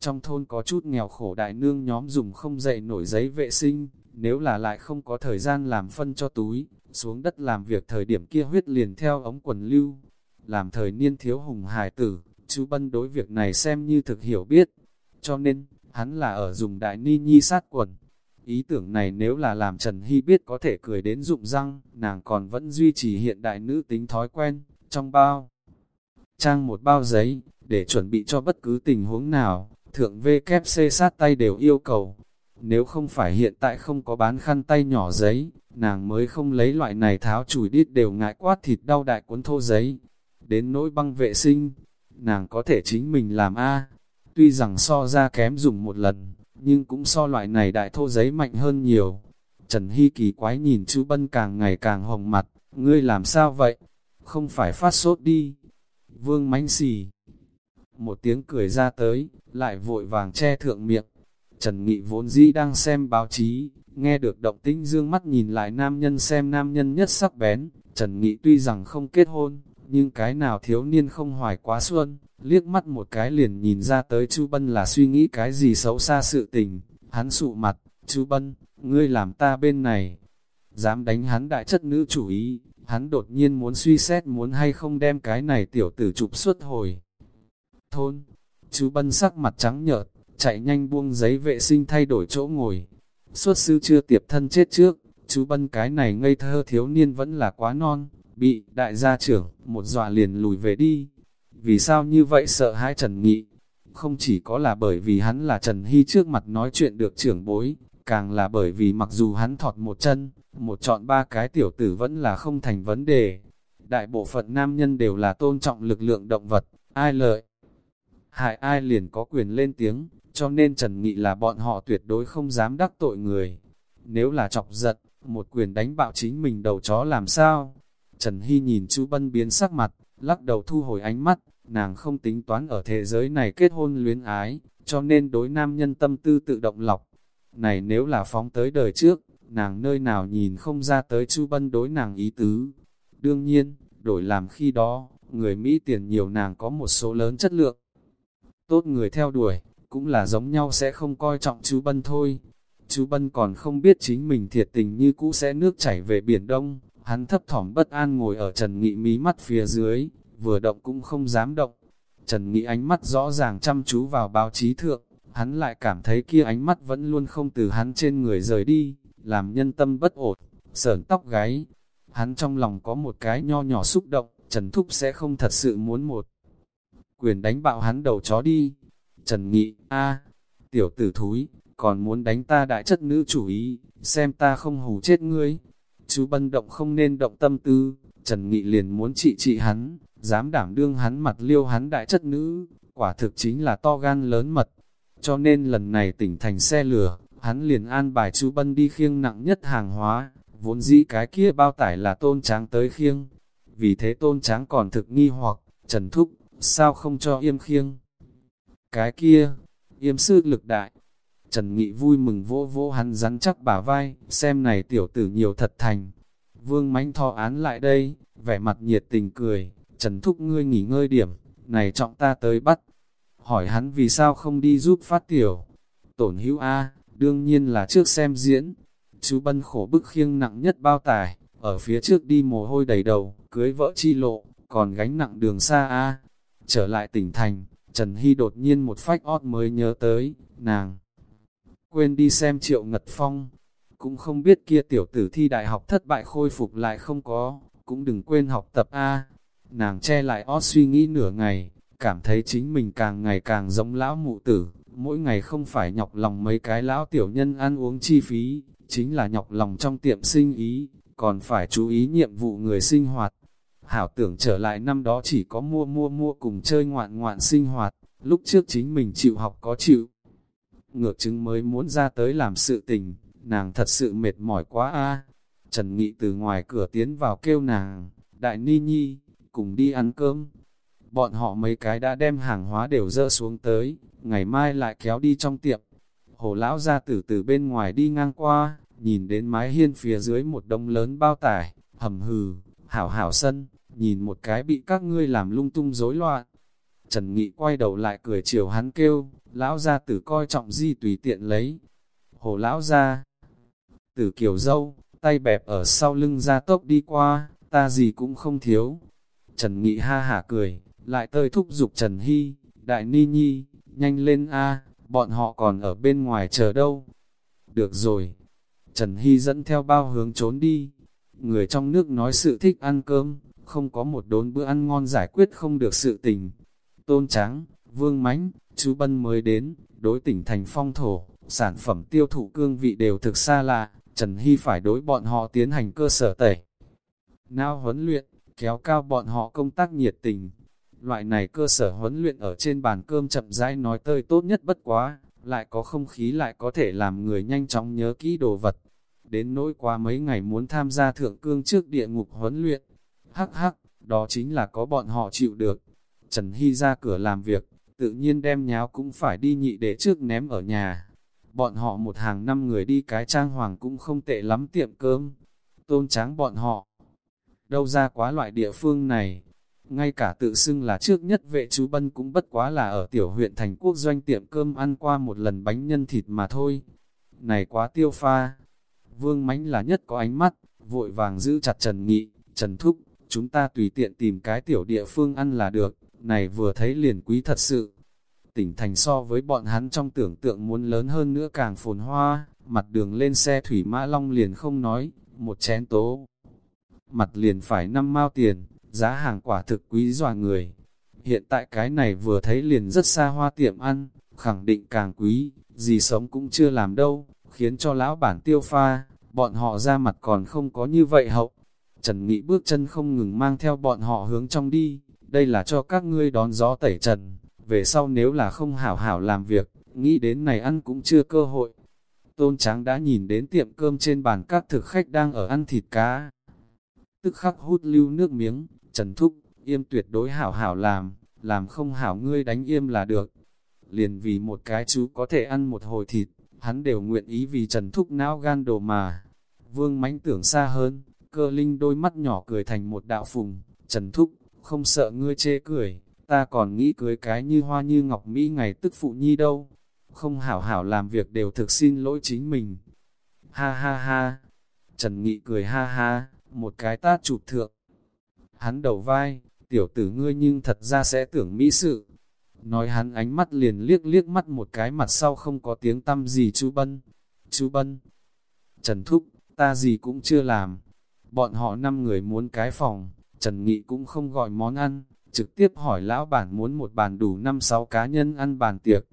Trong thôn có chút nghèo khổ đại nương nhóm dùng không dậy nổi giấy vệ sinh, nếu là lại không có thời gian làm phân cho túi, xuống đất làm việc thời điểm kia huyết liền theo ống quần lưu. Làm thời niên thiếu hùng hài tử, chú Bân đối việc này xem như thực hiểu biết. Cho nên, hắn là ở dùng đại ni nhi sát quần. Ý tưởng này nếu là làm Trần Hy biết có thể cười đến rụng răng, nàng còn vẫn duy trì hiện đại nữ tính thói quen, trong bao. Trang một bao giấy, để chuẩn bị cho bất cứ tình huống nào, thượng VKC sát tay đều yêu cầu. Nếu không phải hiện tại không có bán khăn tay nhỏ giấy, nàng mới không lấy loại này tháo chùi đít đều ngại quát thịt đau đại cuốn thô giấy. Đến nỗi băng vệ sinh, nàng có thể chính mình làm A. Tuy rằng so ra kém dùng một lần, nhưng cũng so loại này đại thô giấy mạnh hơn nhiều. Trần Hy kỳ quái nhìn chú Bân càng ngày càng hồng mặt, ngươi làm sao vậy? Không phải phát sốt đi. Vương mánh xì. Một tiếng cười ra tới, lại vội vàng che thượng miệng. Trần Nghị vốn dĩ đang xem báo chí, nghe được động tĩnh dương mắt nhìn lại nam nhân xem nam nhân nhất sắc bén. Trần Nghị tuy rằng không kết hôn, nhưng cái nào thiếu niên không hoài quá xuân, liếc mắt một cái liền nhìn ra tới Chu Bân là suy nghĩ cái gì xấu xa sự tình, hắn sụ mặt, Chu Bân, ngươi làm ta bên này, dám đánh hắn đại chất nữ chủ ý, hắn đột nhiên muốn suy xét muốn hay không đem cái này tiểu tử chụp suốt hồi. Thôn, chú Bân sắc mặt trắng nhợt, chạy nhanh buông giấy vệ sinh thay đổi chỗ ngồi. Xuất sư chưa tiệp thân chết trước, chú Bân cái này ngây thơ thiếu niên vẫn là quá non, bị đại gia trưởng, một dọa liền lùi về đi. Vì sao như vậy sợ hãi Trần Nghị? Không chỉ có là bởi vì hắn là Trần Hy trước mặt nói chuyện được trưởng bối, càng là bởi vì mặc dù hắn thọt một chân, một chọn ba cái tiểu tử vẫn là không thành vấn đề. Đại bộ phận nam nhân đều là tôn trọng lực lượng động vật, ai lợi. Hại ai liền có quyền lên tiếng, cho nên Trần Nghị là bọn họ tuyệt đối không dám đắc tội người. Nếu là chọc giật, một quyền đánh bạo chính mình đầu chó làm sao? Trần Hy nhìn chú Bân biến sắc mặt, lắc đầu thu hồi ánh mắt, nàng không tính toán ở thế giới này kết hôn luyến ái, cho nên đối nam nhân tâm tư tự động lọc. Này nếu là phóng tới đời trước, nàng nơi nào nhìn không ra tới Chu Bân đối nàng ý tứ. Đương nhiên, đổi làm khi đó, người Mỹ tiền nhiều nàng có một số lớn chất lượng. Tốt người theo đuổi, cũng là giống nhau sẽ không coi trọng chú Bân thôi. Chú Bân còn không biết chính mình thiệt tình như cũ sẽ nước chảy về Biển Đông, hắn thấp thỏm bất an ngồi ở Trần Nghị mí mắt phía dưới, vừa động cũng không dám động. Trần Nghị ánh mắt rõ ràng chăm chú vào báo chí thượng, hắn lại cảm thấy kia ánh mắt vẫn luôn không từ hắn trên người rời đi, làm nhân tâm bất ổn, sờn tóc gáy. Hắn trong lòng có một cái nho nhỏ xúc động, Trần Thúc sẽ không thật sự muốn một quyền đánh bạo hắn đầu chó đi. Trần Nghị, a tiểu tử thúi, còn muốn đánh ta đại chất nữ chủ ý, xem ta không hù chết ngươi. Chú Bân động không nên động tâm tư, Trần Nghị liền muốn trị trị hắn, dám đảm đương hắn mặt liêu hắn đại chất nữ, quả thực chính là to gan lớn mật. Cho nên lần này tỉnh thành xe lửa, hắn liền an bài chú Bân đi khiêng nặng nhất hàng hóa, vốn dĩ cái kia bao tải là tôn tráng tới khiêng. Vì thế tôn tráng còn thực nghi hoặc, Trần Thúc, sao không cho yêm khiêng? Cái kia, yêm sư lực đại. Trần Nghị vui mừng vỗ vỗ hắn rắn chắc bả vai, xem này tiểu tử nhiều thật thành. Vương mánh thọ án lại đây, vẻ mặt nhiệt tình cười, Trần Thúc ngươi nghỉ ngơi điểm, này trọng ta tới bắt. Hỏi hắn vì sao không đi giúp phát tiểu. Tổn hữu A, đương nhiên là trước xem diễn. Chú Bân khổ bức khiêng nặng nhất bao tải, ở phía trước đi mồ hôi đầy đầu, cưới vợ chi lộ, còn gánh nặng đường xa A. Trở lại tỉnh thành, Trần Hy đột nhiên một phách ót mới nhớ tới, nàng. Quên đi xem triệu ngật phong, cũng không biết kia tiểu tử thi đại học thất bại khôi phục lại không có, cũng đừng quên học tập A. Nàng che lại ót suy nghĩ nửa ngày, cảm thấy chính mình càng ngày càng giống lão mụ tử, mỗi ngày không phải nhọc lòng mấy cái lão tiểu nhân ăn uống chi phí, chính là nhọc lòng trong tiệm sinh ý, còn phải chú ý nhiệm vụ người sinh hoạt. Hảo tưởng trở lại năm đó chỉ có mua mua mua cùng chơi ngoạn ngoạn sinh hoạt, lúc trước chính mình chịu học có chịu. Ngược chứng mới muốn ra tới làm sự tình, nàng thật sự mệt mỏi quá a Trần Nghị từ ngoài cửa tiến vào kêu nàng, đại ni nhi, cùng đi ăn cơm. Bọn họ mấy cái đã đem hàng hóa đều dỡ xuống tới, ngày mai lại kéo đi trong tiệm. Hồ lão ra từ từ bên ngoài đi ngang qua, nhìn đến mái hiên phía dưới một đông lớn bao tải, hầm hừ, hảo hảo sân, nhìn một cái bị các ngươi làm lung tung rối loạn. Trần Nghị quay đầu lại cười chiều hắn kêu, lão gia tử coi trọng di tùy tiện lấy. Hồ lão gia tử kiều dâu, tay bẹp ở sau lưng ra tốc đi qua, ta gì cũng không thiếu. Trần Nghị ha hả cười, lại tơi thúc giục Trần Hy, đại ni nhi, nhanh lên a bọn họ còn ở bên ngoài chờ đâu. Được rồi, Trần Hy dẫn theo bao hướng trốn đi. Người trong nước nói sự thích ăn cơm, không có một đốn bữa ăn ngon giải quyết không được sự tình. Tôn trắng Vương Mánh, chú Bân mới đến, đối tỉnh thành phong thổ, sản phẩm tiêu thụ cương vị đều thực xa lạ, Trần Hy phải đối bọn họ tiến hành cơ sở tẩy. Nào huấn luyện, kéo cao bọn họ công tác nhiệt tình. Loại này cơ sở huấn luyện ở trên bàn cơm chậm rãi nói tơi tốt nhất bất quá, lại có không khí lại có thể làm người nhanh chóng nhớ kỹ đồ vật. Đến nỗi qua mấy ngày muốn tham gia thượng cương trước địa ngục huấn luyện. Hắc hắc, đó chính là có bọn họ chịu được. Trần Hy ra cửa làm việc, tự nhiên đem nháo cũng phải đi nhị để trước ném ở nhà. Bọn họ một hàng năm người đi cái trang hoàng cũng không tệ lắm tiệm cơm. Tôn tráng bọn họ. Đâu ra quá loại địa phương này. Ngay cả tự xưng là trước nhất vệ chú Bân cũng bất quá là ở tiểu huyện thành quốc doanh tiệm cơm ăn qua một lần bánh nhân thịt mà thôi. Này quá tiêu pha. Vương mánh là nhất có ánh mắt, vội vàng giữ chặt Trần Nghị, Trần Thúc, chúng ta tùy tiện tìm cái tiểu địa phương ăn là được, này vừa thấy liền quý thật sự. Tỉnh thành so với bọn hắn trong tưởng tượng muốn lớn hơn nữa càng phồn hoa, mặt đường lên xe thủy mã long liền không nói, một chén tố. Mặt liền phải năm mao tiền, giá hàng quả thực quý dọa người. Hiện tại cái này vừa thấy liền rất xa hoa tiệm ăn, khẳng định càng quý, gì sống cũng chưa làm đâu, khiến cho lão bản tiêu pha, bọn họ ra mặt còn không có như vậy hậu. Trần Nghị bước chân không ngừng mang theo bọn họ hướng trong đi, đây là cho các ngươi đón gió tẩy trần, về sau nếu là không hảo hảo làm việc, nghĩ đến này ăn cũng chưa cơ hội. Tôn Tráng đã nhìn đến tiệm cơm trên bàn các thực khách đang ở ăn thịt cá. Tức khắc hút lưu nước miếng, Trần Thúc, im tuyệt đối hảo hảo làm, làm không hảo ngươi đánh im là được. Liền vì một cái chú có thể ăn một hồi thịt, hắn đều nguyện ý vì Trần Thúc não gan đồ mà. Vương mãnh tưởng xa hơn, cơ linh đôi mắt nhỏ cười thành một đạo phùng, Trần Thúc, không sợ ngươi chê cười, ta còn nghĩ cưới cái như hoa như ngọc Mỹ ngày tức phụ nhi đâu. Không hảo hảo làm việc đều thực xin lỗi chính mình. Ha ha ha, Trần Nghị cười ha ha, một cái tát chụp thượng. Hắn đầu vai, tiểu tử ngươi nhưng thật ra sẽ tưởng mỹ sự, Nói hắn ánh mắt liền liếc liếc mắt một cái mặt sau không có tiếng tâm gì chú Bân. Chú Bân. Trần Thúc, ta gì cũng chưa làm. Bọn họ năm người muốn cái phòng, Trần Nghị cũng không gọi món ăn, trực tiếp hỏi lão bản muốn một bàn đủ năm sáu cá nhân ăn bàn tiệc.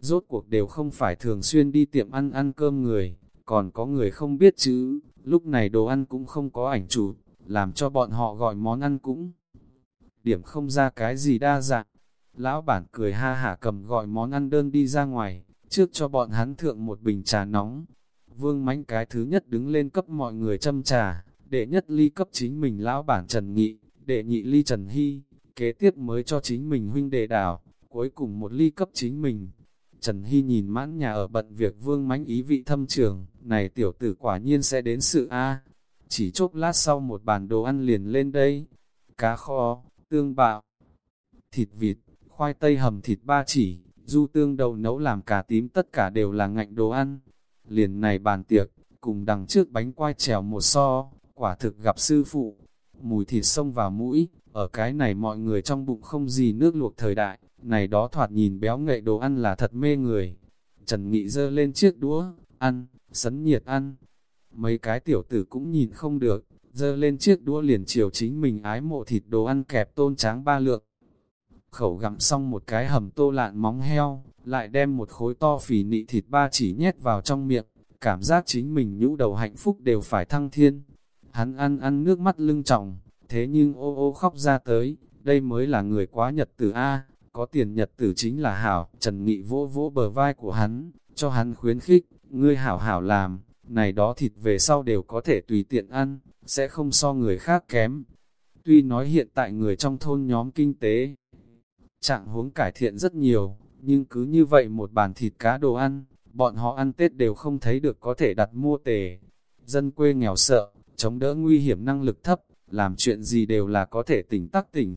Rốt cuộc đều không phải thường xuyên đi tiệm ăn ăn cơm người, còn có người không biết chữ, lúc này đồ ăn cũng không có ảnh chụp, làm cho bọn họ gọi món ăn cũng điểm không ra cái gì đa dạng. Lão bản cười ha hả cầm gọi món ăn đơn đi ra ngoài, trước cho bọn hắn thượng một bình trà nóng. Vương mánh cái thứ nhất đứng lên cấp mọi người châm trà, đệ nhất ly cấp chính mình lão bản Trần Nghị, đệ nhị ly Trần Hy, kế tiếp mới cho chính mình huynh đệ đảo, cuối cùng một ly cấp chính mình. Trần Hy nhìn mãn nhà ở bận việc vương mánh ý vị thâm trường, này tiểu tử quả nhiên sẽ đến sự A. Chỉ chốc lát sau một bàn đồ ăn liền lên đây, cá kho, tương bạo, thịt vịt, khoai tây hầm thịt ba chỉ, du tương đầu nấu làm cà tím tất cả đều là ngạnh đồ ăn. Liền này bàn tiệc, cùng đằng trước bánh quai trèo một so, quả thực gặp sư phụ. Mùi thịt xông vào mũi, ở cái này mọi người trong bụng không gì nước luộc thời đại, này đó thoạt nhìn béo ngậy đồ ăn là thật mê người. Trần Nghị dơ lên chiếc đũa, ăn, sấn nhiệt ăn. Mấy cái tiểu tử cũng nhìn không được, dơ lên chiếc đũa liền chiều chính mình ái mộ thịt đồ ăn kẹp tôn tráng ba lượng khẩu gặm xong một cái hầm tô lạn móng heo, lại đem một khối to phì nị thịt ba chỉ nhét vào trong miệng, cảm giác chính mình nhũ đầu hạnh phúc đều phải thăng thiên. Hắn ăn ăn nước mắt lưng trọng, thế nhưng ô ô khóc ra tới, đây mới là người quá nhật tử A, có tiền nhật tử chính là hảo, Trần Nghị vỗ vỗ bờ vai của hắn, cho hắn khuyến khích, ngươi hảo hảo làm, này đó thịt về sau đều có thể tùy tiện ăn, sẽ không so người khác kém. Tuy nói hiện tại người trong thôn nhóm kinh tế, trạng huống cải thiện rất nhiều, Nhưng cứ như vậy một bàn thịt cá đồ ăn, bọn họ ăn Tết đều không thấy được có thể đặt mua tề. Dân quê nghèo sợ, chống đỡ nguy hiểm năng lực thấp, làm chuyện gì đều là có thể tỉnh tắc tỉnh.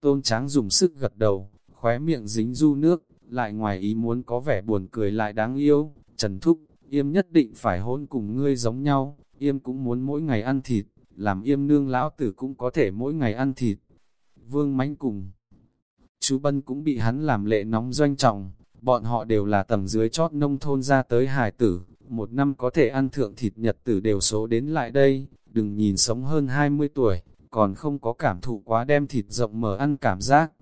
Tôn Tráng dùng sức gật đầu, khóe miệng dính du nước, lại ngoài ý muốn có vẻ buồn cười lại đáng yêu. Trần Thúc, Yêm nhất định phải hôn cùng ngươi giống nhau, Yêm cũng muốn mỗi ngày ăn thịt, làm Yêm nương lão tử cũng có thể mỗi ngày ăn thịt. Vương mãnh cùng chú Bân cũng bị hắn làm lệ nóng doanh trọng, bọn họ đều là tầng dưới chót nông thôn ra tới hải tử, một năm có thể ăn thượng thịt nhật tử đều số đến lại đây, đừng nhìn sống hơn 20 tuổi, còn không có cảm thụ quá đem thịt rộng mở ăn cảm giác.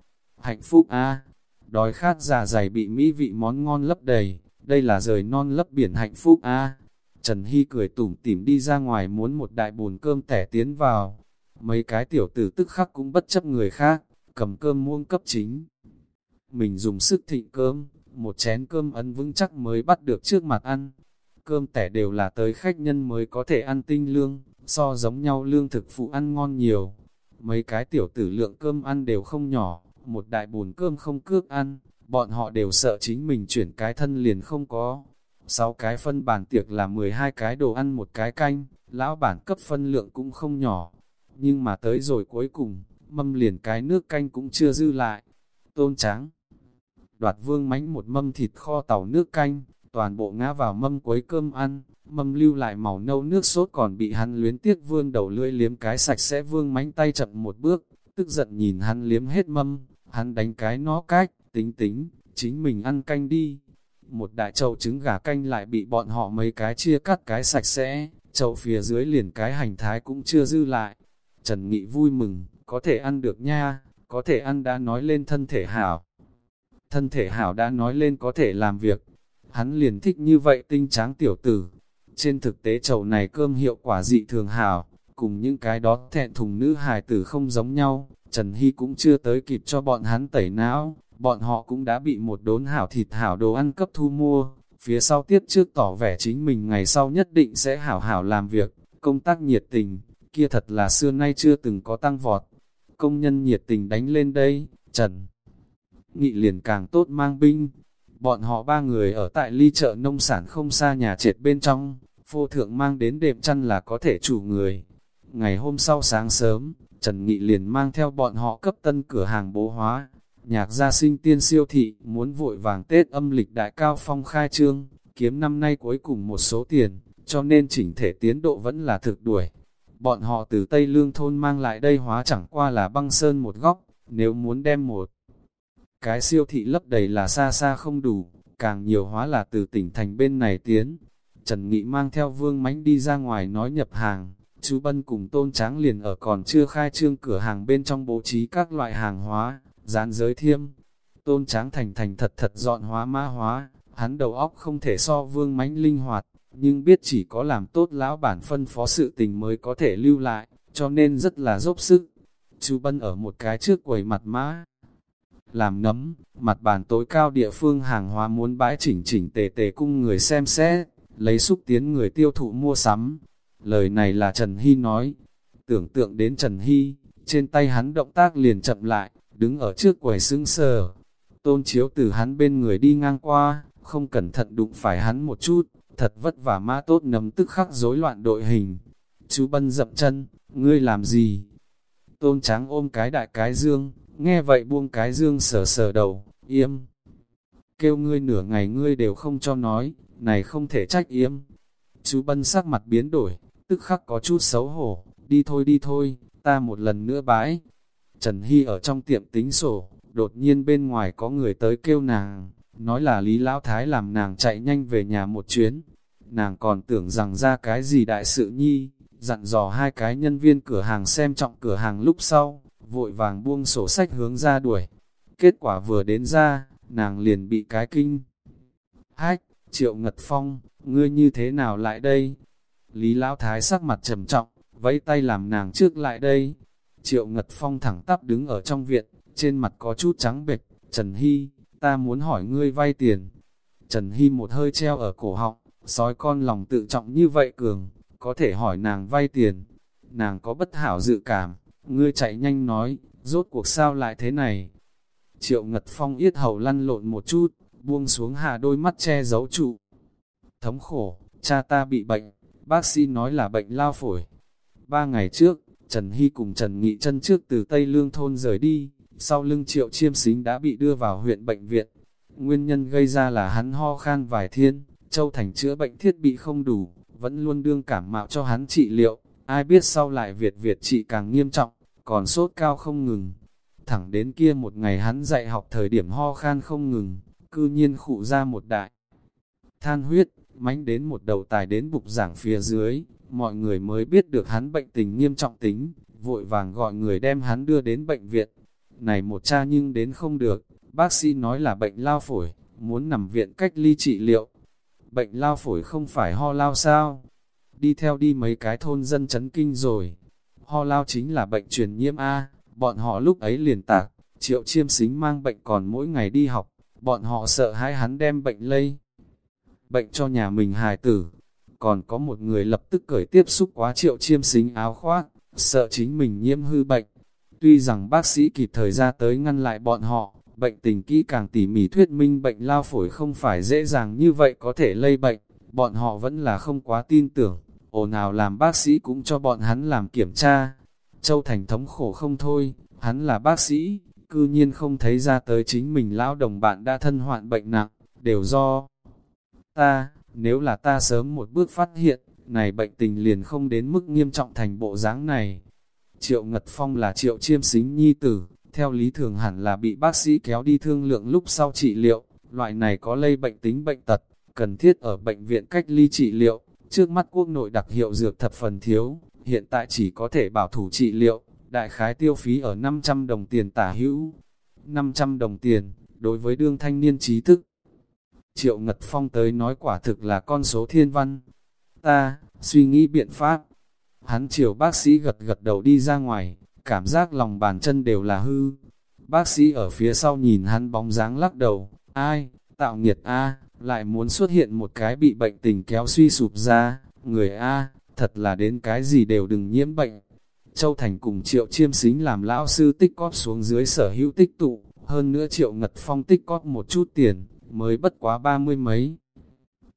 Hạnh phúc a đói khát già dày bị mỹ vị món ngon lấp đầy, đây là rời non lấp biển hạnh phúc a Trần Hy cười tủm tỉm đi ra ngoài muốn một đại bồn cơm tẻ tiến vào. Mấy cái tiểu tử tức khắc cũng bất chấp người khác, cầm cơm muông cấp chính. Mình dùng sức thịnh cơm, một chén cơm ấn vững chắc mới bắt được trước mặt ăn. Cơm tẻ đều là tới khách nhân mới có thể ăn tinh lương, so giống nhau lương thực phụ ăn ngon nhiều. Mấy cái tiểu tử lượng cơm ăn đều không nhỏ, một đại bùn cơm không cước ăn, bọn họ đều sợ chính mình chuyển cái thân liền không có. Sáu cái phân bàn tiệc là 12 cái đồ ăn một cái canh, lão bản cấp phân lượng cũng không nhỏ. Nhưng mà tới rồi cuối cùng, mâm liền cái nước canh cũng chưa dư lại. Tôn tráng đoạt vương mánh một mâm thịt kho tàu nước canh, toàn bộ ngã vào mâm quấy cơm ăn, mâm lưu lại màu nâu nước sốt còn bị hắn luyến tiếc vương đầu lưỡi liếm cái sạch sẽ vương mánh tay chậm một bước, tức giận nhìn hắn liếm hết mâm, hắn đánh cái nó cách, tính tính, chính mình ăn canh đi. Một đại chậu trứng gà canh lại bị bọn họ mấy cái chia cắt cái sạch sẽ, chậu phía dưới liền cái hành thái cũng chưa dư lại. Trần Nghị vui mừng, có thể ăn được nha, có thể ăn đã nói lên thân thể hảo. Thân thể hảo đã nói lên có thể làm việc, hắn liền thích như vậy tinh tráng tiểu tử. Trên thực tế chậu này cơm hiệu quả dị thường hảo, cùng những cái đó thẹn thùng nữ hài tử không giống nhau, Trần Hy cũng chưa tới kịp cho bọn hắn tẩy não, bọn họ cũng đã bị một đốn hảo thịt hảo đồ ăn cấp thu mua, phía sau tiết trước tỏ vẻ chính mình ngày sau nhất định sẽ hảo hảo làm việc, công tác nhiệt tình, kia thật là xưa nay chưa từng có tăng vọt. Công nhân nhiệt tình đánh lên đây, Trần Nghị liền càng tốt mang binh. Bọn họ ba người ở tại ly chợ nông sản không xa nhà trệt bên trong, phô thượng mang đến đệm chăn là có thể chủ người. Ngày hôm sau sáng sớm, Trần Nghị liền mang theo bọn họ cấp tân cửa hàng bố hóa, nhạc gia sinh tiên siêu thị, muốn vội vàng Tết âm lịch đại cao phong khai trương, kiếm năm nay cuối cùng một số tiền, cho nên chỉnh thể tiến độ vẫn là thực đuổi. Bọn họ từ Tây Lương Thôn mang lại đây hóa chẳng qua là băng sơn một góc, nếu muốn đem một cái siêu thị lấp đầy là xa xa không đủ, càng nhiều hóa là từ tỉnh thành bên này tiến. Trần Nghị mang theo vương mánh đi ra ngoài nói nhập hàng, chú Bân cùng tôn tráng liền ở còn chưa khai trương cửa hàng bên trong bố trí các loại hàng hóa, dán giới thiêm. Tôn tráng thành thành thật thật dọn hóa ma hóa, hắn đầu óc không thể so vương mánh linh hoạt, nhưng biết chỉ có làm tốt lão bản phân phó sự tình mới có thể lưu lại, cho nên rất là dốc sức. Chú Bân ở một cái trước quầy mặt mã, làm nấm, mặt bàn tối cao địa phương hàng hóa muốn bãi chỉnh chỉnh tề tề cung người xem xét, lấy xúc tiến người tiêu thụ mua sắm. Lời này là Trần Hy nói. Tưởng tượng đến Trần Hy, trên tay hắn động tác liền chậm lại, đứng ở trước quầy sững sờ. Tôn chiếu từ hắn bên người đi ngang qua, không cẩn thận đụng phải hắn một chút, thật vất vả ma tốt nấm tức khắc rối loạn đội hình. Chú Bân dậm chân, ngươi làm gì? Tôn tráng ôm cái đại cái dương, nghe vậy buông cái dương sờ sờ đầu, yếm. Kêu ngươi nửa ngày ngươi đều không cho nói, này không thể trách yếm. Chú Bân sắc mặt biến đổi, tức khắc có chút xấu hổ, đi thôi đi thôi, ta một lần nữa bãi. Trần Hy ở trong tiệm tính sổ, đột nhiên bên ngoài có người tới kêu nàng, nói là Lý Lão Thái làm nàng chạy nhanh về nhà một chuyến. Nàng còn tưởng rằng ra cái gì đại sự nhi, dặn dò hai cái nhân viên cửa hàng xem trọng cửa hàng lúc sau, vội vàng buông sổ sách hướng ra đuổi. Kết quả vừa đến ra, nàng liền bị cái kinh. Hách, triệu ngật phong, ngươi như thế nào lại đây? Lý Lão Thái sắc mặt trầm trọng, vẫy tay làm nàng trước lại đây. Triệu Ngật Phong thẳng tắp đứng ở trong viện, trên mặt có chút trắng bệch. Trần Hy, ta muốn hỏi ngươi vay tiền. Trần Hy một hơi treo ở cổ họng, sói con lòng tự trọng như vậy cường, có thể hỏi nàng vay tiền. Nàng có bất hảo dự cảm, ngươi chạy nhanh nói, rốt cuộc sao lại thế này. Triệu Ngật Phong yết hầu lăn lộn một chút, buông xuống hạ đôi mắt che giấu trụ. Thống khổ, cha ta bị bệnh, bác sĩ nói là bệnh lao phổi. Ba ngày trước, Trần Hy cùng Trần Nghị chân trước từ Tây Lương Thôn rời đi, sau lưng triệu chiêm xính đã bị đưa vào huyện bệnh viện. Nguyên nhân gây ra là hắn ho khan vài thiên, Châu Thành chữa bệnh thiết bị không đủ, vẫn luôn đương cảm mạo cho hắn trị liệu, ai biết sau lại Việt Việt trị càng nghiêm trọng, còn sốt cao không ngừng. Thẳng đến kia một ngày hắn dạy học thời điểm ho khan không ngừng, cư nhiên khụ ra một đại. Than huyết, mánh đến một đầu tài đến bục giảng phía dưới, mọi người mới biết được hắn bệnh tình nghiêm trọng tính, vội vàng gọi người đem hắn đưa đến bệnh viện. Này một cha nhưng đến không được, bác sĩ nói là bệnh lao phổi, muốn nằm viện cách ly trị liệu. Bệnh lao phổi không phải ho lao sao? Đi theo đi mấy cái thôn dân chấn kinh rồi. Ho lao chính là bệnh truyền nhiễm A, bọn họ lúc ấy liền tạc, triệu chiêm xính mang bệnh còn mỗi ngày đi học, bọn họ sợ hai hắn đem bệnh lây. Bệnh cho nhà mình hài tử, còn có một người lập tức cởi tiếp xúc quá triệu chiêm xính áo khoác, sợ chính mình nhiễm hư bệnh. Tuy rằng bác sĩ kịp thời ra tới ngăn lại bọn họ, bệnh tình kỹ càng tỉ mỉ thuyết minh bệnh lao phổi không phải dễ dàng như vậy có thể lây bệnh, bọn họ vẫn là không quá tin tưởng, ồn nào làm bác sĩ cũng cho bọn hắn làm kiểm tra. Châu Thành thống khổ không thôi, hắn là bác sĩ, cư nhiên không thấy ra tới chính mình lão đồng bạn đã thân hoạn bệnh nặng, đều do ta, nếu là ta sớm một bước phát hiện, này bệnh tình liền không đến mức nghiêm trọng thành bộ dáng này. Triệu Ngật Phong là triệu chiêm xính nhi tử, theo lý thường hẳn là bị bác sĩ kéo đi thương lượng lúc sau trị liệu, loại này có lây bệnh tính bệnh tật, cần thiết ở bệnh viện cách ly trị liệu, trước mắt quốc nội đặc hiệu dược thập phần thiếu, hiện tại chỉ có thể bảo thủ trị liệu, đại khái tiêu phí ở 500 đồng tiền tả hữu. 500 đồng tiền, đối với đương thanh niên trí thức, Triệu Ngật Phong tới nói quả thực là con số thiên văn. Ta, suy nghĩ biện pháp. Hắn chiều bác sĩ gật gật đầu đi ra ngoài, cảm giác lòng bàn chân đều là hư. Bác sĩ ở phía sau nhìn hắn bóng dáng lắc đầu, ai, tạo nghiệt A, lại muốn xuất hiện một cái bị bệnh tình kéo suy sụp ra, người A, thật là đến cái gì đều đừng nhiễm bệnh. Châu Thành cùng Triệu Chiêm Xính làm lão sư tích cóp xuống dưới sở hữu tích tụ, hơn nữa Triệu Ngật Phong tích cóp một chút tiền, mới bất quá ba mươi mấy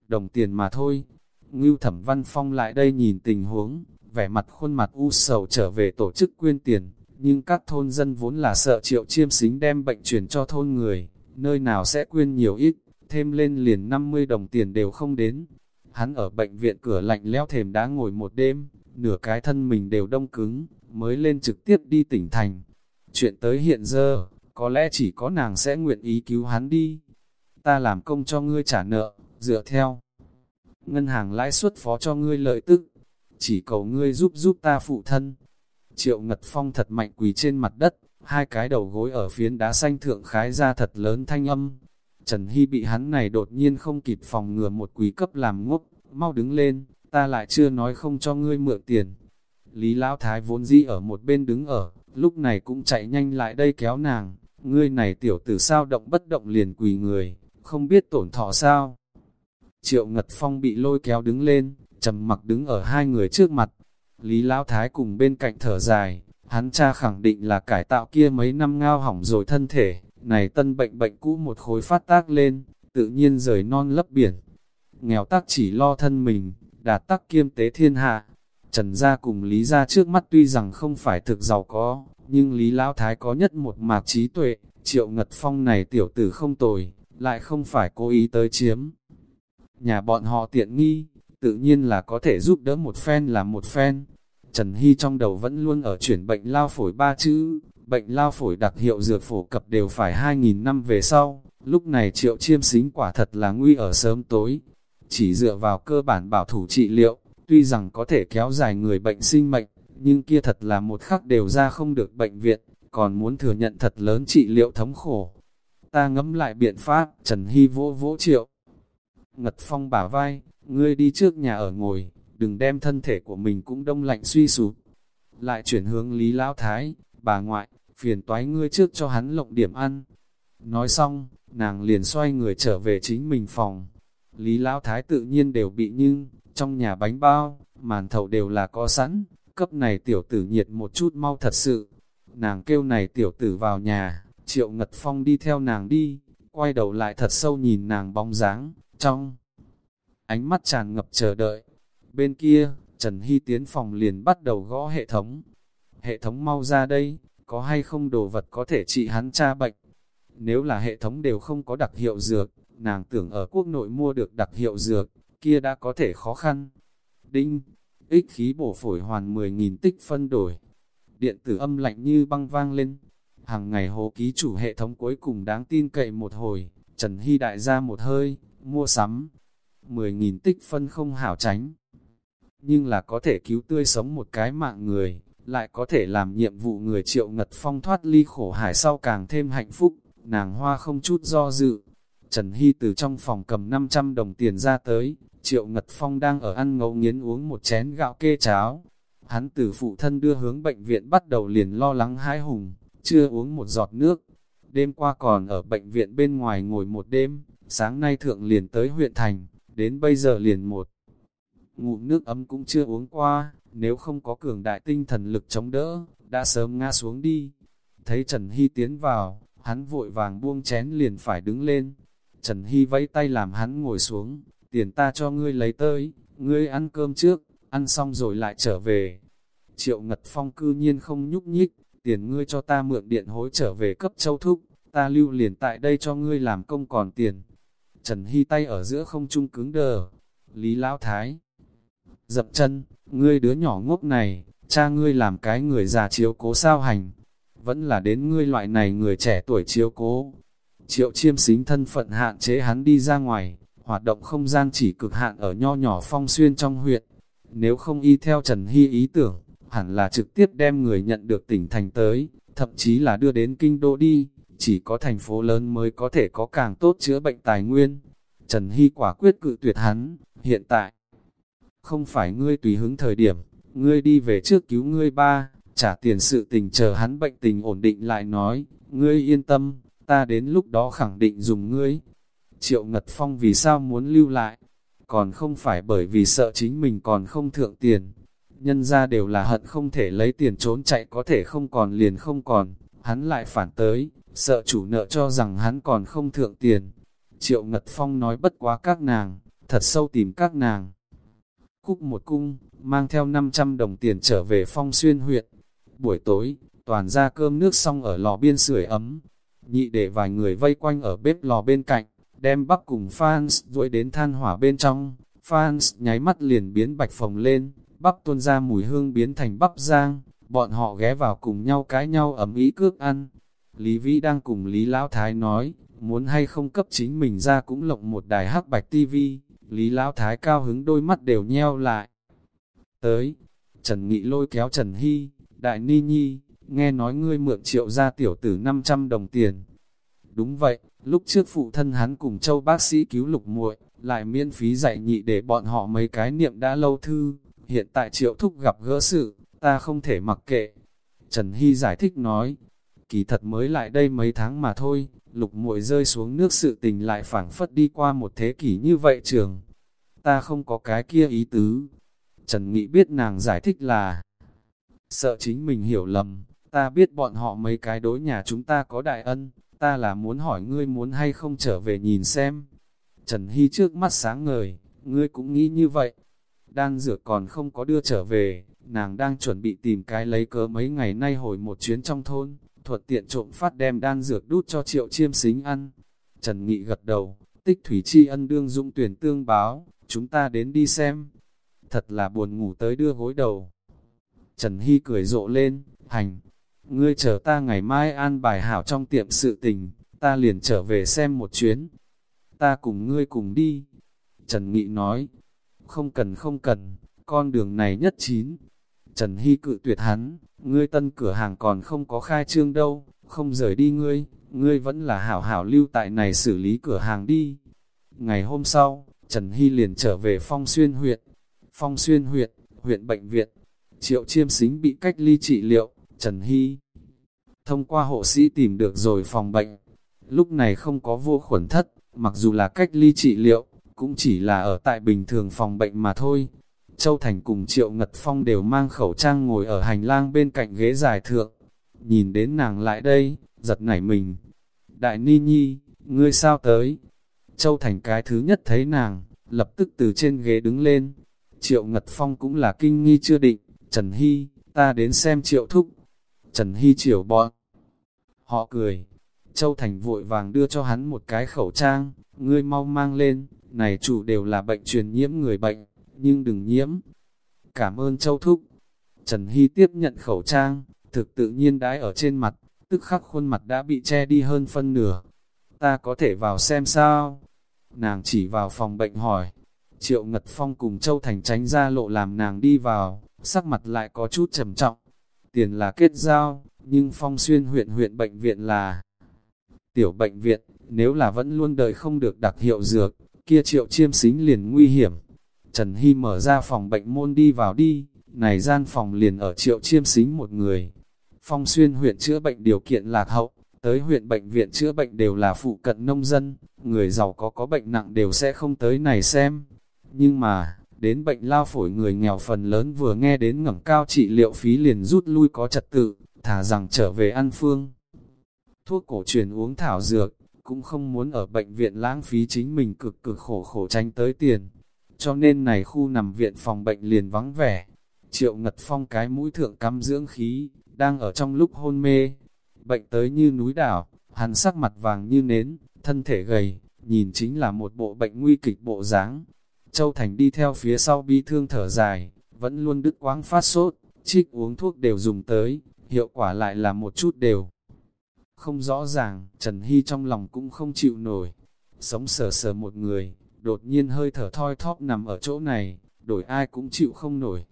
đồng tiền mà thôi. Ngưu Thẩm Văn Phong lại đây nhìn tình huống, vẻ mặt khuôn mặt u sầu trở về tổ chức quyên tiền, nhưng các thôn dân vốn là sợ triệu chiêm xính đem bệnh truyền cho thôn người, nơi nào sẽ quyên nhiều ít, thêm lên liền 50 đồng tiền đều không đến. Hắn ở bệnh viện cửa lạnh leo thềm đã ngồi một đêm, nửa cái thân mình đều đông cứng, mới lên trực tiếp đi tỉnh thành. Chuyện tới hiện giờ, có lẽ chỉ có nàng sẽ nguyện ý cứu hắn đi ta làm công cho ngươi trả nợ, dựa theo. Ngân hàng lãi suất phó cho ngươi lợi tức, chỉ cầu ngươi giúp giúp ta phụ thân. Triệu Ngật Phong thật mạnh quỳ trên mặt đất, hai cái đầu gối ở phiến đá xanh thượng khái ra thật lớn thanh âm. Trần Hy bị hắn này đột nhiên không kịp phòng ngừa một quý cấp làm ngốc, mau đứng lên, ta lại chưa nói không cho ngươi mượn tiền. Lý Lão Thái vốn dĩ ở một bên đứng ở, lúc này cũng chạy nhanh lại đây kéo nàng, ngươi này tiểu tử sao động bất động liền quỳ người, không biết tổn thọ sao. Triệu Ngật Phong bị lôi kéo đứng lên, trầm mặc đứng ở hai người trước mặt. Lý Lão Thái cùng bên cạnh thở dài, hắn cha khẳng định là cải tạo kia mấy năm ngao hỏng rồi thân thể, này tân bệnh bệnh cũ một khối phát tác lên, tự nhiên rời non lấp biển. Nghèo tác chỉ lo thân mình, đạt tắc kiêm tế thiên hạ. Trần gia cùng Lý gia trước mắt tuy rằng không phải thực giàu có, nhưng Lý Lão Thái có nhất một mạc trí tuệ, triệu ngật phong này tiểu tử không tồi, lại không phải cố ý tới chiếm. Nhà bọn họ tiện nghi, tự nhiên là có thể giúp đỡ một phen là một phen. Trần Hy trong đầu vẫn luôn ở chuyển bệnh lao phổi ba chữ, bệnh lao phổi đặc hiệu dược phổ cập đều phải 2.000 năm về sau, lúc này triệu chiêm xính quả thật là nguy ở sớm tối. Chỉ dựa vào cơ bản bảo thủ trị liệu, tuy rằng có thể kéo dài người bệnh sinh mệnh, nhưng kia thật là một khắc đều ra không được bệnh viện, còn muốn thừa nhận thật lớn trị liệu thống khổ, ta ngẫm lại biện pháp, Trần Hy vỗ vỗ triệu. Ngật Phong bả vai, ngươi đi trước nhà ở ngồi, đừng đem thân thể của mình cũng đông lạnh suy sụp. Lại chuyển hướng Lý Lão Thái, bà ngoại, phiền toái ngươi trước cho hắn lộng điểm ăn. Nói xong, nàng liền xoay người trở về chính mình phòng. Lý Lão Thái tự nhiên đều bị nhưng, trong nhà bánh bao, màn thầu đều là có sẵn, cấp này tiểu tử nhiệt một chút mau thật sự. Nàng kêu này tiểu tử vào nhà, Triệu Ngật Phong đi theo nàng đi, quay đầu lại thật sâu nhìn nàng bóng dáng, trong ánh mắt tràn ngập chờ đợi. Bên kia, Trần Hy tiến phòng liền bắt đầu gõ hệ thống. Hệ thống mau ra đây, có hay không đồ vật có thể trị hắn cha bệnh. Nếu là hệ thống đều không có đặc hiệu dược, nàng tưởng ở quốc nội mua được đặc hiệu dược, kia đã có thể khó khăn. Đinh, ích khí bổ phổi hoàn 10.000 tích phân đổi. Điện tử âm lạnh như băng vang lên. Hàng ngày hồ ký chủ hệ thống cuối cùng đáng tin cậy một hồi, Trần Hy đại ra một hơi, mua sắm. 10.000 tích phân không hảo tránh. Nhưng là có thể cứu tươi sống một cái mạng người, lại có thể làm nhiệm vụ người triệu ngật phong thoát ly khổ hải sau càng thêm hạnh phúc, nàng hoa không chút do dự. Trần Hy từ trong phòng cầm 500 đồng tiền ra tới, triệu ngật phong đang ở ăn ngấu nghiến uống một chén gạo kê cháo. Hắn từ phụ thân đưa hướng bệnh viện bắt đầu liền lo lắng hãi hùng, chưa uống một giọt nước. Đêm qua còn ở bệnh viện bên ngoài ngồi một đêm, sáng nay thượng liền tới huyện thành, đến bây giờ liền một. Ngụm nước ấm cũng chưa uống qua, nếu không có cường đại tinh thần lực chống đỡ, đã sớm ngã xuống đi. Thấy Trần Hy tiến vào, hắn vội vàng buông chén liền phải đứng lên. Trần Hy vẫy tay làm hắn ngồi xuống, tiền ta cho ngươi lấy tới, ngươi ăn cơm trước, ăn xong rồi lại trở về. Triệu Ngật Phong cư nhiên không nhúc nhích, tiền ngươi cho ta mượn điện hối trở về cấp châu thúc, ta lưu liền tại đây cho ngươi làm công còn tiền. Trần Hy tay ở giữa không trung cứng đờ, Lý Lão Thái dập chân, ngươi đứa nhỏ ngốc này, cha ngươi làm cái người già chiếu cố sao hành, vẫn là đến ngươi loại này người trẻ tuổi chiếu cố. Triệu chiêm xính thân phận hạn chế hắn đi ra ngoài, hoạt động không gian chỉ cực hạn ở nho nhỏ phong xuyên trong huyện. Nếu không y theo Trần Hy ý tưởng, hẳn là trực tiếp đem người nhận được tỉnh thành tới, thậm chí là đưa đến kinh đô đi, chỉ có thành phố lớn mới có thể có càng tốt chữa bệnh tài nguyên. Trần Hy quả quyết cự tuyệt hắn, hiện tại, không phải ngươi tùy hứng thời điểm, ngươi đi về trước cứu ngươi ba, trả tiền sự tình chờ hắn bệnh tình ổn định lại nói, ngươi yên tâm, ta đến lúc đó khẳng định dùng ngươi. Triệu Ngật Phong vì sao muốn lưu lại? Còn không phải bởi vì sợ chính mình còn không thượng tiền. Nhân ra đều là hận không thể lấy tiền trốn chạy có thể không còn liền không còn, hắn lại phản tới, sợ chủ nợ cho rằng hắn còn không thượng tiền. Triệu Ngật Phong nói bất quá các nàng, thật sâu tìm các nàng. Cúc một cung, mang theo 500 đồng tiền trở về phong xuyên huyện. Buổi tối, toàn ra cơm nước xong ở lò biên sưởi ấm. Nhị để vài người vây quanh ở bếp lò bên cạnh, đem bắp cùng fans duỗi đến than hỏa bên trong. Fans nháy mắt liền biến bạch phồng lên, bắp tuôn ra mùi hương biến thành bắp giang Bọn họ ghé vào cùng nhau cái nhau ấm ý cước ăn. Lý Vĩ đang cùng Lý Lão Thái nói, muốn hay không cấp chính mình ra cũng lộng một đài hắc bạch tivi Lý Lão Thái cao hứng đôi mắt đều nheo lại. Tới, Trần Nghị lôi kéo Trần Hy, Đại Ni Nhi, nghe nói ngươi mượn triệu ra tiểu tử 500 đồng tiền. Đúng vậy, lúc trước phụ thân hắn cùng châu bác sĩ cứu lục muội lại miễn phí dạy nhị để bọn họ mấy cái niệm đã lâu thư, hiện tại triệu thúc gặp gỡ sự, ta không thể mặc kệ. Trần Hy giải thích nói, kỳ thật mới lại đây mấy tháng mà thôi, lục muội rơi xuống nước sự tình lại phảng phất đi qua một thế kỷ như vậy trường. Ta không có cái kia ý tứ. Trần Nghị biết nàng giải thích là sợ chính mình hiểu lầm, ta biết bọn họ mấy cái đối nhà chúng ta có đại ân, ta là muốn hỏi ngươi muốn hay không trở về nhìn xem. Trần Hy trước mắt sáng ngời, ngươi cũng nghĩ như vậy. Đan dược còn không có đưa trở về, nàng đang chuẩn bị tìm cái lấy cớ mấy ngày nay hồi một chuyến trong thôn, thuật tiện trộm phát đem đan dược đút cho triệu chiêm xính ăn. Trần Nghị gật đầu, tích thủy chi ân đương dũng tuyển tương báo, chúng ta đến đi xem. Thật là buồn ngủ tới đưa gối đầu. Trần Hy cười rộ lên, hành, ngươi chờ ta ngày mai an bài hảo trong tiệm sự tình, ta liền trở về xem một chuyến. Ta cùng ngươi cùng đi. Trần Nghị nói, không cần không cần, con đường này nhất chín. Trần Hy cự tuyệt hắn, ngươi tân cửa hàng còn không có khai trương đâu, không rời đi ngươi, ngươi vẫn là hảo hảo lưu tại này xử lý cửa hàng đi. Ngày hôm sau, Trần Hy liền trở về Phong Xuyên huyện. Phong Xuyên huyện, huyện bệnh viện. Triệu chiêm xính bị cách ly trị liệu, Trần Hy. Thông qua hộ sĩ tìm được rồi phòng bệnh. Lúc này không có vô khuẩn thất, mặc dù là cách ly trị liệu, cũng chỉ là ở tại bình thường phòng bệnh mà thôi, Châu Thành cùng Triệu Ngật Phong đều mang khẩu trang ngồi ở hành lang bên cạnh ghế dài thượng. Nhìn đến nàng lại đây, giật nảy mình. Đại Ni Nhi, ngươi sao tới? Châu Thành cái thứ nhất thấy nàng, lập tức từ trên ghế đứng lên. Triệu Ngật Phong cũng là kinh nghi chưa định, Trần Hy, ta đến xem Triệu Thúc. Trần Hy chiều bọn. Họ cười. Châu Thành vội vàng đưa cho hắn một cái khẩu trang, ngươi mau mang lên, này chủ đều là bệnh truyền nhiễm người bệnh, nhưng đừng nhiễm. Cảm ơn Châu Thúc. Trần Hy tiếp nhận khẩu trang, thực tự nhiên đái ở trên mặt, tức khắc khuôn mặt đã bị che đi hơn phân nửa. Ta có thể vào xem sao? Nàng chỉ vào phòng bệnh hỏi. Triệu Ngật Phong cùng Châu Thành tránh ra lộ làm nàng đi vào, sắc mặt lại có chút trầm trọng. Tiền là kết giao, nhưng Phong Xuyên huyện huyện bệnh viện là tiểu bệnh viện, nếu là vẫn luôn đợi không được đặc hiệu dược, kia triệu chiêm xính liền nguy hiểm. Trần Hy mở ra phòng bệnh môn đi vào đi, này gian phòng liền ở triệu chiêm xính một người. Phong xuyên huyện chữa bệnh điều kiện lạc hậu, tới huyện bệnh viện chữa bệnh đều là phụ cận nông dân, người giàu có có bệnh nặng đều sẽ không tới này xem. Nhưng mà, đến bệnh lao phổi người nghèo phần lớn vừa nghe đến ngẩng cao trị liệu phí liền rút lui có trật tự, thả rằng trở về ăn phương. Thuốc cổ truyền uống thảo dược, cũng không muốn ở bệnh viện lãng phí chính mình cực cực khổ khổ tranh tới tiền. Cho nên này khu nằm viện phòng bệnh liền vắng vẻ. Triệu Ngật Phong cái mũi thượng cắm dưỡng khí, đang ở trong lúc hôn mê. Bệnh tới như núi đảo, hắn sắc mặt vàng như nến, thân thể gầy, nhìn chính là một bộ bệnh nguy kịch bộ dáng. Châu Thành đi theo phía sau bi thương thở dài, vẫn luôn đứt quáng phát sốt, trích uống thuốc đều dùng tới, hiệu quả lại là một chút đều. Không rõ ràng, Trần Hy trong lòng cũng không chịu nổi. Sống sờ sờ một người, đột nhiên hơi thở thoi thóp nằm ở chỗ này, đổi ai cũng chịu không nổi.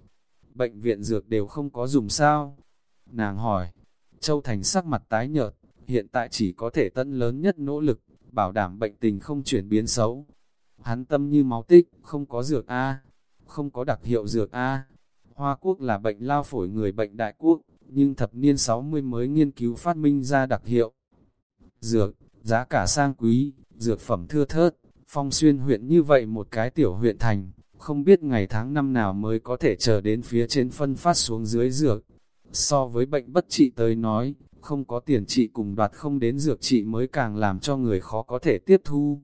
Bệnh viện dược đều không có dùng sao? Nàng hỏi, Châu Thành sắc mặt tái nhợt, hiện tại chỉ có thể tận lớn nhất nỗ lực, bảo đảm bệnh tình không chuyển biến xấu. Hắn tâm như máu tích, không có dược A, không có đặc hiệu dược A. Hoa quốc là bệnh lao phổi người bệnh đại quốc, nhưng thập niên 60 mới nghiên cứu phát minh ra đặc hiệu. Dược, giá cả sang quý, dược phẩm thưa thớt, phong xuyên huyện như vậy một cái tiểu huyện thành, không biết ngày tháng năm nào mới có thể chờ đến phía trên phân phát xuống dưới dược. So với bệnh bất trị tới nói, không có tiền trị cùng đoạt không đến dược trị mới càng làm cho người khó có thể tiếp thu.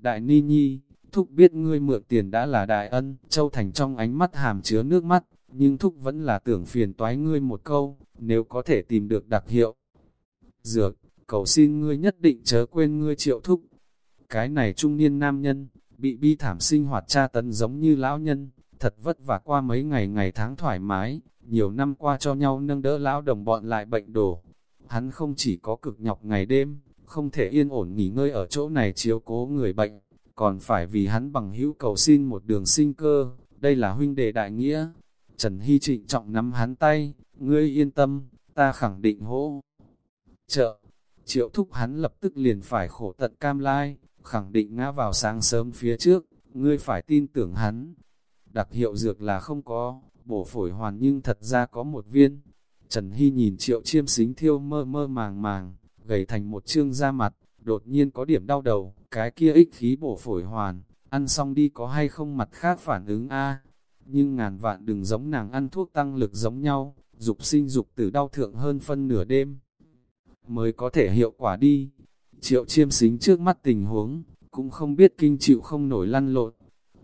Đại Ni Nhi, Thúc biết ngươi mượn tiền đã là đại ân, Châu Thành trong ánh mắt hàm chứa nước mắt, nhưng Thúc vẫn là tưởng phiền toái ngươi một câu, nếu có thể tìm được đặc hiệu. Dược, cầu xin ngươi nhất định chớ quên ngươi triệu Thúc. Cái này trung niên nam nhân, bị bi thảm sinh hoạt tra tấn giống như lão nhân, thật vất vả qua mấy ngày ngày tháng thoải mái, nhiều năm qua cho nhau nâng đỡ lão đồng bọn lại bệnh đổ. Hắn không chỉ có cực nhọc ngày đêm, không thể yên ổn nghỉ ngơi ở chỗ này chiếu cố người bệnh, còn phải vì hắn bằng hữu cầu xin một đường sinh cơ, đây là huynh đệ đại nghĩa. Trần Hy trịnh trọng nắm hắn tay, ngươi yên tâm, ta khẳng định hỗ. Trợ, triệu thúc hắn lập tức liền phải khổ tận cam lai, khẳng định ngã vào sáng sớm phía trước, ngươi phải tin tưởng hắn. Đặc hiệu dược là không có, bổ phổi hoàn nhưng thật ra có một viên. Trần Hy nhìn triệu chiêm xính thiêu mơ mơ màng màng, gầy thành một chương da mặt, đột nhiên có điểm đau đầu, cái kia ích khí bổ phổi hoàn, ăn xong đi có hay không mặt khác phản ứng a Nhưng ngàn vạn đừng giống nàng ăn thuốc tăng lực giống nhau, dục sinh dục tử đau thượng hơn phân nửa đêm. Mới có thể hiệu quả đi. Triệu chiêm xính trước mắt tình huống, cũng không biết kinh chịu không nổi lăn lộn.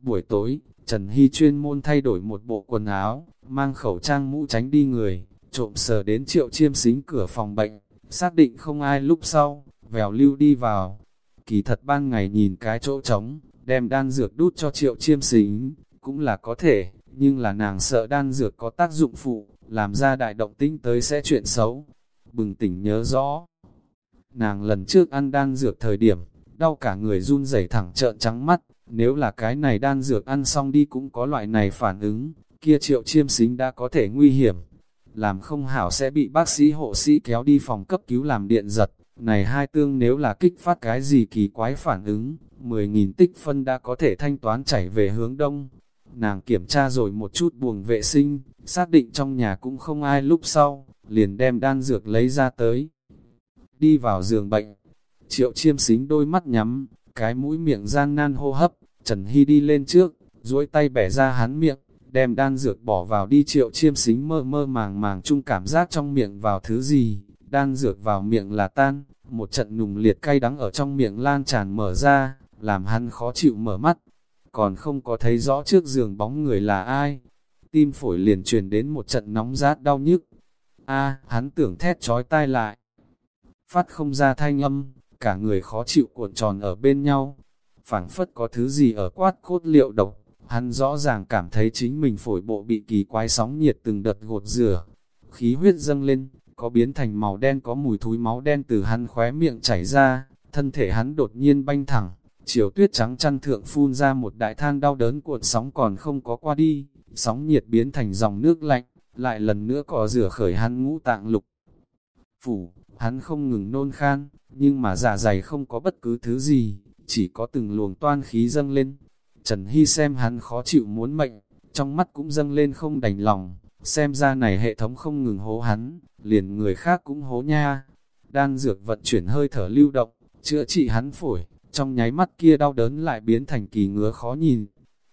Buổi tối, Trần Hy chuyên môn thay đổi một bộ quần áo, mang khẩu trang mũ tránh đi người, trộm sờ đến triệu chiêm xính cửa phòng bệnh, xác định không ai lúc sau, vèo lưu đi vào. Kỳ thật ban ngày nhìn cái chỗ trống, đem đan dược đút cho triệu chiêm xính, cũng là có thể, nhưng là nàng sợ đan dược có tác dụng phụ, làm ra đại động tinh tới sẽ chuyện xấu. Bừng tỉnh nhớ rõ, nàng lần trước ăn đan dược thời điểm, đau cả người run rẩy thẳng trợn trắng mắt, nếu là cái này đan dược ăn xong đi cũng có loại này phản ứng, kia triệu chiêm xính đã có thể nguy hiểm. Làm không hảo sẽ bị bác sĩ hộ sĩ kéo đi phòng cấp cứu làm điện giật. Này hai tương nếu là kích phát cái gì kỳ quái phản ứng, 10.000 tích phân đã có thể thanh toán chảy về hướng đông. Nàng kiểm tra rồi một chút buồng vệ sinh, xác định trong nhà cũng không ai lúc sau, liền đem đan dược lấy ra tới. Đi vào giường bệnh, triệu chiêm xính đôi mắt nhắm, cái mũi miệng gian nan hô hấp, Trần Hy đi lên trước, duỗi tay bẻ ra hắn miệng, đem đan dược bỏ vào đi triệu chiêm xính mơ mơ màng màng chung cảm giác trong miệng vào thứ gì, đan dược vào miệng là tan, một trận nùng liệt cay đắng ở trong miệng lan tràn mở ra, làm hắn khó chịu mở mắt, còn không có thấy rõ trước giường bóng người là ai. Tim phổi liền truyền đến một trận nóng rát đau nhức. A, hắn tưởng thét trói tai lại. Phát không ra thanh âm, cả người khó chịu cuộn tròn ở bên nhau. phảng phất có thứ gì ở quát cốt liệu độc, hắn rõ ràng cảm thấy chính mình phổi bộ bị kỳ quái sóng nhiệt từng đợt gột rửa. Khí huyết dâng lên, có biến thành màu đen có mùi thúi máu đen từ hắn khóe miệng chảy ra, thân thể hắn đột nhiên banh thẳng, chiều tuyết trắng chăn thượng phun ra một đại than đau đớn cuộn sóng còn không có qua đi, sóng nhiệt biến thành dòng nước lạnh, lại lần nữa cỏ rửa khởi hắn ngũ tạng lục. Phủ, hắn không ngừng nôn khan, nhưng mà giả dày không có bất cứ thứ gì, chỉ có từng luồng toan khí dâng lên. Trần Hy xem hắn khó chịu muốn mệnh, trong mắt cũng dâng lên không đành lòng, xem ra này hệ thống không ngừng hố hắn, liền người khác cũng hố nha. Đan dược vận chuyển hơi thở lưu động, chữa trị hắn phổi, trong nháy mắt kia đau đớn lại biến thành kỳ ngứa khó nhìn.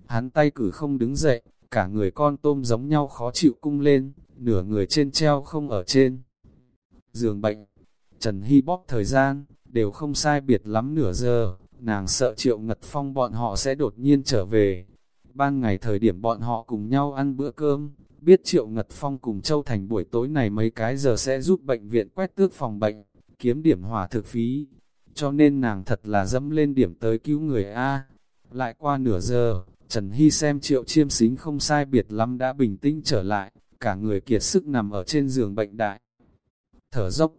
Hắn tay cử không đứng dậy, cả người con tôm giống nhau khó chịu cung lên, nửa người trên treo không ở trên. Giường bệnh, Trần Hy bóp thời gian, đều không sai biệt lắm nửa giờ, nàng sợ triệu ngật phong bọn họ sẽ đột nhiên trở về. Ban ngày thời điểm bọn họ cùng nhau ăn bữa cơm, biết triệu ngật phong cùng Châu Thành buổi tối này mấy cái giờ sẽ giúp bệnh viện quét tước phòng bệnh, kiếm điểm hỏa thực phí. Cho nên nàng thật là dẫm lên điểm tới cứu người A. Lại qua nửa giờ, Trần Hy xem triệu chiêm xính không sai biệt lắm đã bình tĩnh trở lại, cả người kiệt sức nằm ở trên giường bệnh đại. Thở dốc,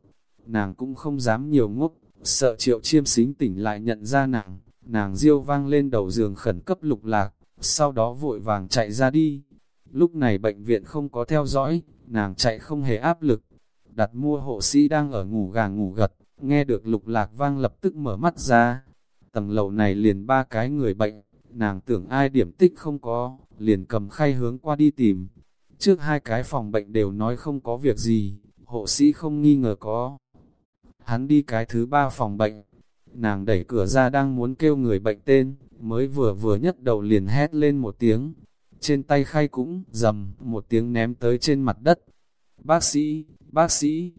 nàng cũng không dám nhiều ngốc, sợ triệu chiêm xính tỉnh lại nhận ra nàng, nàng diêu vang lên đầu giường khẩn cấp lục lạc, sau đó vội vàng chạy ra đi. Lúc này bệnh viện không có theo dõi, nàng chạy không hề áp lực. Đặt mua hộ sĩ đang ở ngủ gàng ngủ gật, nghe được lục lạc vang lập tức mở mắt ra. Tầng lầu này liền ba cái người bệnh, nàng tưởng ai điểm tích không có, liền cầm khay hướng qua đi tìm. Trước hai cái phòng bệnh đều nói không có việc gì, hộ sĩ không nghi ngờ có. Hắn đi cái thứ ba phòng bệnh, nàng đẩy cửa ra đang muốn kêu người bệnh tên, mới vừa vừa nhất đầu liền hét lên một tiếng. Trên tay khay cũng dầm một tiếng ném tới trên mặt đất. Bác sĩ, bác sĩ,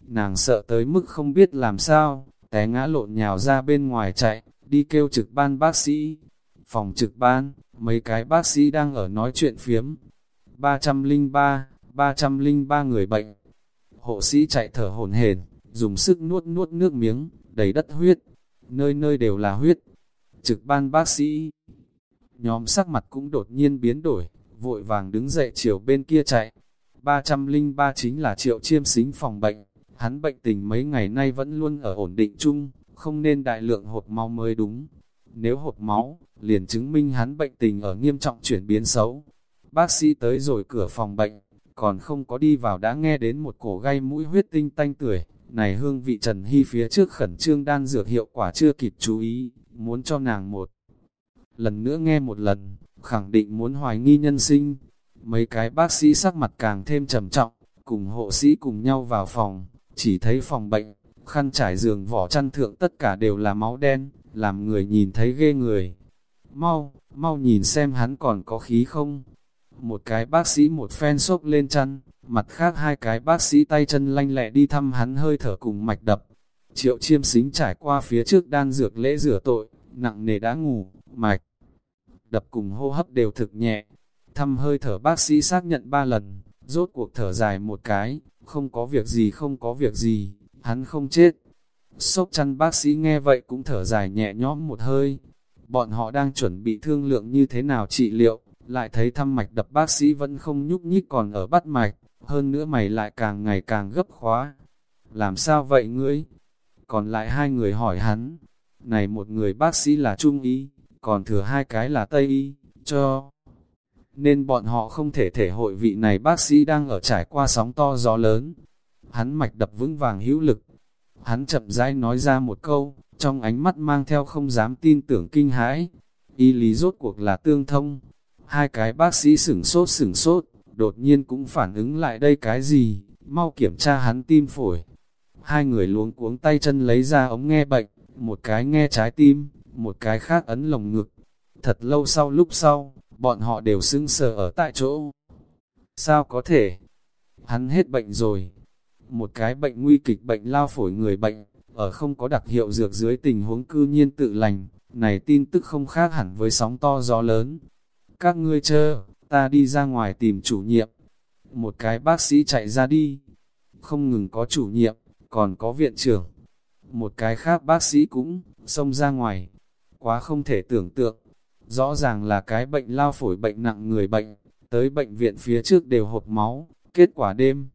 nàng sợ tới mức không biết làm sao, té ngã lộn nhào ra bên ngoài chạy, đi kêu trực ban bác sĩ. Phòng trực ban, mấy cái bác sĩ đang ở nói chuyện phiếm. 303, 303 người bệnh. Hộ sĩ chạy thở hổn hển, dùng sức nuốt nuốt nước miếng, đầy đất huyết, nơi nơi đều là huyết. Trực ban bác sĩ, nhóm sắc mặt cũng đột nhiên biến đổi, vội vàng đứng dậy chiều bên kia chạy. 303 chính là triệu chiêm xính phòng bệnh, hắn bệnh tình mấy ngày nay vẫn luôn ở ổn định chung, không nên đại lượng hột máu mới đúng. Nếu hột máu, liền chứng minh hắn bệnh tình ở nghiêm trọng chuyển biến xấu. Bác sĩ tới rồi cửa phòng bệnh, còn không có đi vào đã nghe đến một cổ gai mũi huyết tinh tanh tuổi, này hương vị Trần Hy phía trước khẩn trương đan dược hiệu quả chưa kịp chú ý, muốn cho nàng một. Lần nữa nghe một lần, khẳng định muốn hoài nghi nhân sinh. Mấy cái bác sĩ sắc mặt càng thêm trầm trọng, cùng hộ sĩ cùng nhau vào phòng, chỉ thấy phòng bệnh, khăn trải giường vỏ chăn thượng tất cả đều là máu đen, làm người nhìn thấy ghê người. Mau, mau nhìn xem hắn còn có khí không? Một cái bác sĩ một phen sốc lên chăn, Mặt khác hai cái bác sĩ tay chân lanh lẹ đi thăm hắn hơi thở cùng mạch đập. Triệu chiêm xính trải qua phía trước đan dược lễ rửa tội, nặng nề đã ngủ, mạch. Đập cùng hô hấp đều thực nhẹ. Thăm hơi thở bác sĩ xác nhận ba lần, rốt cuộc thở dài một cái, không có việc gì không có việc gì, hắn không chết. Sốc chăn bác sĩ nghe vậy cũng thở dài nhẹ nhõm một hơi. Bọn họ đang chuẩn bị thương lượng như thế nào trị liệu, lại thấy thăm mạch đập bác sĩ vẫn không nhúc nhích còn ở bắt mạch hơn nữa mày lại càng ngày càng gấp khóa. Làm sao vậy ngươi? Còn lại hai người hỏi hắn, này một người bác sĩ là trung y, còn thừa hai cái là tây y, cho. Nên bọn họ không thể thể hội vị này bác sĩ đang ở trải qua sóng to gió lớn. Hắn mạch đập vững vàng hữu lực. Hắn chậm rãi nói ra một câu, trong ánh mắt mang theo không dám tin tưởng kinh hãi. Y lý rốt cuộc là tương thông. Hai cái bác sĩ sửng sốt sửng sốt, đột nhiên cũng phản ứng lại đây cái gì, mau kiểm tra hắn tim phổi. Hai người luống cuống tay chân lấy ra ống nghe bệnh, một cái nghe trái tim, một cái khác ấn lồng ngực. Thật lâu sau lúc sau, bọn họ đều sững sờ ở tại chỗ. Sao có thể? Hắn hết bệnh rồi. Một cái bệnh nguy kịch bệnh lao phổi người bệnh, ở không có đặc hiệu dược dưới tình huống cư nhiên tự lành, này tin tức không khác hẳn với sóng to gió lớn. Các ngươi chờ, ta đi ra ngoài tìm chủ nhiệm. Một cái bác sĩ chạy ra đi, không ngừng có chủ nhiệm, còn có viện trưởng. Một cái khác bác sĩ cũng xông ra ngoài, quá không thể tưởng tượng. Rõ ràng là cái bệnh lao phổi bệnh nặng người bệnh, tới bệnh viện phía trước đều hộp máu, kết quả đêm.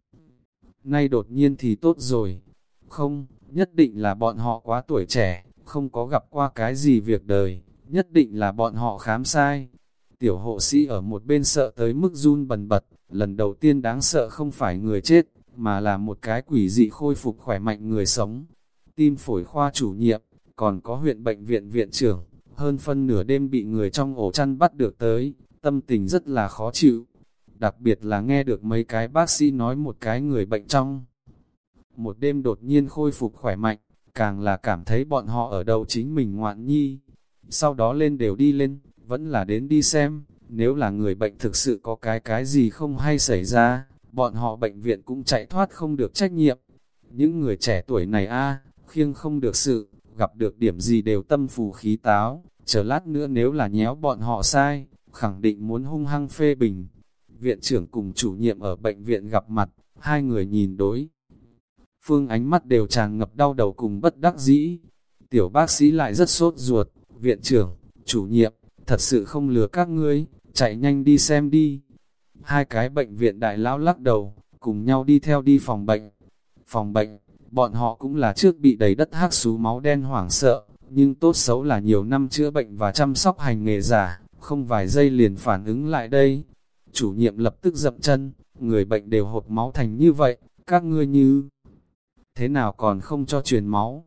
Nay đột nhiên thì tốt rồi. Không, nhất định là bọn họ quá tuổi trẻ, không có gặp qua cái gì việc đời, nhất định là bọn họ khám sai. Tiểu hộ sĩ ở một bên sợ tới mức run bần bật, lần đầu tiên đáng sợ không phải người chết, mà là một cái quỷ dị khôi phục khỏe mạnh người sống. Tim phổi khoa chủ nhiệm, còn có huyện bệnh viện viện trưởng, hơn phân nửa đêm bị người trong ổ chăn bắt được tới, tâm tình rất là khó chịu. Đặc biệt là nghe được mấy cái bác sĩ nói một cái người bệnh trong. Một đêm đột nhiên khôi phục khỏe mạnh, càng là cảm thấy bọn họ ở đầu chính mình ngoạn nhi. Sau đó lên đều đi lên, vẫn là đến đi xem, nếu là người bệnh thực sự có cái cái gì không hay xảy ra, bọn họ bệnh viện cũng chạy thoát không được trách nhiệm. Những người trẻ tuổi này a khiêng không được sự, gặp được điểm gì đều tâm phù khí táo, chờ lát nữa nếu là nhéo bọn họ sai, khẳng định muốn hung hăng phê bình. Viện trưởng cùng chủ nhiệm ở bệnh viện gặp mặt, hai người nhìn đối. Phương ánh mắt đều tràn ngập đau đầu cùng bất đắc dĩ. Tiểu bác sĩ lại rất sốt ruột, viện trưởng, chủ nhiệm, thật sự không lừa các ngươi, chạy nhanh đi xem đi. Hai cái bệnh viện đại lão lắc đầu, cùng nhau đi theo đi phòng bệnh. Phòng bệnh, bọn họ cũng là trước bị đầy đất hắc xú máu đen hoảng sợ, nhưng tốt xấu là nhiều năm chữa bệnh và chăm sóc hành nghề giả, không vài giây liền phản ứng lại đây. Chủ nhiệm lập tức dậm chân, người bệnh đều hộp máu thành như vậy, các ngươi như thế nào còn không cho truyền máu.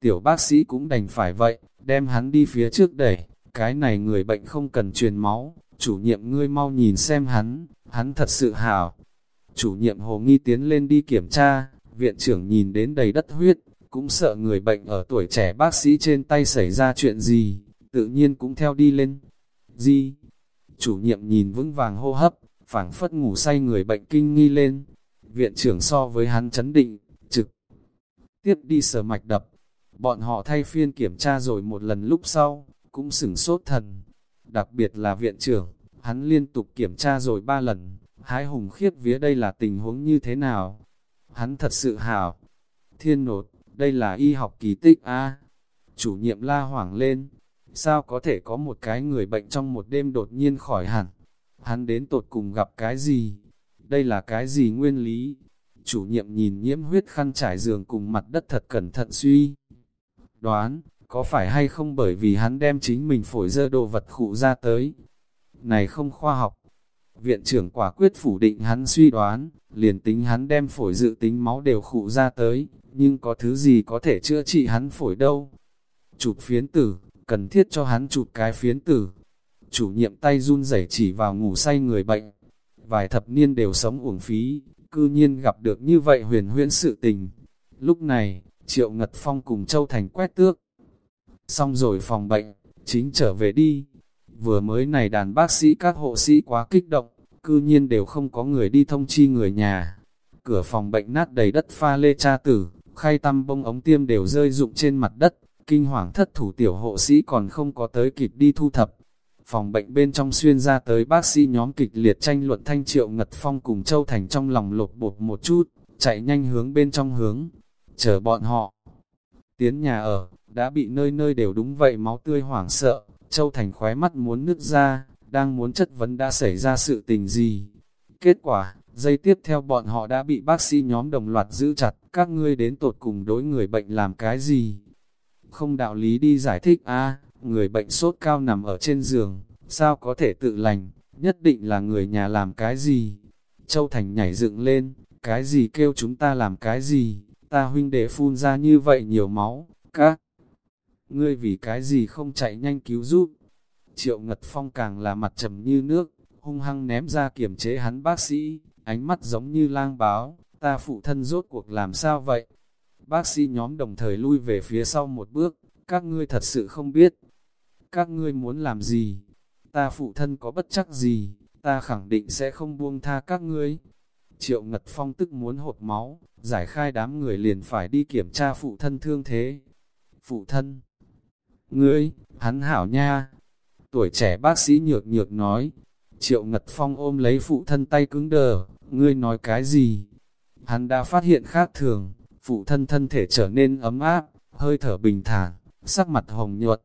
Tiểu bác sĩ cũng đành phải vậy, đem hắn đi phía trước đẩy, cái này người bệnh không cần truyền máu, chủ nhiệm ngươi mau nhìn xem hắn, hắn thật sự hảo. Chủ nhiệm hồ nghi tiến lên đi kiểm tra, viện trưởng nhìn đến đầy đất huyết, cũng sợ người bệnh ở tuổi trẻ bác sĩ trên tay xảy ra chuyện gì, tự nhiên cũng theo đi lên. Gì? Chủ nhiệm nhìn vững vàng hô hấp, phảng phất ngủ say người bệnh kinh nghi lên. Viện trưởng so với hắn chấn định, trực tiếp đi sờ mạch đập. Bọn họ thay phiên kiểm tra rồi một lần lúc sau, cũng sửng sốt thần. Đặc biệt là viện trưởng, hắn liên tục kiểm tra rồi ba lần, hái hùng khiếp vía đây là tình huống như thế nào. Hắn thật sự hảo. Thiên nột, đây là y học kỳ tích a Chủ nhiệm la hoảng lên, sao có thể có một cái người bệnh trong một đêm đột nhiên khỏi hẳn. Hắn đến tột cùng gặp cái gì? Đây là cái gì nguyên lý? Chủ nhiệm nhìn nhiễm huyết khăn trải giường cùng mặt đất thật cẩn thận suy. Đoán, có phải hay không bởi vì hắn đem chính mình phổi dơ đồ vật khụ ra tới? Này không khoa học. Viện trưởng quả quyết phủ định hắn suy đoán, liền tính hắn đem phổi dự tính máu đều khụ ra tới, nhưng có thứ gì có thể chữa trị hắn phổi đâu. Chụp phiến tử, cần thiết cho hắn chụp cái phiến tử. Chủ nhiệm tay run rẩy chỉ vào ngủ say người bệnh. Vài thập niên đều sống uổng phí, cư nhiên gặp được như vậy huyền huyễn sự tình. Lúc này, Triệu Ngật Phong cùng Châu Thành quét tước. Xong rồi phòng bệnh, chính trở về đi. Vừa mới này đàn bác sĩ các hộ sĩ quá kích động, cư nhiên đều không có người đi thông chi người nhà. Cửa phòng bệnh nát đầy đất pha lê cha tử, khay tăm bông ống tiêm đều rơi rụng trên mặt đất, kinh hoàng thất thủ tiểu hộ sĩ còn không có tới kịp đi thu thập. Phòng bệnh bên trong xuyên ra tới bác sĩ nhóm kịch liệt tranh luận thanh triệu ngật phong cùng Châu Thành trong lòng lột bột một chút, chạy nhanh hướng bên trong hướng, chờ bọn họ. Tiến nhà ở, đã bị nơi nơi đều đúng vậy máu tươi hoảng sợ, Châu Thành khóe mắt muốn nứt ra, đang muốn chất vấn đã xảy ra sự tình gì. Kết quả, dây tiếp theo bọn họ đã bị bác sĩ nhóm đồng loạt giữ chặt, các ngươi đến tột cùng đối người bệnh làm cái gì? Không đạo lý đi giải thích a người bệnh sốt cao nằm ở trên giường, sao có thể tự lành, nhất định là người nhà làm cái gì? Châu Thành nhảy dựng lên, cái gì kêu chúng ta làm cái gì? Ta huynh đệ phun ra như vậy nhiều máu, các ngươi vì cái gì không chạy nhanh cứu giúp? Triệu Ngật Phong càng là mặt trầm như nước, hung hăng ném ra kiểm chế hắn bác sĩ, ánh mắt giống như lang báo, ta phụ thân rốt cuộc làm sao vậy? Bác sĩ nhóm đồng thời lui về phía sau một bước, các ngươi thật sự không biết. Các ngươi muốn làm gì? Ta phụ thân có bất chắc gì, ta khẳng định sẽ không buông tha các ngươi. Triệu Ngật Phong tức muốn hột máu, giải khai đám người liền phải đi kiểm tra phụ thân thương thế. Phụ thân, ngươi, hắn hảo nha. Tuổi trẻ bác sĩ nhược nhược nói, Triệu Ngật Phong ôm lấy phụ thân tay cứng đờ, ngươi nói cái gì? Hắn đã phát hiện khác thường, phụ thân thân thể trở nên ấm áp, hơi thở bình thản, sắc mặt hồng nhuận.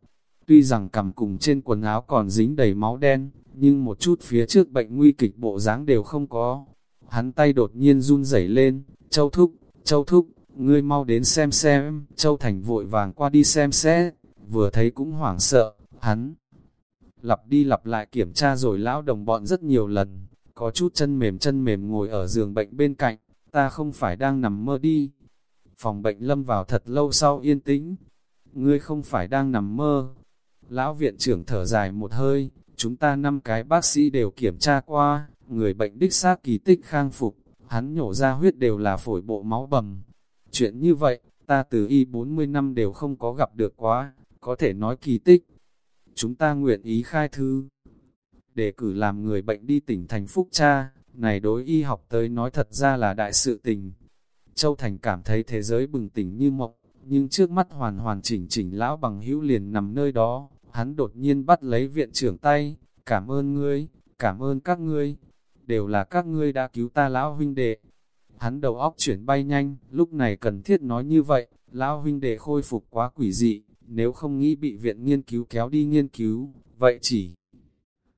Tuy rằng cầm cùng trên quần áo còn dính đầy máu đen, nhưng một chút phía trước bệnh nguy kịch bộ dáng đều không có. Hắn tay đột nhiên run rẩy lên, châu thúc, châu thúc, ngươi mau đến xem xem, châu thành vội vàng qua đi xem xét, vừa thấy cũng hoảng sợ, hắn lặp đi lặp lại kiểm tra rồi lão đồng bọn rất nhiều lần, có chút chân mềm chân mềm ngồi ở giường bệnh bên cạnh, ta không phải đang nằm mơ đi. Phòng bệnh lâm vào thật lâu sau yên tĩnh, ngươi không phải đang nằm mơ. Lão viện trưởng thở dài một hơi, chúng ta năm cái bác sĩ đều kiểm tra qua, người bệnh đích xác kỳ tích khang phục, hắn nhổ ra huyết đều là phổi bộ máu bầm. Chuyện như vậy, ta từ y 40 năm đều không có gặp được quá, có thể nói kỳ tích. Chúng ta nguyện ý khai thư, để cử làm người bệnh đi tỉnh thành Phúc Cha, này đối y học tới nói thật ra là đại sự tình. Châu Thành cảm thấy thế giới bừng tỉnh như mộng, nhưng trước mắt hoàn hoàn chỉnh chỉnh lão bằng hữu liền nằm nơi đó, hắn đột nhiên bắt lấy viện trưởng tay, cảm ơn ngươi, cảm ơn các ngươi, đều là các ngươi đã cứu ta lão huynh đệ. Hắn đầu óc chuyển bay nhanh, lúc này cần thiết nói như vậy, lão huynh đệ khôi phục quá quỷ dị, nếu không nghĩ bị viện nghiên cứu kéo đi nghiên cứu, vậy chỉ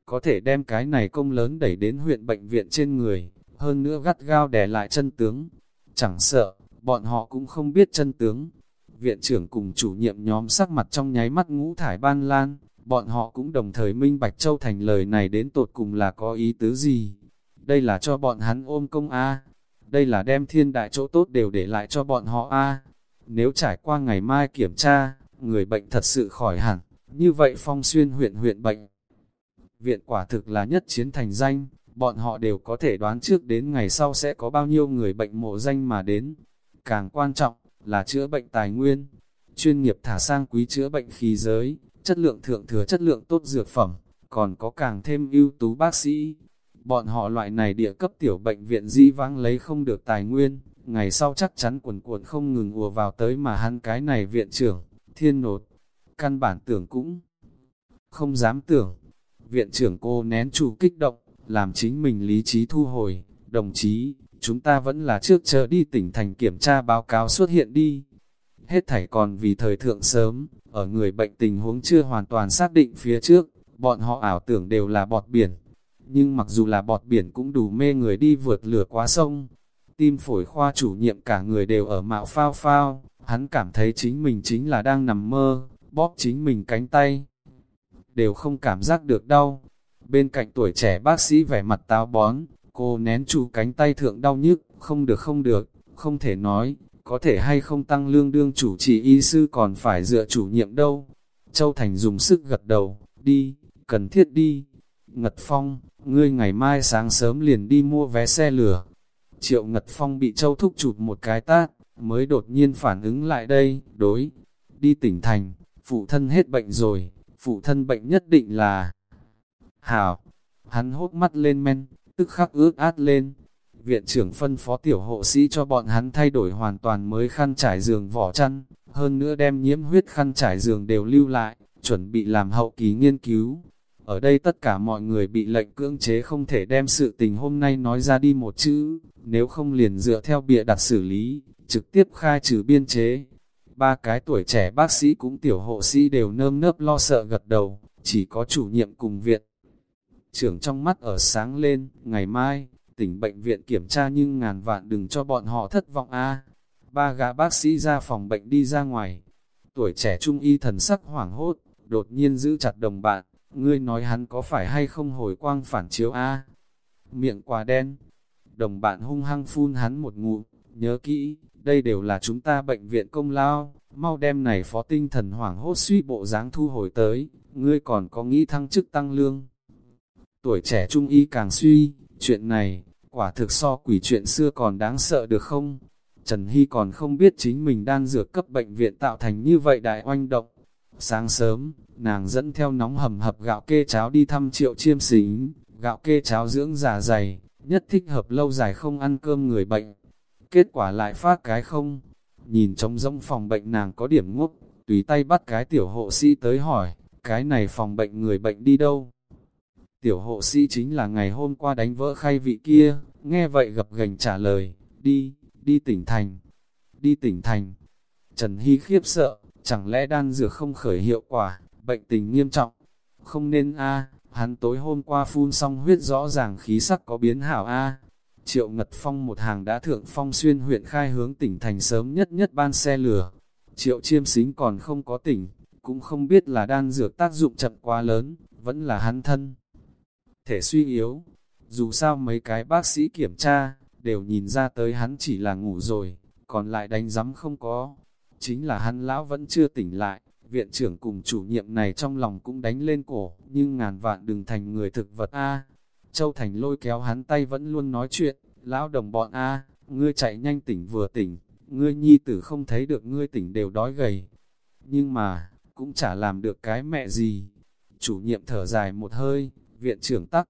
có thể đem cái này công lớn đẩy đến huyện bệnh viện trên người, hơn nữa gắt gao đè lại chân tướng. Chẳng sợ, bọn họ cũng không biết chân tướng. Viện trưởng cùng chủ nhiệm nhóm sắc mặt trong nháy mắt ngũ thải ban lan, bọn họ cũng đồng thời minh bạch châu thành lời này đến tột cùng là có ý tứ gì. Đây là cho bọn hắn ôm công A, đây là đem thiên đại chỗ tốt đều để lại cho bọn họ A. Nếu trải qua ngày mai kiểm tra, người bệnh thật sự khỏi hẳn, như vậy phong xuyên huyện huyện bệnh viện quả thực là nhất chiến thành danh, bọn họ đều có thể đoán trước đến ngày sau sẽ có bao nhiêu người bệnh mộ danh mà đến. Càng quan trọng, là chữa bệnh tài nguyên, chuyên nghiệp thả sang quý chữa bệnh khí giới, chất lượng thượng thừa chất lượng tốt dược phẩm, còn có càng thêm ưu tú bác sĩ. Bọn họ loại này địa cấp tiểu bệnh viện di vãng lấy không được tài nguyên, ngày sau chắc chắn quần cuộn không ngừng ùa vào tới mà hắn cái này viện trưởng, thiên nột, căn bản tưởng cũng không dám tưởng. Viện trưởng cô nén chủ kích động, làm chính mình lý trí thu hồi, đồng chí, chúng ta vẫn là trước chờ đi tỉnh thành kiểm tra báo cáo xuất hiện đi. Hết thảy còn vì thời thượng sớm, ở người bệnh tình huống chưa hoàn toàn xác định phía trước, bọn họ ảo tưởng đều là bọt biển. Nhưng mặc dù là bọt biển cũng đủ mê người đi vượt lửa qua sông. Tim phổi khoa chủ nhiệm cả người đều ở mạo phao phao, hắn cảm thấy chính mình chính là đang nằm mơ, bóp chính mình cánh tay đều không cảm giác được đau. Bên cạnh tuổi trẻ bác sĩ vẻ mặt táo bón, cô nén chu cánh tay thượng đau nhức, không được không được, không thể nói, có thể hay không tăng lương đương chủ trị y sư còn phải dựa chủ nhiệm đâu. Châu Thành dùng sức gật đầu, đi, cần thiết đi. Ngật Phong, ngươi ngày mai sáng sớm liền đi mua vé xe lửa. Triệu Ngật Phong bị Châu thúc chụp một cái tát, mới đột nhiên phản ứng lại đây, đối, đi tỉnh thành, phụ thân hết bệnh rồi, phụ thân bệnh nhất định là Hảo, hắn hốt mắt lên men, tức khắc ướt át lên. Viện trưởng phân phó tiểu hộ sĩ cho bọn hắn thay đổi hoàn toàn mới khăn trải giường vỏ chăn, hơn nữa đem nhiễm huyết khăn trải giường đều lưu lại, chuẩn bị làm hậu kỳ nghiên cứu. Ở đây tất cả mọi người bị lệnh cưỡng chế không thể đem sự tình hôm nay nói ra đi một chữ, nếu không liền dựa theo bịa đặt xử lý, trực tiếp khai trừ biên chế. Ba cái tuổi trẻ bác sĩ cũng tiểu hộ sĩ đều nơm nớp lo sợ gật đầu, chỉ có chủ nhiệm cùng viện. Trưởng trong mắt ở sáng lên, ngày mai, tỉnh bệnh viện kiểm tra nhưng ngàn vạn đừng cho bọn họ thất vọng a. Ba gã bác sĩ ra phòng bệnh đi ra ngoài. Tuổi trẻ trung y thần sắc hoảng hốt, đột nhiên giữ chặt đồng bạn, ngươi nói hắn có phải hay không hồi quang phản chiếu a? Miệng quả đen. Đồng bạn hung hăng phun hắn một ngụ, nhớ kỹ, đây đều là chúng ta bệnh viện công lao, mau đem này phó tinh thần hoảng hốt suy bộ dáng thu hồi tới, ngươi còn có nghĩ thăng chức tăng lương. Tuổi trẻ trung y càng suy, chuyện này, quả thực so quỷ chuyện xưa còn đáng sợ được không? Trần Hy còn không biết chính mình đang dược cấp bệnh viện tạo thành như vậy đại oanh động. Sáng sớm, nàng dẫn theo nóng hầm hập gạo kê cháo đi thăm triệu chiêm xính, gạo kê cháo dưỡng giả dày, nhất thích hợp lâu dài không ăn cơm người bệnh. Kết quả lại phát cái không, nhìn trống rỗng phòng bệnh nàng có điểm ngốc, tùy tay bắt cái tiểu hộ sĩ tới hỏi, cái này phòng bệnh người bệnh đi đâu? Tiểu hộ sĩ chính là ngày hôm qua đánh vỡ khay vị kia, nghe vậy gập gành trả lời, đi, đi tỉnh thành, đi tỉnh thành. Trần Hy khiếp sợ, chẳng lẽ đan dược không khởi hiệu quả, bệnh tình nghiêm trọng, không nên a hắn tối hôm qua phun xong huyết rõ ràng khí sắc có biến hảo a Triệu Ngật Phong một hàng đã thượng phong xuyên huyện khai hướng tỉnh thành sớm nhất nhất ban xe lửa. Triệu chiêm xính còn không có tỉnh, cũng không biết là đan dược tác dụng chậm quá lớn, vẫn là hắn thân. Thể suy yếu, dù sao mấy cái bác sĩ kiểm tra, đều nhìn ra tới hắn chỉ là ngủ rồi, còn lại đánh giấm không có. Chính là hắn lão vẫn chưa tỉnh lại, viện trưởng cùng chủ nhiệm này trong lòng cũng đánh lên cổ, nhưng ngàn vạn đừng thành người thực vật A. Châu Thành lôi kéo hắn tay vẫn luôn nói chuyện, lão đồng bọn A, ngươi chạy nhanh tỉnh vừa tỉnh, ngươi nhi tử không thấy được ngươi tỉnh đều đói gầy. Nhưng mà, cũng chả làm được cái mẹ gì. Chủ nhiệm thở dài một hơi, viện trưởng tắc.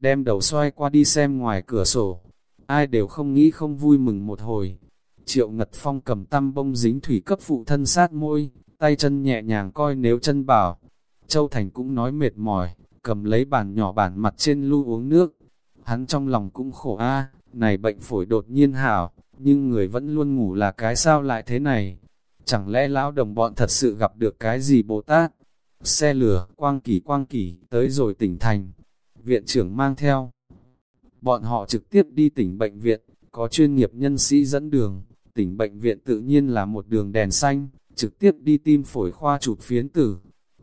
Đem đầu xoay qua đi xem ngoài cửa sổ. Ai đều không nghĩ không vui mừng một hồi. Triệu Ngật Phong cầm tăm bông dính thủy cấp phụ thân sát môi, tay chân nhẹ nhàng coi nếu chân bảo. Châu Thành cũng nói mệt mỏi, cầm lấy bàn nhỏ bàn mặt trên lu uống nước. Hắn trong lòng cũng khổ a này bệnh phổi đột nhiên hảo, nhưng người vẫn luôn ngủ là cái sao lại thế này. Chẳng lẽ lão đồng bọn thật sự gặp được cái gì Bồ Tát? Xe lửa, quang kỳ quang kỳ, tới rồi tỉnh thành. Viện trưởng mang theo. Bọn họ trực tiếp đi tỉnh bệnh viện, có chuyên nghiệp nhân sĩ dẫn đường. Tỉnh bệnh viện tự nhiên là một đường đèn xanh, trực tiếp đi tim phổi khoa chụp phiến tử.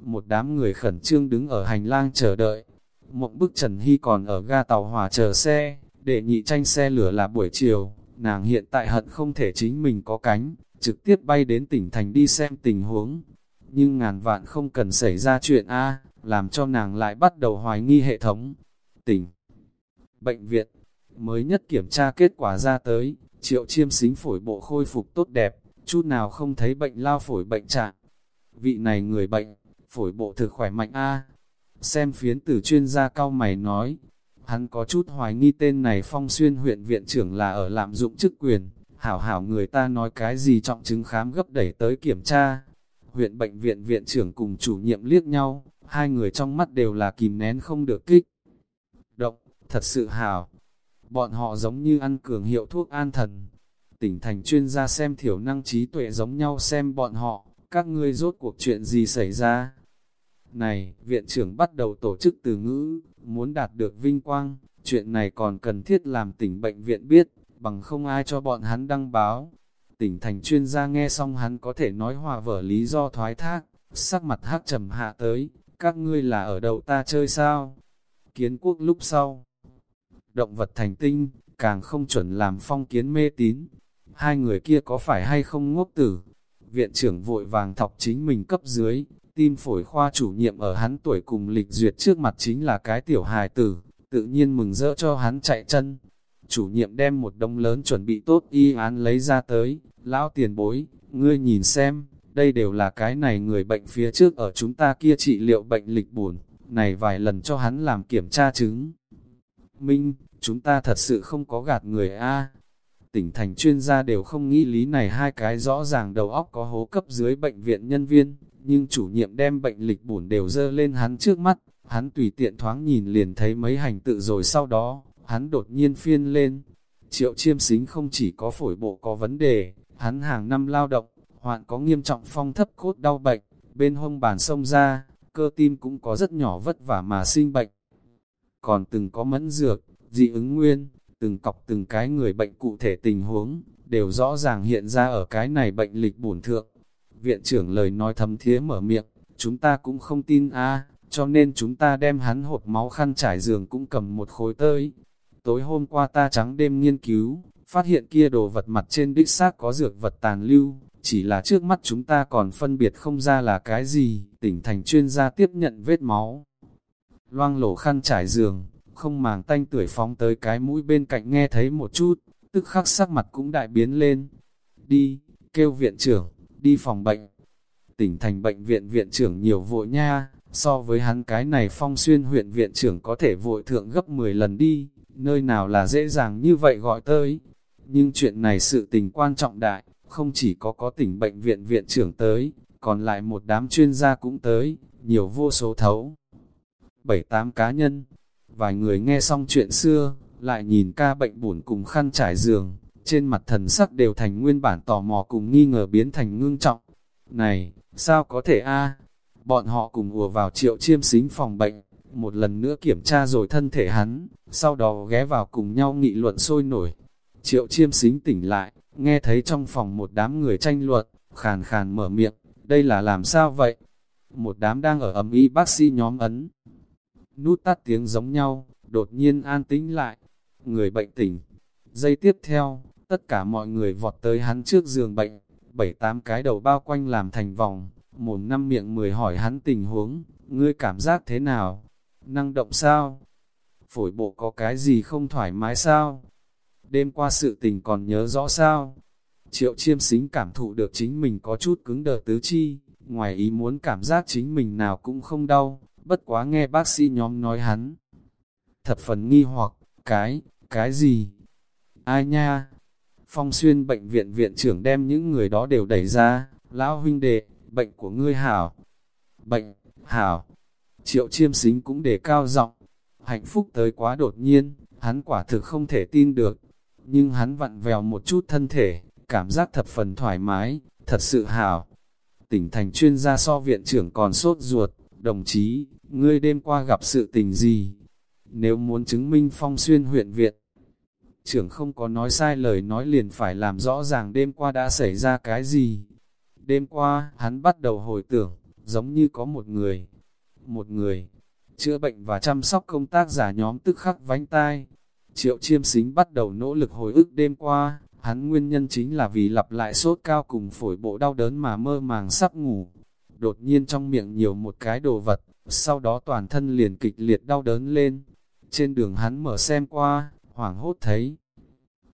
Một đám người khẩn trương đứng ở hành lang chờ đợi. Một bức Trần Hy còn ở ga tàu hỏa chờ xe, để nhị tranh xe lửa là buổi chiều, nàng hiện tại hận không thể chính mình có cánh, trực tiếp bay đến tỉnh thành đi xem tình huống. Nhưng ngàn vạn không cần xảy ra chuyện A, làm cho nàng lại bắt đầu hoài nghi hệ thống. Tỉnh, bệnh viện, mới nhất kiểm tra kết quả ra tới, triệu chiêm xính phổi bộ khôi phục tốt đẹp, chút nào không thấy bệnh lao phổi bệnh trạng. Vị này người bệnh, phổi bộ thực khỏe mạnh A. Xem phiến tử chuyên gia cao mày nói, hắn có chút hoài nghi tên này phong xuyên huyện viện trưởng là ở lạm dụng chức quyền, hảo hảo người ta nói cái gì trọng chứng khám gấp đẩy tới kiểm tra. Huyện bệnh viện viện trưởng cùng chủ nhiệm liếc nhau, hai người trong mắt đều là kìm nén không được kích. Động, thật sự hảo. Bọn họ giống như ăn cường hiệu thuốc an thần. Tỉnh thành chuyên gia xem thiểu năng trí tuệ giống nhau xem bọn họ, các ngươi rốt cuộc chuyện gì xảy ra. Này, viện trưởng bắt đầu tổ chức từ ngữ, muốn đạt được vinh quang, chuyện này còn cần thiết làm tỉnh bệnh viện biết, bằng không ai cho bọn hắn đăng báo. Tỉnh thành chuyên gia nghe xong hắn có thể nói hòa vở lý do thoái thác, sắc mặt hắc trầm hạ tới, các ngươi là ở đầu ta chơi sao? Kiến quốc lúc sau, động vật thành tinh, càng không chuẩn làm phong kiến mê tín. Hai người kia có phải hay không ngốc tử? Viện trưởng vội vàng thọc chính mình cấp dưới, tim phổi khoa chủ nhiệm ở hắn tuổi cùng lịch duyệt trước mặt chính là cái tiểu hài tử, tự nhiên mừng rỡ cho hắn chạy chân, chủ nhiệm đem một đông lớn chuẩn bị tốt y án lấy ra tới, lão tiền bối, ngươi nhìn xem, đây đều là cái này người bệnh phía trước ở chúng ta kia trị liệu bệnh lịch buồn, này vài lần cho hắn làm kiểm tra chứng. Minh, chúng ta thật sự không có gạt người A. Tỉnh thành chuyên gia đều không nghĩ lý này hai cái rõ ràng đầu óc có hố cấp dưới bệnh viện nhân viên, nhưng chủ nhiệm đem bệnh lịch bổn đều dơ lên hắn trước mắt, hắn tùy tiện thoáng nhìn liền thấy mấy hành tự rồi sau đó, hắn đột nhiên phiên lên. Triệu chiêm xính không chỉ có phổi bộ có vấn đề, hắn hàng năm lao động, hoạn có nghiêm trọng phong thấp cốt đau bệnh, bên hông bàn sông ra, cơ tim cũng có rất nhỏ vất vả mà sinh bệnh. Còn từng có mẫn dược, dị ứng nguyên, từng cọc từng cái người bệnh cụ thể tình huống, đều rõ ràng hiện ra ở cái này bệnh lịch bổn thượng. Viện trưởng lời nói thầm thía mở miệng, chúng ta cũng không tin a cho nên chúng ta đem hắn hộp máu khăn trải giường cũng cầm một khối tới, Tối hôm qua ta trắng đêm nghiên cứu, phát hiện kia đồ vật mặt trên đích xác có dược vật tàn lưu, chỉ là trước mắt chúng ta còn phân biệt không ra là cái gì, tỉnh thành chuyên gia tiếp nhận vết máu. Loang lổ khăn trải giường, không màng tanh tuổi phóng tới cái mũi bên cạnh nghe thấy một chút, tức khắc sắc mặt cũng đại biến lên. Đi, kêu viện trưởng, đi phòng bệnh. Tỉnh thành bệnh viện viện trưởng nhiều vội nha, so với hắn cái này phong xuyên huyện viện trưởng có thể vội thượng gấp 10 lần đi, nơi nào là dễ dàng như vậy gọi tới. Nhưng chuyện này sự tình quan trọng đại, không chỉ có có tỉnh bệnh viện viện trưởng tới, còn lại một đám chuyên gia cũng tới, nhiều vô số thấu. Bảy tám cá nhân, vài người nghe xong chuyện xưa, lại nhìn ca bệnh buồn cùng khăn trải giường, trên mặt thần sắc đều thành nguyên bản tò mò cùng nghi ngờ biến thành ngưng trọng. Này, sao có thể a Bọn họ cùng ùa vào triệu chiêm xính phòng bệnh, một lần nữa kiểm tra rồi thân thể hắn, sau đó ghé vào cùng nhau nghị luận sôi nổi. Triệu chiêm xính tỉnh lại, nghe thấy trong phòng một đám người tranh luận, khàn khàn mở miệng, đây là làm sao vậy? Một đám đang ở ấm y bác sĩ nhóm ấn. Nút tắt tiếng giống nhau, đột nhiên an tĩnh lại, người bệnh tỉnh. Giây tiếp theo, tất cả mọi người vọt tới hắn trước giường bệnh, bảy tám cái đầu bao quanh làm thành vòng, mồm năm miệng mười hỏi hắn tình huống, ngươi cảm giác thế nào? Năng động sao? Phổi bộ có cái gì không thoải mái sao? Đêm qua sự tình còn nhớ rõ sao? Triệu chiêm xính cảm thụ được chính mình có chút cứng đờ tứ chi, ngoài ý muốn cảm giác chính mình nào cũng không đau, bất quá nghe bác sĩ nhóm nói hắn. Thập phần nghi hoặc, cái, cái gì? Ai nha? Phong xuyên bệnh viện viện trưởng đem những người đó đều đẩy ra, lão huynh đệ, bệnh của ngươi hảo. Bệnh, hảo. Triệu chiêm xính cũng đề cao giọng hạnh phúc tới quá đột nhiên, hắn quả thực không thể tin được. Nhưng hắn vặn vèo một chút thân thể, cảm giác thập phần thoải mái, thật sự hảo. Tỉnh thành chuyên gia so viện trưởng còn sốt ruột, đồng chí, ngươi đêm qua gặp sự tình gì? Nếu muốn chứng minh phong xuyên huyện viện, trưởng không có nói sai lời nói liền phải làm rõ ràng đêm qua đã xảy ra cái gì. Đêm qua, hắn bắt đầu hồi tưởng, giống như có một người, một người, chữa bệnh và chăm sóc công tác giả nhóm tức khắc vánh tai. Triệu chiêm xính bắt đầu nỗ lực hồi ức đêm qua, hắn nguyên nhân chính là vì lặp lại sốt cao cùng phổi bộ đau đớn mà mơ màng sắp ngủ. Đột nhiên trong miệng nhiều một cái đồ vật, sau đó toàn thân liền kịch liệt đau đớn lên. Trên đường hắn mở xem qua, hoảng hốt thấy.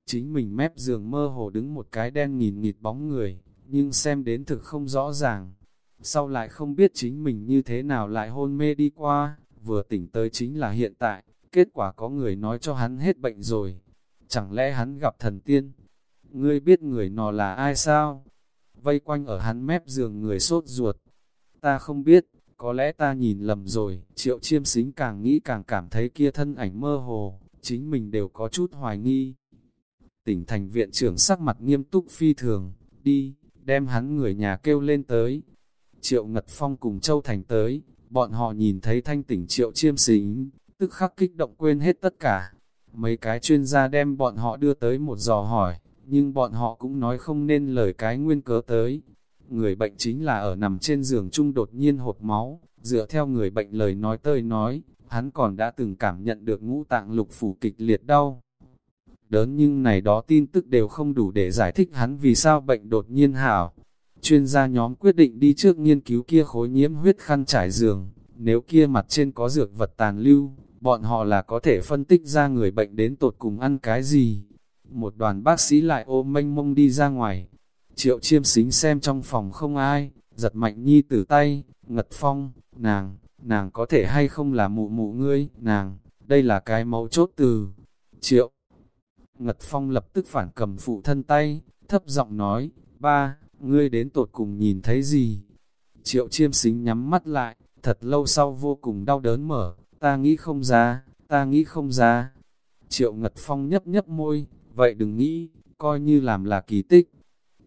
Chính mình mép giường mơ hồ đứng một cái đen nghìn nghịt bóng người, nhưng xem đến thực không rõ ràng. Sau lại không biết chính mình như thế nào lại hôn mê đi qua, vừa tỉnh tới chính là hiện tại, kết quả có người nói cho hắn hết bệnh rồi. Chẳng lẽ hắn gặp thần tiên? Ngươi biết người nọ là ai sao? Vây quanh ở hắn mép giường người sốt ruột. Ta không biết, có lẽ ta nhìn lầm rồi. Triệu chiêm xính càng nghĩ càng cảm thấy kia thân ảnh mơ hồ, chính mình đều có chút hoài nghi. Tỉnh thành viện trưởng sắc mặt nghiêm túc phi thường, đi, đem hắn người nhà kêu lên tới. Triệu Ngật Phong cùng Châu Thành tới, bọn họ nhìn thấy thanh tỉnh Triệu Chiêm Sính, tức khắc kích động quên hết tất cả. Mấy cái chuyên gia đem bọn họ đưa tới một dò hỏi, nhưng bọn họ cũng nói không nên lời cái nguyên cớ tới. Người bệnh chính là ở nằm trên giường chung đột nhiên hột máu, dựa theo người bệnh lời nói tơi nói, hắn còn đã từng cảm nhận được ngũ tạng lục phủ kịch liệt đau. Đớn nhưng này đó tin tức đều không đủ để giải thích hắn vì sao bệnh đột nhiên hảo. Chuyên gia nhóm quyết định đi trước nghiên cứu kia khối nhiễm huyết khăn trải giường, nếu kia mặt trên có dược vật tàn lưu, bọn họ là có thể phân tích ra người bệnh đến tột cùng ăn cái gì. Một đoàn bác sĩ lại ôm mênh mông đi ra ngoài. Triệu chiêm xính xem trong phòng không ai, giật mạnh nhi từ tay, ngật phong, nàng, nàng có thể hay không là mụ mụ ngươi, nàng, đây là cái mấu chốt từ. Triệu, ngật phong lập tức phản cầm phụ thân tay, thấp giọng nói, ba, ngươi đến tột cùng nhìn thấy gì? Triệu chiêm xính nhắm mắt lại, thật lâu sau vô cùng đau đớn mở, ta nghĩ không ra, ta nghĩ không ra. Triệu Ngật Phong nhấp nhấp môi, vậy đừng nghĩ, coi như làm là kỳ tích.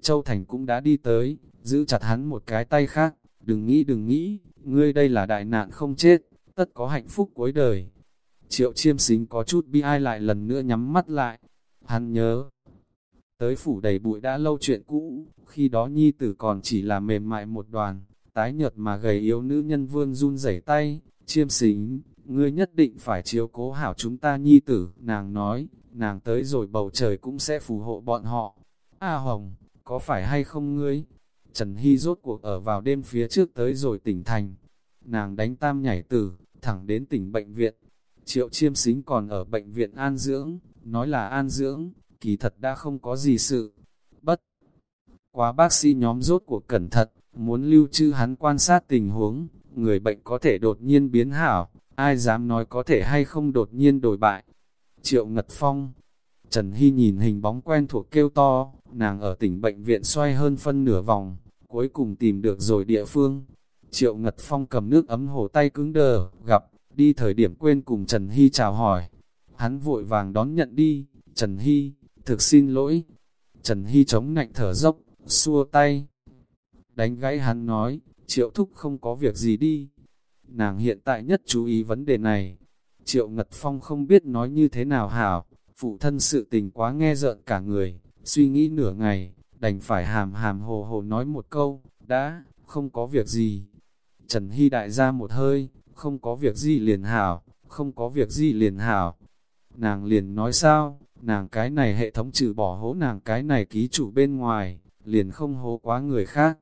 Châu Thành cũng đã đi tới, giữ chặt hắn một cái tay khác, đừng nghĩ đừng nghĩ, ngươi đây là đại nạn không chết, tất có hạnh phúc cuối đời. Triệu chiêm xính có chút bi ai lại lần nữa nhắm mắt lại, hắn nhớ. Tới phủ đầy bụi đã lâu chuyện cũ, khi đó nhi tử còn chỉ là mềm mại một đoàn, tái nhợt mà gầy yếu nữ nhân vương run rẩy tay, chiêm xính, ngươi nhất định phải chiếu cố hảo chúng ta nhi tử, nàng nói, nàng tới rồi bầu trời cũng sẽ phù hộ bọn họ. A Hồng, có phải hay không ngươi? Trần Hy rốt cuộc ở vào đêm phía trước tới rồi tỉnh thành. Nàng đánh tam nhảy tử, thẳng đến tỉnh bệnh viện. Triệu chiêm xính còn ở bệnh viện an dưỡng, nói là an dưỡng, kỳ thật đã không có gì sự. Bất quá bác sĩ nhóm rốt cuộc cẩn thận, muốn lưu trữ hắn quan sát tình huống, người bệnh có thể đột nhiên biến hảo, ai dám nói có thể hay không đột nhiên đổi bại. Triệu Ngật Phong. Trần Hy nhìn hình bóng quen thuộc kêu to, nàng ở tỉnh bệnh viện xoay hơn phân nửa vòng, cuối cùng tìm được rồi địa phương. Triệu Ngật Phong cầm nước ấm hồ tay cứng đờ, gặp, đi thời điểm quên cùng Trần Hy chào hỏi. Hắn vội vàng đón nhận đi, Trần Hy, thực xin lỗi. Trần Hy chống nạnh thở dốc, xua tay. Đánh gãy hắn nói, Triệu Thúc không có việc gì đi. Nàng hiện tại nhất chú ý vấn đề này. Triệu Ngật Phong không biết nói như thế nào hảo, phụ thân sự tình quá nghe rợn cả người, suy nghĩ nửa ngày, đành phải hàm hàm hồ hồ nói một câu, đã, không có việc gì. Trần Hy đại ra một hơi, không có việc gì liền hảo, không có việc gì liền hảo. Nàng liền nói sao, nàng cái này hệ thống trừ bỏ hố nàng cái này ký chủ bên ngoài, liền không hố quá người khác.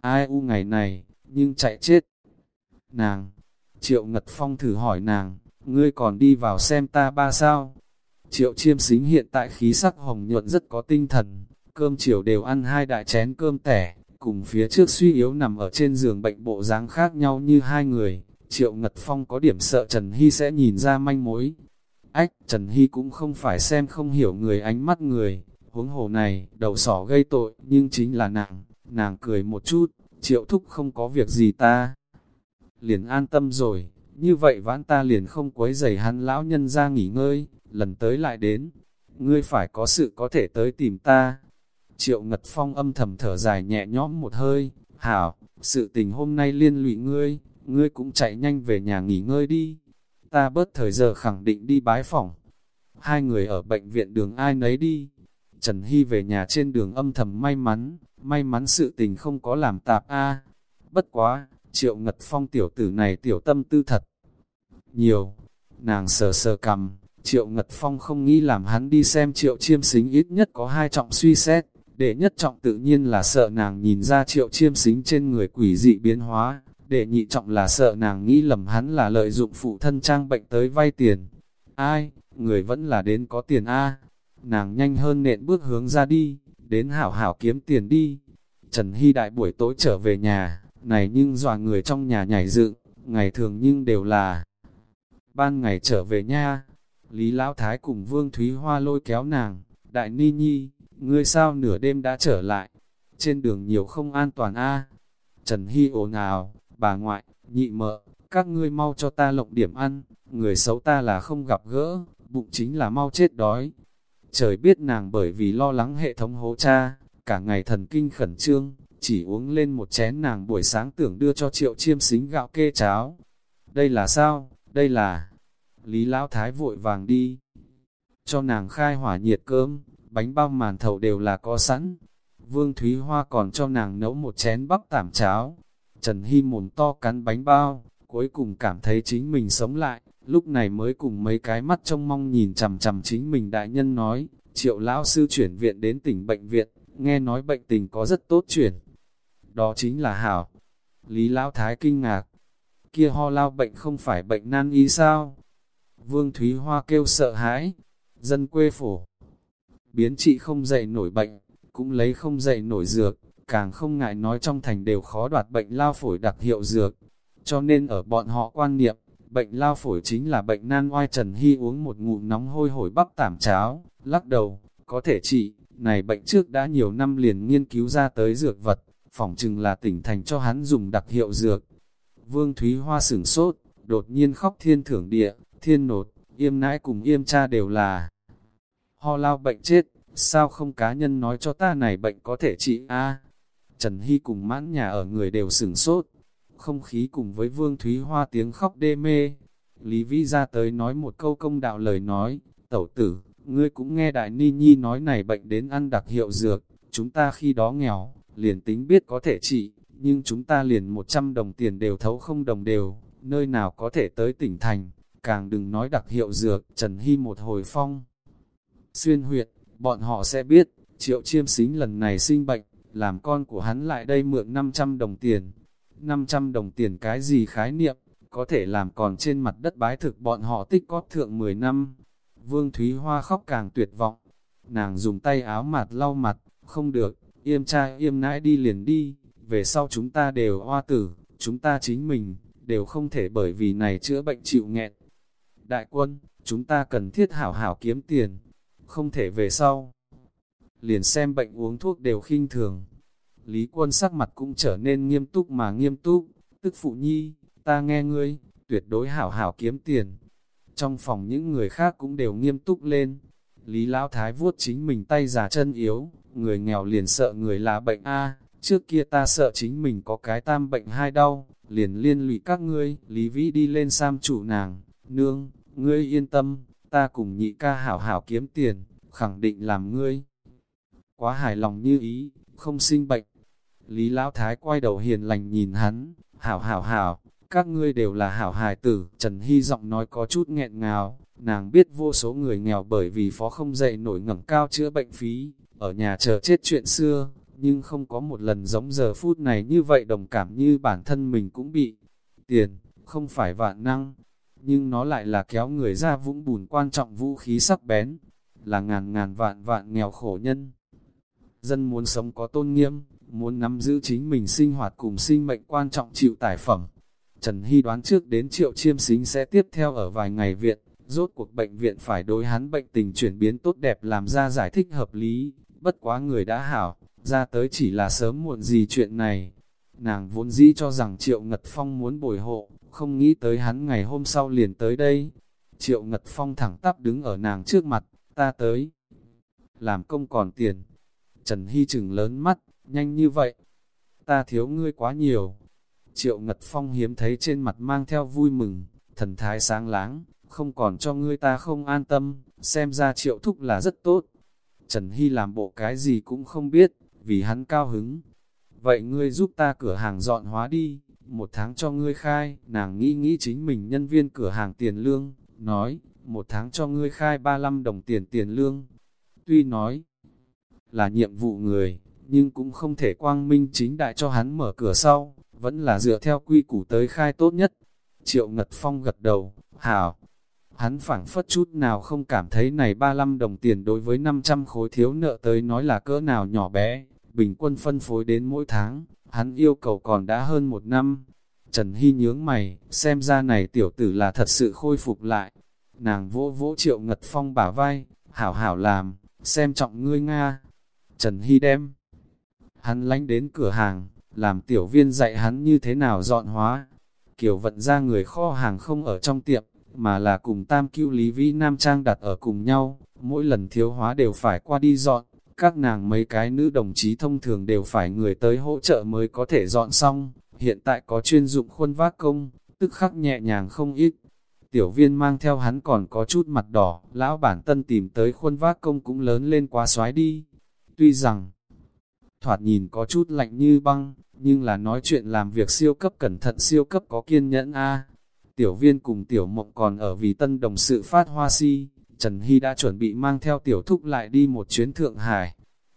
Ai u ngày này, nhưng chạy chết. Nàng, Triệu Ngật Phong thử hỏi nàng, ngươi còn đi vào xem ta ba sao? Triệu chiêm xính hiện tại khí sắc hồng nhuận rất có tinh thần, cơm chiều đều ăn hai đại chén cơm tẻ, cùng phía trước suy yếu nằm ở trên giường bệnh bộ dáng khác nhau như hai người. Triệu Ngật Phong có điểm sợ Trần Hy sẽ nhìn ra manh mối. Ách, Trần Hy cũng không phải xem không hiểu người ánh mắt người, huống hồ này, đầu sỏ gây tội, nhưng chính là nàng, nàng cười một chút, triệu thúc không có việc gì ta. Liền an tâm rồi, như vậy vãn ta liền không quấy giày hắn lão nhân ra nghỉ ngơi, lần tới lại đến, ngươi phải có sự có thể tới tìm ta. Triệu Ngật Phong âm thầm thở dài nhẹ nhõm một hơi, hảo, sự tình hôm nay liên lụy ngươi, ngươi cũng chạy nhanh về nhà nghỉ ngơi đi. Ta bớt thời giờ khẳng định đi bái phỏng. Hai người ở bệnh viện đường ai nấy đi. Trần Hy về nhà trên đường âm thầm may mắn, may mắn sự tình không có làm tạp a. Bất quá, triệu ngật phong tiểu tử này tiểu tâm tư thật. Nhiều, nàng sờ sờ cầm, triệu ngật phong không nghĩ làm hắn đi xem triệu chiêm xính ít nhất có hai trọng suy xét. Đệ nhất trọng tự nhiên là sợ nàng nhìn ra triệu chiêm xính trên người quỷ dị biến hóa, Đệ nhị trọng là sợ nàng nghĩ lầm hắn là lợi dụng phụ thân trang bệnh tới vay tiền. Ai, người vẫn là đến có tiền A. Nàng nhanh hơn nện bước hướng ra đi, đến hảo hảo kiếm tiền đi. Trần Hy đại buổi tối trở về nhà, này nhưng dọa người trong nhà nhảy dựng, ngày thường nhưng đều là ban ngày trở về nha. Lý Lão Thái cùng Vương Thúy Hoa lôi kéo nàng, đại ni nhi, ngươi sao nửa đêm đã trở lại, trên đường nhiều không an toàn a Trần Hy ồn ào, bà ngoại, nhị mợ, các ngươi mau cho ta lộng điểm ăn, người xấu ta là không gặp gỡ, bụng chính là mau chết đói. Trời biết nàng bởi vì lo lắng hệ thống hố cha, cả ngày thần kinh khẩn trương, chỉ uống lên một chén nàng buổi sáng tưởng đưa cho triệu chiêm xính gạo kê cháo. Đây là sao? Đây là... Lý Lão Thái vội vàng đi. Cho nàng khai hỏa nhiệt cơm, bánh bao màn thầu đều là có sẵn. Vương Thúy Hoa còn cho nàng nấu một chén bắp tảm cháo, Trần Hy mồm to cắn bánh bao, cuối cùng cảm thấy chính mình sống lại, lúc này mới cùng mấy cái mắt trông mong nhìn chằm chằm chính mình đại nhân nói, triệu lão sư chuyển viện đến tỉnh bệnh viện, nghe nói bệnh tình có rất tốt chuyển. Đó chính là Hảo. Lý Lão Thái kinh ngạc, kia ho lao bệnh không phải bệnh nan y sao? Vương Thúy Hoa kêu sợ hãi, dân quê phổ. Biến trị không dậy nổi bệnh, cũng lấy không dậy nổi dược, càng không ngại nói trong thành đều khó đoạt bệnh lao phổi đặc hiệu dược. Cho nên ở bọn họ quan niệm, bệnh lao phổi chính là bệnh nan oai Trần Hy uống một ngụm nóng hôi hổi bắp tảm cháo, lắc đầu, có thể trị, này bệnh trước đã nhiều năm liền nghiên cứu ra tới dược vật, phỏng chừng là tỉnh thành cho hắn dùng đặc hiệu dược. Vương Thúy Hoa sửng sốt, đột nhiên khóc thiên thưởng địa, thiên nột, yêm nãi cùng yêm cha đều là ho lao bệnh chết, sao không cá nhân nói cho ta này bệnh có thể trị a? Trần Hy cùng mãn nhà ở người đều sửng sốt, không khí cùng với Vương Thúy Hoa tiếng khóc đê mê. Lý Vĩ ra tới nói một câu công đạo lời nói, tẩu tử, ngươi cũng nghe Đại Ni Nhi nói này bệnh đến ăn đặc hiệu dược, chúng ta khi đó nghèo, liền tính biết có thể trị, nhưng chúng ta liền 100 đồng tiền đều thấu không đồng đều, nơi nào có thể tới tỉnh thành, càng đừng nói đặc hiệu dược, Trần Hy một hồi phong. Xuyên huyện, bọn họ sẽ biết, triệu chiêm xính lần này sinh bệnh, làm con của hắn lại đây mượn 500 đồng tiền. 500 đồng tiền cái gì khái niệm, có thể làm còn trên mặt đất bái thực bọn họ tích cóp thượng 10 năm. Vương Thúy Hoa khóc càng tuyệt vọng, nàng dùng tay áo mặt lau mặt, không được, im cha im nãi đi liền đi, về sau chúng ta đều hoa tử, chúng ta chính mình, đều không thể bởi vì này chữa bệnh chịu nghẹn. Đại quân, chúng ta cần thiết hảo hảo kiếm tiền, không thể về sau. Liền xem bệnh uống thuốc đều khinh thường. Lý quân sắc mặt cũng trở nên nghiêm túc mà nghiêm túc, tức phụ nhi, ta nghe ngươi, tuyệt đối hảo hảo kiếm tiền. Trong phòng những người khác cũng đều nghiêm túc lên. Lý Lão Thái vuốt chính mình tay già chân yếu, người nghèo liền sợ người là bệnh A, trước kia ta sợ chính mình có cái tam bệnh hai đau, liền liên lụy các ngươi, Lý Vĩ đi lên sam chủ nàng, nương, ngươi yên tâm, ta cùng nhị ca hảo hảo kiếm tiền, khẳng định làm ngươi. Quá hài lòng như ý, không sinh bệnh. Lý Lão Thái quay đầu hiền lành nhìn hắn, hảo hảo hảo, các ngươi đều là hảo hài tử, Trần Hy giọng nói có chút nghẹn ngào, nàng biết vô số người nghèo bởi vì phó không dậy nổi ngẩng cao chữa bệnh phí, ở nhà chờ chết chuyện xưa, nhưng không có một lần giống giờ phút này như vậy đồng cảm như bản thân mình cũng bị tiền, không phải vạn năng, nhưng nó lại là kéo người ra vũng bùn quan trọng vũ khí sắc bén, là ngàn ngàn vạn vạn nghèo khổ nhân. Dân muốn sống có tôn nghiêm, muốn nắm giữ chính mình sinh hoạt cùng sinh mệnh quan trọng chịu tải phẩm. Trần Hy đoán trước đến triệu chiêm xính sẽ tiếp theo ở vài ngày viện, rốt cuộc bệnh viện phải đối hắn bệnh tình chuyển biến tốt đẹp làm ra giải thích hợp lý, bất quá người đã hảo, ra tới chỉ là sớm muộn gì chuyện này. Nàng vốn dĩ cho rằng Triệu Ngật Phong muốn bồi hộ, không nghĩ tới hắn ngày hôm sau liền tới đây. Triệu Ngật Phong thẳng tắp đứng ở nàng trước mặt, ta tới. Làm công còn tiền. Trần Hy chừng lớn mắt, nhanh như vậy. Ta thiếu ngươi quá nhiều. Triệu Ngật Phong hiếm thấy trên mặt mang theo vui mừng, thần thái sáng láng, không còn cho ngươi ta không an tâm, xem ra Triệu Thúc là rất tốt. Trần Hy làm bộ cái gì cũng không biết, vì hắn cao hứng. Vậy ngươi giúp ta cửa hàng dọn hóa đi, một tháng cho ngươi khai, nàng nghĩ nghĩ chính mình nhân viên cửa hàng tiền lương, nói, một tháng cho ngươi khai 35 đồng tiền tiền lương. Tuy nói là nhiệm vụ người, nhưng cũng không thể quang minh chính đại cho hắn mở cửa sau, vẫn là dựa theo quy củ tới khai tốt nhất. Triệu Ngật Phong gật đầu, hảo. Hắn phảng phất chút nào không cảm thấy này 35 đồng tiền đối với 500 khối thiếu nợ tới nói là cỡ nào nhỏ bé, bình quân phân phối đến mỗi tháng, hắn yêu cầu còn đã hơn một năm. Trần Hy nhướng mày, xem ra này tiểu tử là thật sự khôi phục lại. Nàng vỗ vỗ triệu ngật phong bả vai, hảo hảo làm, xem trọng ngươi Nga. Trần Hy đem, hắn lánh đến cửa hàng, làm tiểu viên dạy hắn như thế nào dọn hóa. Kiểu vận ra người kho hàng không ở trong tiệm, mà là cùng tam cứu lý vĩ nam trang đặt ở cùng nhau, mỗi lần thiếu hóa đều phải qua đi dọn các nàng mấy cái nữ đồng chí thông thường đều phải người tới hỗ trợ mới có thể dọn xong, hiện tại có chuyên dụng khuôn vác công, tức khắc nhẹ nhàng không ít. Tiểu viên mang theo hắn còn có chút mặt đỏ, lão bản tân tìm tới khuôn vác công cũng lớn lên quá xoái đi. Tuy rằng, thoạt nhìn có chút lạnh như băng, nhưng là nói chuyện làm việc siêu cấp cẩn thận siêu cấp có kiên nhẫn a Tiểu viên cùng tiểu mộng còn ở vì tân đồng sự phát hoa si, Trần Hy đã chuẩn bị mang theo tiểu thúc lại đi một chuyến Thượng Hải.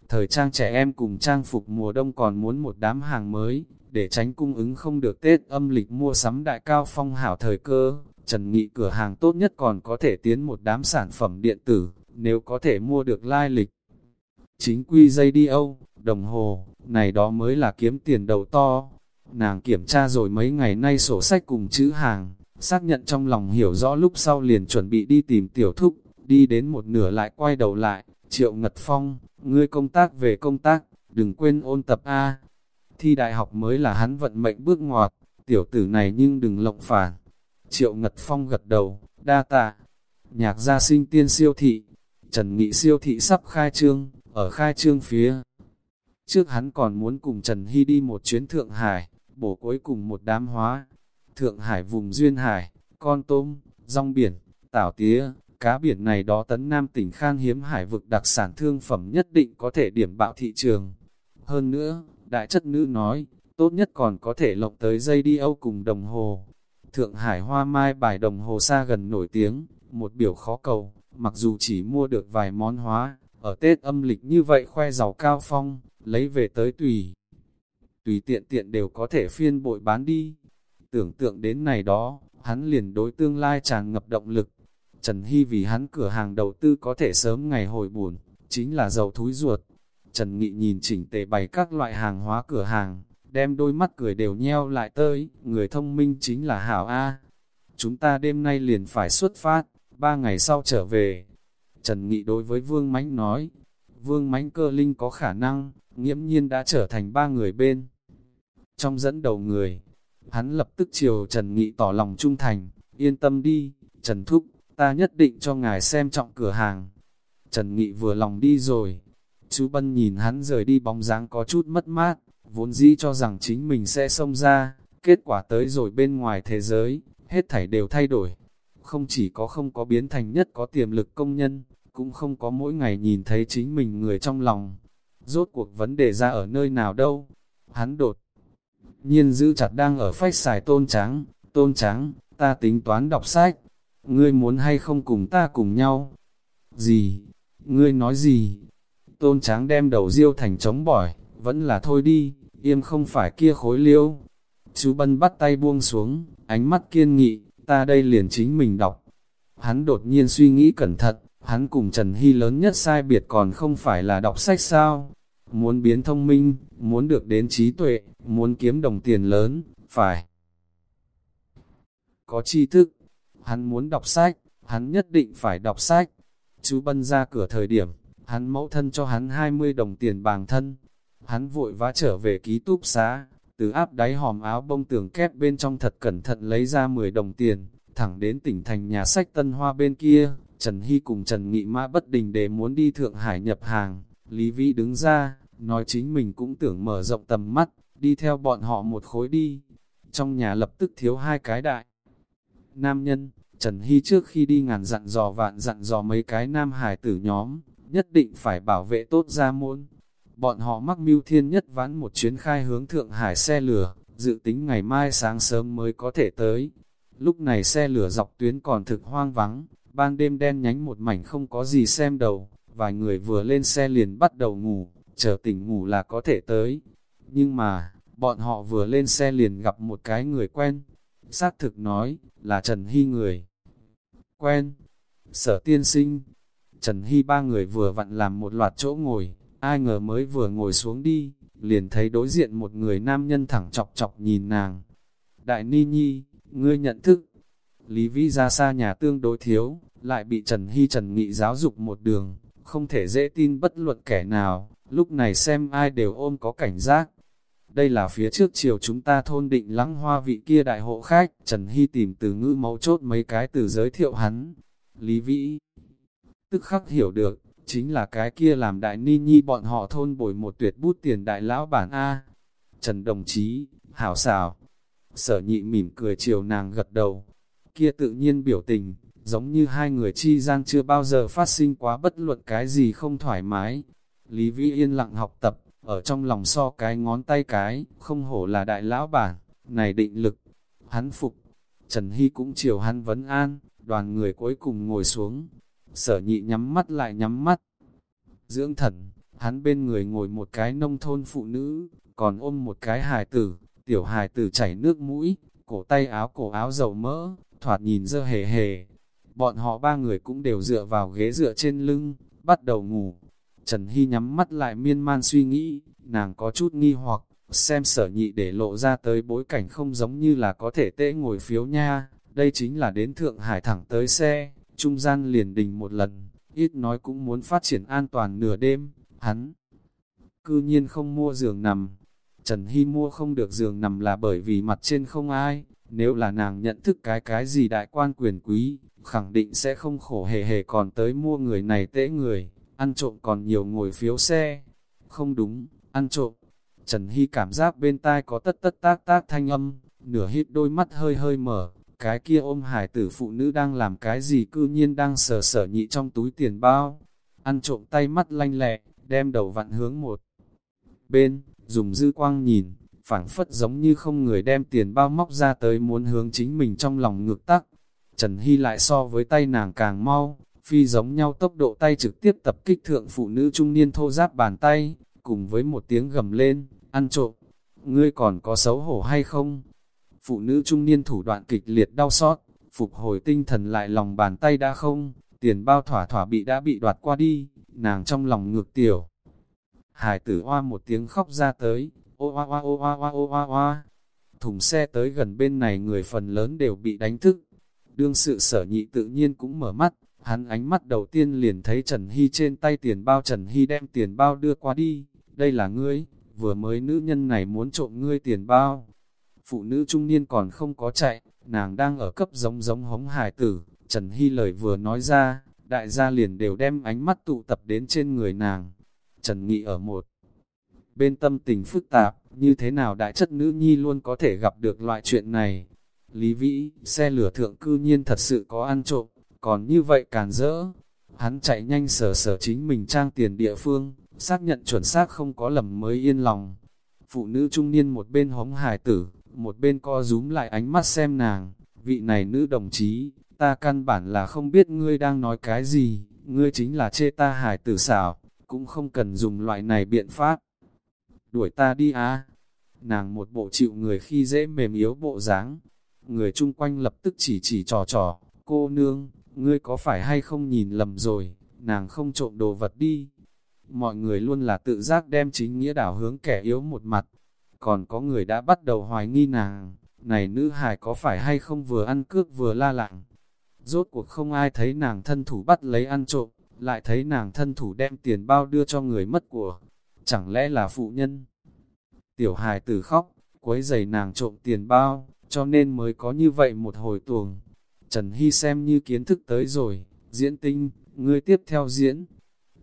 Thời trang trẻ em cùng trang phục mùa đông còn muốn một đám hàng mới, để tránh cung ứng không được Tết âm lịch mua sắm đại cao phong hảo thời cơ. Trần Nghị cửa hàng tốt nhất còn có thể tiến một đám sản phẩm điện tử, nếu có thể mua được lai lịch. Chính quy dây đi Âu, đồng hồ, này đó mới là kiếm tiền đầu to. Nàng kiểm tra rồi mấy ngày nay sổ sách cùng chữ hàng, xác nhận trong lòng hiểu rõ lúc sau liền chuẩn bị đi tìm tiểu thúc, đi đến một nửa lại quay đầu lại, triệu ngật phong, ngươi công tác về công tác, đừng quên ôn tập A. Thi đại học mới là hắn vận mệnh bước ngoặt, tiểu tử này nhưng đừng lộng phản. Triệu ngật phong gật đầu, đa tạ, nhạc gia sinh tiên siêu thị, Trần Nghị siêu thị sắp khai trương, ở khai trương phía. Trước hắn còn muốn cùng Trần Hy đi một chuyến Thượng Hải, bổ cuối cùng một đám hóa. Thượng Hải vùng Duyên Hải, con tôm, rong biển, tảo tía, cá biển này đó tấn nam tỉnh khan hiếm hải vực đặc sản thương phẩm nhất định có thể điểm bạo thị trường. Hơn nữa, đại chất nữ nói, tốt nhất còn có thể lộng tới dây đi âu cùng đồng hồ. Thượng Hải hoa mai bài đồng hồ xa gần nổi tiếng, một biểu khó cầu, mặc dù chỉ mua được vài món hóa, ở Tết âm lịch như vậy khoe giàu cao phong, lấy về tới tùy. Tùy tiện tiện đều có thể phiên bội bán đi. Tưởng tượng đến này đó, hắn liền đối tương lai tràn ngập động lực, Trần Hy vì hắn cửa hàng đầu tư có thể sớm ngày hồi buồn, chính là dầu thúi ruột. Trần Nghị nhìn chỉnh tề bày các loại hàng hóa cửa hàng, đem đôi mắt cười đều nheo lại tới, người thông minh chính là Hảo A. Chúng ta đêm nay liền phải xuất phát, ba ngày sau trở về. Trần Nghị đối với Vương Mánh nói, Vương Mánh cơ linh có khả năng, nghiễm nhiên đã trở thành ba người bên. Trong dẫn đầu người, hắn lập tức chiều Trần Nghị tỏ lòng trung thành, yên tâm đi, Trần Thúc, ta nhất định cho ngài xem trọng cửa hàng. Trần Nghị vừa lòng đi rồi, chú Bân nhìn hắn rời đi bóng dáng có chút mất mát, vốn dĩ cho rằng chính mình sẽ xông ra, kết quả tới rồi bên ngoài thế giới, hết thảy đều thay đổi. Không chỉ có không có biến thành nhất có tiềm lực công nhân, cũng không có mỗi ngày nhìn thấy chính mình người trong lòng. Rốt cuộc vấn đề ra ở nơi nào đâu? Hắn đột nhiên giữ chặt đang ở phách xài tôn trắng, tôn trắng, ta tính toán đọc sách, ngươi muốn hay không cùng ta cùng nhau? Gì? Ngươi nói gì? Tôn tráng đem đầu riêu thành trống bỏi, vẫn là thôi đi, im không phải kia khối liêu. Chú Bân bắt tay buông xuống, ánh mắt kiên nghị, ta đây liền chính mình đọc. Hắn đột nhiên suy nghĩ cẩn thận, hắn cùng Trần Hy lớn nhất sai biệt còn không phải là đọc sách sao. Muốn biến thông minh, muốn được đến trí tuệ, muốn kiếm đồng tiền lớn, phải. Có tri thức, hắn muốn đọc sách, hắn nhất định phải đọc sách. Chú Bân ra cửa thời điểm, hắn mẫu thân cho hắn 20 đồng tiền bàng thân. Hắn vội vã trở về ký túc xá, từ áp đáy hòm áo bông tường kép bên trong thật cẩn thận lấy ra 10 đồng tiền, thẳng đến tỉnh thành nhà sách Tân Hoa bên kia, Trần Hy cùng Trần Nghị Mã bất đình để muốn đi Thượng Hải nhập hàng, Lý Vĩ đứng ra, nói chính mình cũng tưởng mở rộng tầm mắt, đi theo bọn họ một khối đi. Trong nhà lập tức thiếu hai cái đại. Nam nhân, Trần Hy trước khi đi ngàn dặn dò vạn dặn dò mấy cái nam hải tử nhóm, nhất định phải bảo vệ tốt ra môn. Bọn họ mắc mưu thiên nhất vãn một chuyến khai hướng Thượng Hải xe lửa, dự tính ngày mai sáng sớm mới có thể tới. Lúc này xe lửa dọc tuyến còn thực hoang vắng, ban đêm đen nhánh một mảnh không có gì xem đầu, vài người vừa lên xe liền bắt đầu ngủ, chờ tỉnh ngủ là có thể tới. Nhưng mà, bọn họ vừa lên xe liền gặp một cái người quen. Xác thực nói, là Trần Hy người. Quen. Sở tiên sinh. Trần Hy ba người vừa vặn làm một loạt chỗ ngồi, ai ngờ mới vừa ngồi xuống đi, liền thấy đối diện một người nam nhân thẳng chọc chọc nhìn nàng. Đại Ni Nhi, ngươi nhận thức. Lý Vĩ ra xa nhà tương đối thiếu, lại bị Trần Hy Trần Nghị giáo dục một đường, không thể dễ tin bất luận kẻ nào, lúc này xem ai đều ôm có cảnh giác. Đây là phía trước chiều chúng ta thôn định lắng hoa vị kia đại hộ khách, Trần Hy tìm từ ngữ mấu chốt mấy cái từ giới thiệu hắn. Lý Vĩ tức khắc hiểu được, chính là cái kia làm đại ni nhi bọn họ thôn bồi một tuyệt bút tiền đại lão bản A. Trần đồng chí, hảo xào sở nhị mỉm cười chiều nàng gật đầu, kia tự nhiên biểu tình, giống như hai người chi gian chưa bao giờ phát sinh quá bất luận cái gì không thoải mái. Lý Vĩ yên lặng học tập, ở trong lòng so cái ngón tay cái, không hổ là đại lão bản, này định lực, hắn phục. Trần Hy cũng chiều hắn vấn an, đoàn người cuối cùng ngồi xuống, sở nhị nhắm mắt lại nhắm mắt. Dưỡng thần, hắn bên người ngồi một cái nông thôn phụ nữ, còn ôm một cái hài tử, tiểu hài tử chảy nước mũi, cổ tay áo cổ áo dầu mỡ, thoạt nhìn dơ hề hề. Bọn họ ba người cũng đều dựa vào ghế dựa trên lưng, bắt đầu ngủ. Trần Hy nhắm mắt lại miên man suy nghĩ, nàng có chút nghi hoặc, xem sở nhị để lộ ra tới bối cảnh không giống như là có thể tễ ngồi phiếu nha, đây chính là đến Thượng Hải thẳng tới xe, trung gian liền đình một lần, ít nói cũng muốn phát triển an toàn nửa đêm, hắn cư nhiên không mua giường nằm. Trần Hy mua không được giường nằm là bởi vì mặt trên không ai, nếu là nàng nhận thức cái cái gì đại quan quyền quý, khẳng định sẽ không khổ hề hề còn tới mua người này tễ người, ăn trộm còn nhiều ngồi phiếu xe. Không đúng, ăn trộm. Trần Hy cảm giác bên tai có tất tất tác tác thanh âm, nửa hít đôi mắt hơi hơi mở, cái kia ôm hải tử phụ nữ đang làm cái gì cư nhiên đang sờ sở nhị trong túi tiền bao. Ăn trộm tay mắt lanh lẹ, đem đầu vặn hướng một. Bên, dùng dư quang nhìn, phảng phất giống như không người đem tiền bao móc ra tới muốn hướng chính mình trong lòng ngược tắc. Trần Hy lại so với tay nàng càng mau, phi giống nhau tốc độ tay trực tiếp tập kích thượng phụ nữ trung niên thô giáp bàn tay, cùng với một tiếng gầm lên, ăn trộm. Ngươi còn có xấu hổ hay không? Phụ nữ trung niên thủ đoạn kịch liệt đau xót, phục hồi tinh thần lại lòng bàn tay đã không, tiền bao thỏa thỏa bị đã bị đoạt qua đi, nàng trong lòng ngược tiểu. Hải tử hoa một tiếng khóc ra tới, ô hoa hoa ô hoa hoa ô hoa hoa. Thùng xe tới gần bên này người phần lớn đều bị đánh thức. Đương sự sở nhị tự nhiên cũng mở mắt, hắn ánh mắt đầu tiên liền thấy Trần Hy trên tay tiền bao Trần Hy đem tiền bao đưa qua đi, đây là ngươi, vừa mới nữ nhân này muốn trộm ngươi tiền bao. Phụ nữ trung niên còn không có chạy, nàng đang ở cấp giống giống hống hải tử, Trần Hy lời vừa nói ra, đại gia liền đều đem ánh mắt tụ tập đến trên người nàng. Trần Nghị ở một bên tâm tình phức tạp, như thế nào đại chất nữ nhi luôn có thể gặp được loại chuyện này. Lý Vĩ, xe lửa thượng cư nhiên thật sự có ăn trộm, còn như vậy càn rỡ. Hắn chạy nhanh sở sở chính mình trang tiền địa phương, xác nhận chuẩn xác không có lầm mới yên lòng. Phụ nữ trung niên một bên hống hài tử, một bên co rúm lại ánh mắt xem nàng, vị này nữ đồng chí, ta căn bản là không biết ngươi đang nói cái gì, ngươi chính là chê ta hài tử xảo, cũng không cần dùng loại này biện pháp. Đuổi ta đi á. Nàng một bộ chịu người khi dễ mềm yếu bộ dáng, người chung quanh lập tức chỉ chỉ trò trò, cô nương, ngươi có phải hay không nhìn lầm rồi, nàng không trộm đồ vật đi. Mọi người luôn là tự giác đem chính nghĩa đảo hướng kẻ yếu một mặt, còn có người đã bắt đầu hoài nghi nàng, này nữ hài có phải hay không vừa ăn cước vừa la lặng. Rốt cuộc không ai thấy nàng thân thủ bắt lấy ăn trộm, lại thấy nàng thân thủ đem tiền bao đưa cho người mất của. Chẳng lẽ là phụ nhân? Tiểu hài tử khóc, quấy giày nàng trộm tiền bao, cho nên mới có như vậy một hồi tuồng. Trần Hy xem như kiến thức tới rồi, diễn tinh, ngươi tiếp theo diễn.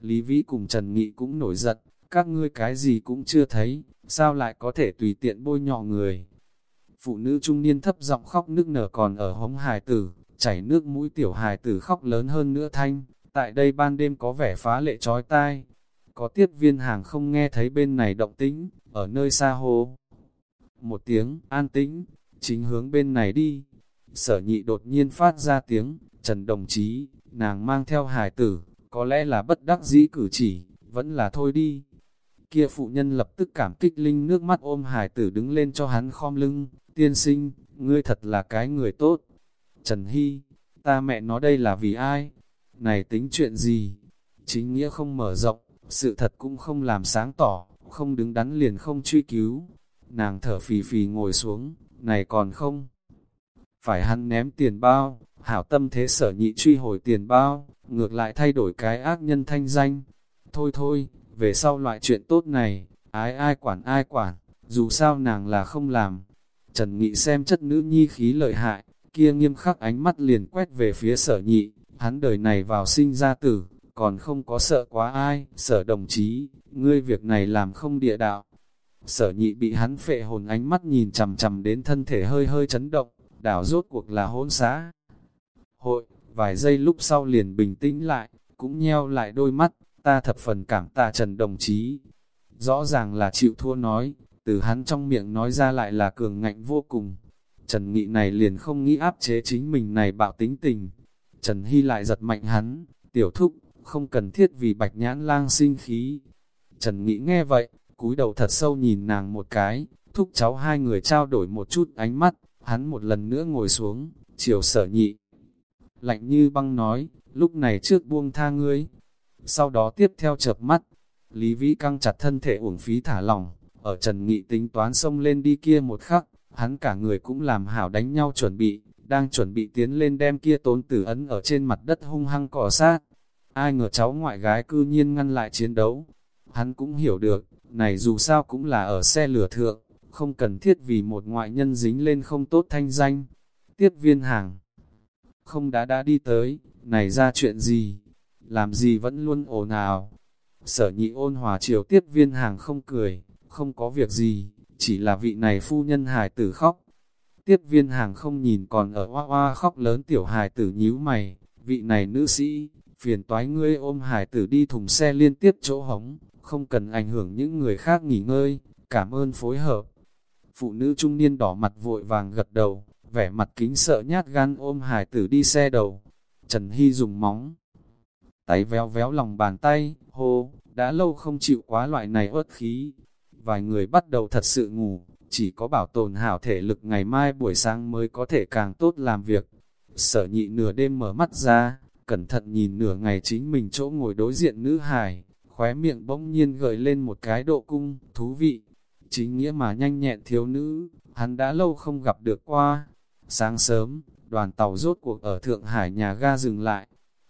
Lý Vĩ cùng Trần Nghị cũng nổi giận, các ngươi cái gì cũng chưa thấy, sao lại có thể tùy tiện bôi nhọ người. Phụ nữ trung niên thấp giọng khóc nước nở còn ở hống hài tử, chảy nước mũi tiểu hài tử khóc lớn hơn nữa thanh, tại đây ban đêm có vẻ phá lệ trói tai. Có tiếp viên hàng không nghe thấy bên này động tĩnh, ở nơi xa hồ. Một tiếng, an tĩnh, chính hướng bên này đi. Sở nhị đột nhiên phát ra tiếng, Trần đồng chí, nàng mang theo hài tử, có lẽ là bất đắc dĩ cử chỉ, vẫn là thôi đi. Kia phụ nhân lập tức cảm kích linh nước mắt ôm hài tử đứng lên cho hắn khom lưng, tiên sinh, ngươi thật là cái người tốt. Trần Hy, ta mẹ nói đây là vì ai? Này tính chuyện gì? Chính nghĩa không mở rộng, sự thật cũng không làm sáng tỏ, không đứng đắn liền không truy cứu. Nàng thở phì phì ngồi xuống, này còn không? Phải hắn ném tiền bao, hảo tâm thế sở nhị truy hồi tiền bao, ngược lại thay đổi cái ác nhân thanh danh. Thôi thôi, về sau loại chuyện tốt này, ái ai quản ai quản, dù sao nàng là không làm. Trần Nghị xem chất nữ nhi khí lợi hại, kia nghiêm khắc ánh mắt liền quét về phía sở nhị, hắn đời này vào sinh ra tử, còn không có sợ quá ai, sở đồng chí, ngươi việc này làm không địa đạo. Sở nhị bị hắn phệ hồn ánh mắt nhìn chầm chầm đến thân thể hơi hơi chấn động, đảo rốt cuộc là hôn xá. Hội, vài giây lúc sau liền bình tĩnh lại, cũng nheo lại đôi mắt, ta thập phần cảm tạ Trần đồng chí. Rõ ràng là chịu thua nói, từ hắn trong miệng nói ra lại là cường ngạnh vô cùng. Trần Nghị này liền không nghĩ áp chế chính mình này bạo tính tình. Trần Hy lại giật mạnh hắn, tiểu thúc, không cần thiết vì bạch nhãn lang sinh khí. Trần Nghị nghe vậy, cúi đầu thật sâu nhìn nàng một cái, thúc cháu hai người trao đổi một chút ánh mắt, hắn một lần nữa ngồi xuống, chiều sở nhị. Lạnh như băng nói, lúc này trước buông tha ngươi. Sau đó tiếp theo chợp mắt, Lý Vĩ căng chặt thân thể uổng phí thả lỏng, ở Trần Nghị tính toán xông lên đi kia một khắc, hắn cả người cũng làm hảo đánh nhau chuẩn bị, đang chuẩn bị tiến lên đem kia tốn tử ấn ở trên mặt đất hung hăng cỏ sát. Ai ngờ cháu ngoại gái cư nhiên ngăn lại chiến đấu. Hắn cũng hiểu được, này dù sao cũng là ở xe lửa thượng, không cần thiết vì một ngoại nhân dính lên không tốt thanh danh. Tiếp viên hàng, không đã đã đi tới, này ra chuyện gì, làm gì vẫn luôn ồn ào. Sở nhị ôn hòa chiều tiếp viên hàng không cười, không có việc gì, chỉ là vị này phu nhân hài tử khóc. Tiếp viên hàng không nhìn còn ở hoa hoa khóc lớn tiểu hài tử nhíu mày, vị này nữ sĩ, phiền toái ngươi ôm hài tử đi thùng xe liên tiếp chỗ hóng, không cần ảnh hưởng những người khác nghỉ ngơi, cảm ơn phối hợp. Phụ nữ trung niên đỏ mặt vội vàng gật đầu, vẻ mặt kính sợ nhát gan ôm hải tử đi xe đầu. Trần Hy dùng móng, tay véo véo lòng bàn tay, hô, đã lâu không chịu quá loại này ớt khí. Vài người bắt đầu thật sự ngủ, chỉ có bảo tồn hảo thể lực ngày mai buổi sáng mới có thể càng tốt làm việc. Sở nhị nửa đêm mở mắt ra, cẩn thận nhìn nửa ngày chính mình chỗ ngồi đối diện nữ hài, khóe miệng bỗng nhiên gợi lên một cái độ cung, thú vị. Chính nghĩa mà nhanh nhẹn thiếu nữ, hắn đã lâu không gặp được qua. Sáng sớm, đoàn tàu rốt cuộc ở Thượng Hải nhà ga dừng lại.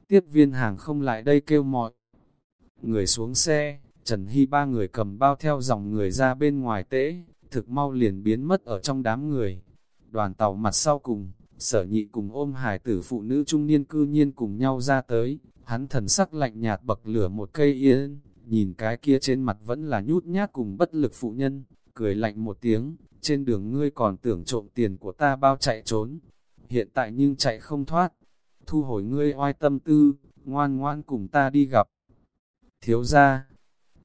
Tiếp viên hàng không lại đây kêu mọi người xuống xe, Trần Hy ba người cầm bao theo dòng người ra bên ngoài tễ, thực mau liền biến mất ở trong đám người. Đoàn tàu mặt sau cùng, sở nhị cùng ôm hải tử phụ nữ trung niên cư nhiên cùng nhau ra tới, hắn thần sắc lạnh nhạt bậc lửa một cây yên, nhìn cái kia trên mặt vẫn là nhút nhát cùng bất lực phụ nhân, cười lạnh một tiếng, trên đường ngươi còn tưởng trộm tiền của ta bao chạy trốn, hiện tại nhưng chạy không thoát, thu hồi ngươi oai tâm tư, ngoan ngoan cùng ta đi gặp. Thiếu ra,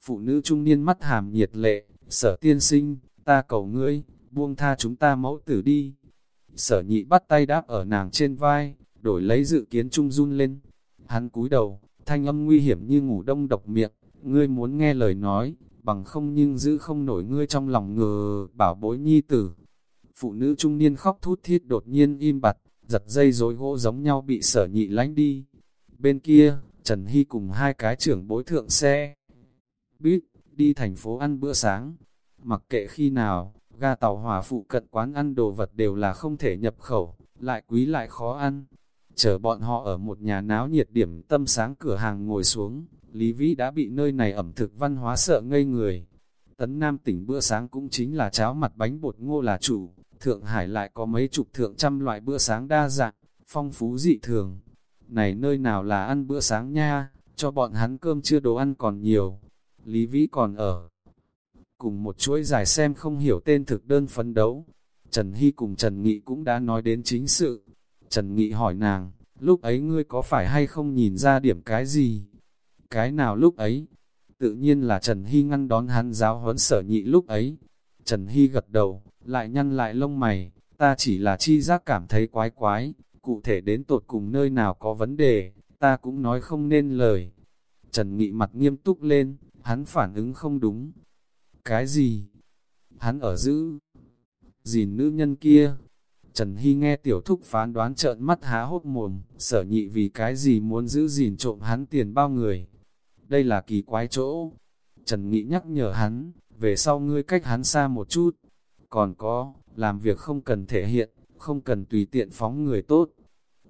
phụ nữ trung niên mắt hàm nhiệt lệ, sở tiên sinh, ta cầu ngươi, buông tha chúng ta mẫu tử đi. Sở nhị bắt tay đáp ở nàng trên vai, đổi lấy dự kiến trung run lên. Hắn cúi đầu, thanh âm nguy hiểm như ngủ đông độc miệng, ngươi muốn nghe lời nói, bằng không nhưng giữ không nổi ngươi trong lòng ngờ bảo bối nhi tử. Phụ nữ trung niên khóc thút thít đột nhiên im bặt, giật dây rối gỗ giống nhau bị sở nhị lánh đi. Bên kia, Trần Hy cùng hai cái trưởng bối thượng xe. Bít, đi thành phố ăn bữa sáng. Mặc kệ khi nào, ga tàu hỏa phụ cận quán ăn đồ vật đều là không thể nhập khẩu, lại quý lại khó ăn. Chờ bọn họ ở một nhà náo nhiệt điểm tâm sáng cửa hàng ngồi xuống, Lý Vĩ đã bị nơi này ẩm thực văn hóa sợ ngây người. Tấn Nam tỉnh bữa sáng cũng chính là cháo mặt bánh bột ngô là chủ, Thượng Hải lại có mấy chục thượng trăm loại bữa sáng đa dạng, phong phú dị thường. Này nơi nào là ăn bữa sáng nha, cho bọn hắn cơm chưa đồ ăn còn nhiều. Lý Vĩ còn ở. Cùng một chuỗi dài xem không hiểu tên thực đơn phấn đấu. Trần Hy cùng Trần Nghị cũng đã nói đến chính sự. Trần Nghị hỏi nàng, lúc ấy ngươi có phải hay không nhìn ra điểm cái gì? Cái nào lúc ấy? Tự nhiên là Trần Hy ngăn đón hắn giáo huấn sở nhị lúc ấy. Trần Hy gật đầu, lại nhăn lại lông mày, ta chỉ là chi giác cảm thấy quái quái, cụ thể đến tột cùng nơi nào có vấn đề, ta cũng nói không nên lời. Trần Nghị mặt nghiêm túc lên, hắn phản ứng không đúng. Cái gì? Hắn ở giữ? Gìn nữ nhân kia? Trần Hy nghe tiểu thúc phán đoán trợn mắt há hốt mồm, sở nhị vì cái gì muốn giữ gìn trộm hắn tiền bao người. Đây là kỳ quái chỗ. Trần Nghị nhắc nhở hắn, về sau ngươi cách hắn xa một chút. Còn có, làm việc không cần thể hiện, không cần tùy tiện phóng người tốt.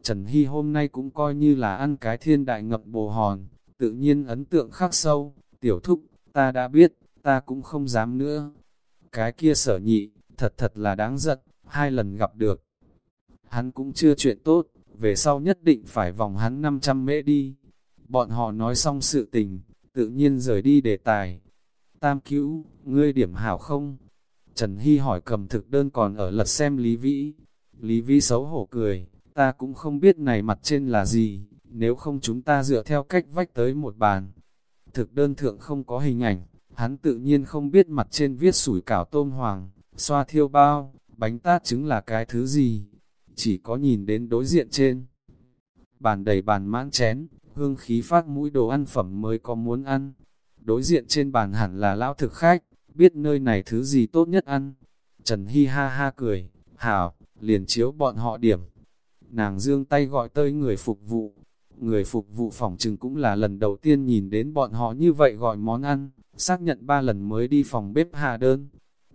Trần Hy hôm nay cũng coi như là ăn cái thiên đại ngập bồ hòn, tự nhiên ấn tượng khắc sâu, tiểu thúc, ta đã biết, ta cũng không dám nữa. Cái kia sở nhị, thật thật là đáng giận, hai lần gặp được. Hắn cũng chưa chuyện tốt, về sau nhất định phải vòng hắn 500 mễ đi. Bọn họ nói xong sự tình, tự nhiên rời đi đề tài. Tam cứu, ngươi điểm hảo không? Trần Hy hỏi cầm thực đơn còn ở lật xem Lý Vĩ. Lý Vĩ xấu hổ cười, ta cũng không biết này mặt trên là gì, nếu không chúng ta dựa theo cách vách tới một bàn. Thực đơn thượng không có hình ảnh, hắn tự nhiên không biết mặt trên viết sủi cảo tôm hoàng, xoa thiêu bao, bánh tát trứng là cái thứ gì. Chỉ có nhìn đến đối diện trên. Bàn đầy bàn mãn chén, hương khí phát mũi đồ ăn phẩm mới có muốn ăn. Đối diện trên bàn hẳn là lão thực khách, biết nơi này thứ gì tốt nhất ăn. Trần hi ha ha cười, hảo, liền chiếu bọn họ điểm. Nàng dương tay gọi tới người phục vụ. Người phục vụ phòng trừng cũng là lần đầu tiên nhìn đến bọn họ như vậy gọi món ăn, xác nhận ba lần mới đi phòng bếp hạ đơn.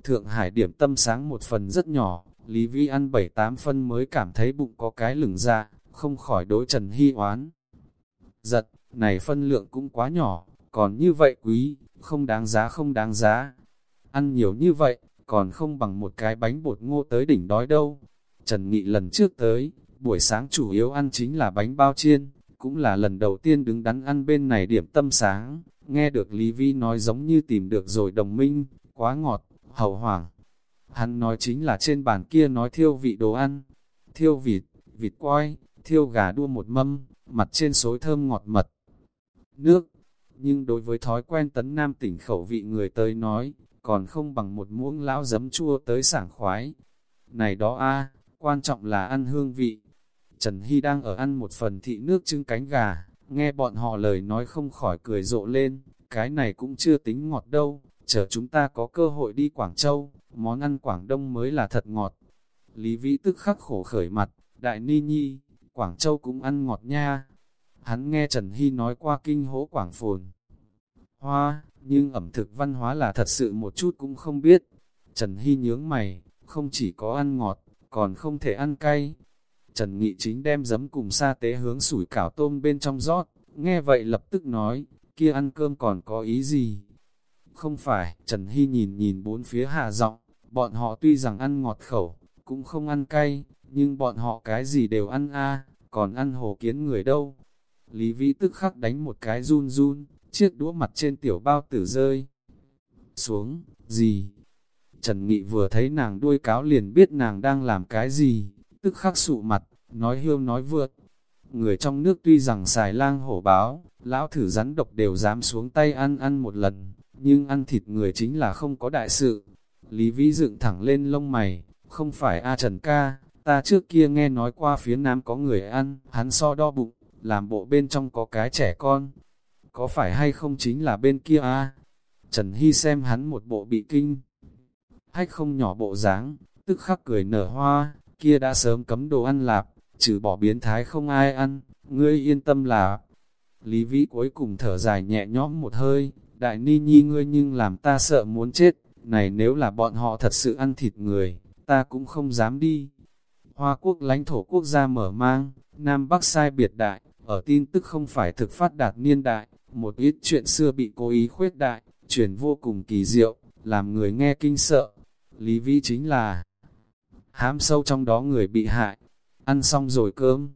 Thượng Hải điểm tâm sáng một phần rất nhỏ, Lý Vi ăn bảy tám phân mới cảm thấy bụng có cái lửng ra, không khỏi đối Trần Hy oán. Giật, này phân lượng cũng quá nhỏ, còn như vậy quý, không đáng giá không đáng giá. Ăn nhiều như vậy, còn không bằng một cái bánh bột ngô tới đỉnh đói đâu. Trần Nghị lần trước tới, buổi sáng chủ yếu ăn chính là bánh bao chiên, cũng là lần đầu tiên đứng đắn ăn bên này điểm tâm sáng. Nghe được Lý Vi nói giống như tìm được rồi đồng minh, quá ngọt, hậu hoảng. Hắn nói chính là trên bàn kia nói thiêu vị đồ ăn, thiêu vịt, vịt quay, thiêu gà đua một mâm, mặt trên xối thơm ngọt mật. Nước, nhưng đối với thói quen tấn nam tỉnh khẩu vị người tới nói, còn không bằng một muỗng lão giấm chua tới sảng khoái. Này đó a quan trọng là ăn hương vị. Trần Hy đang ở ăn một phần thị nước trưng cánh gà, nghe bọn họ lời nói không khỏi cười rộ lên, cái này cũng chưa tính ngọt đâu, chờ chúng ta có cơ hội đi Quảng Châu, món ăn Quảng Đông mới là thật ngọt. Lý Vĩ tức khắc khổ khởi mặt, đại ni nhi, Quảng Châu cũng ăn ngọt nha. Hắn nghe Trần Hy nói qua kinh hố Quảng Phồn. Hoa, nhưng ẩm thực văn hóa là thật sự một chút cũng không biết. Trần Hy nhướng mày, không chỉ có ăn ngọt, còn không thể ăn cay. Trần Nghị chính đem giấm cùng sa tế hướng sủi cảo tôm bên trong rót, nghe vậy lập tức nói, kia ăn cơm còn có ý gì? Không phải, Trần Hy nhìn nhìn bốn phía hạ giọng, bọn họ tuy rằng ăn ngọt khẩu, cũng không ăn cay, nhưng bọn họ cái gì đều ăn a còn ăn hồ kiến người đâu. Lý Vĩ tức khắc đánh một cái run run, chiếc đũa mặt trên tiểu bao tử rơi. Xuống, gì? Trần Nghị vừa thấy nàng đuôi cáo liền biết nàng đang làm cái gì, tức khắc sụ mặt, nói hiêu nói vượt. Người trong nước tuy rằng xài lang hổ báo, lão thử rắn độc đều dám xuống tay ăn ăn một lần, nhưng ăn thịt người chính là không có đại sự. Lý Vĩ dựng thẳng lên lông mày, không phải A Trần ca, ta trước kia nghe nói qua phía nam có người ăn, hắn so đo bụng, làm bộ bên trong có cái trẻ con. Có phải hay không chính là bên kia a Trần Hy xem hắn một bộ bị kinh. Hách không nhỏ bộ dáng, tức khắc cười nở hoa, kia đã sớm cấm đồ ăn lạp, trừ bỏ biến thái không ai ăn, ngươi yên tâm là. Lý Vĩ cuối cùng thở dài nhẹ nhõm một hơi, đại ni nhi ngươi nhưng làm ta sợ muốn chết, này nếu là bọn họ thật sự ăn thịt người, ta cũng không dám đi. Hoa quốc lãnh thổ quốc gia mở mang, Nam Bắc sai biệt đại, ở tin tức không phải thực phát đạt niên đại, một ít chuyện xưa bị cố ý khuyết đại, truyền vô cùng kỳ diệu, làm người nghe kinh sợ. Lý Vĩ chính là hám sâu trong đó người bị hại. Ăn xong rồi cơm,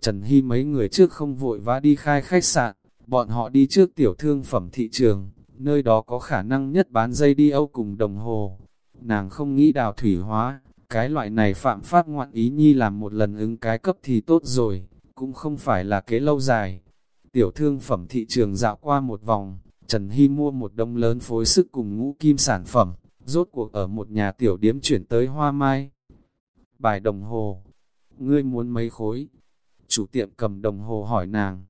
Trần Hy mấy người trước không vội vã đi khai khách sạn, bọn họ đi trước tiểu thương phẩm thị trường, nơi đó có khả năng nhất bán dây đi âu cùng đồng hồ. Nàng không nghĩ đào thủy hóa, cái loại này phạm pháp ngoạn ý nhi làm một lần ứng cái cấp thì tốt rồi, cũng không phải là kế lâu dài. Tiểu thương phẩm thị trường dạo qua một vòng, Trần Hy mua một đông lớn phối sức cùng ngũ kim sản phẩm, rốt cuộc ở một nhà tiểu điếm chuyển tới hoa mai. Bài đồng hồ, ngươi muốn mấy khối? Chủ tiệm cầm đồng hồ hỏi nàng.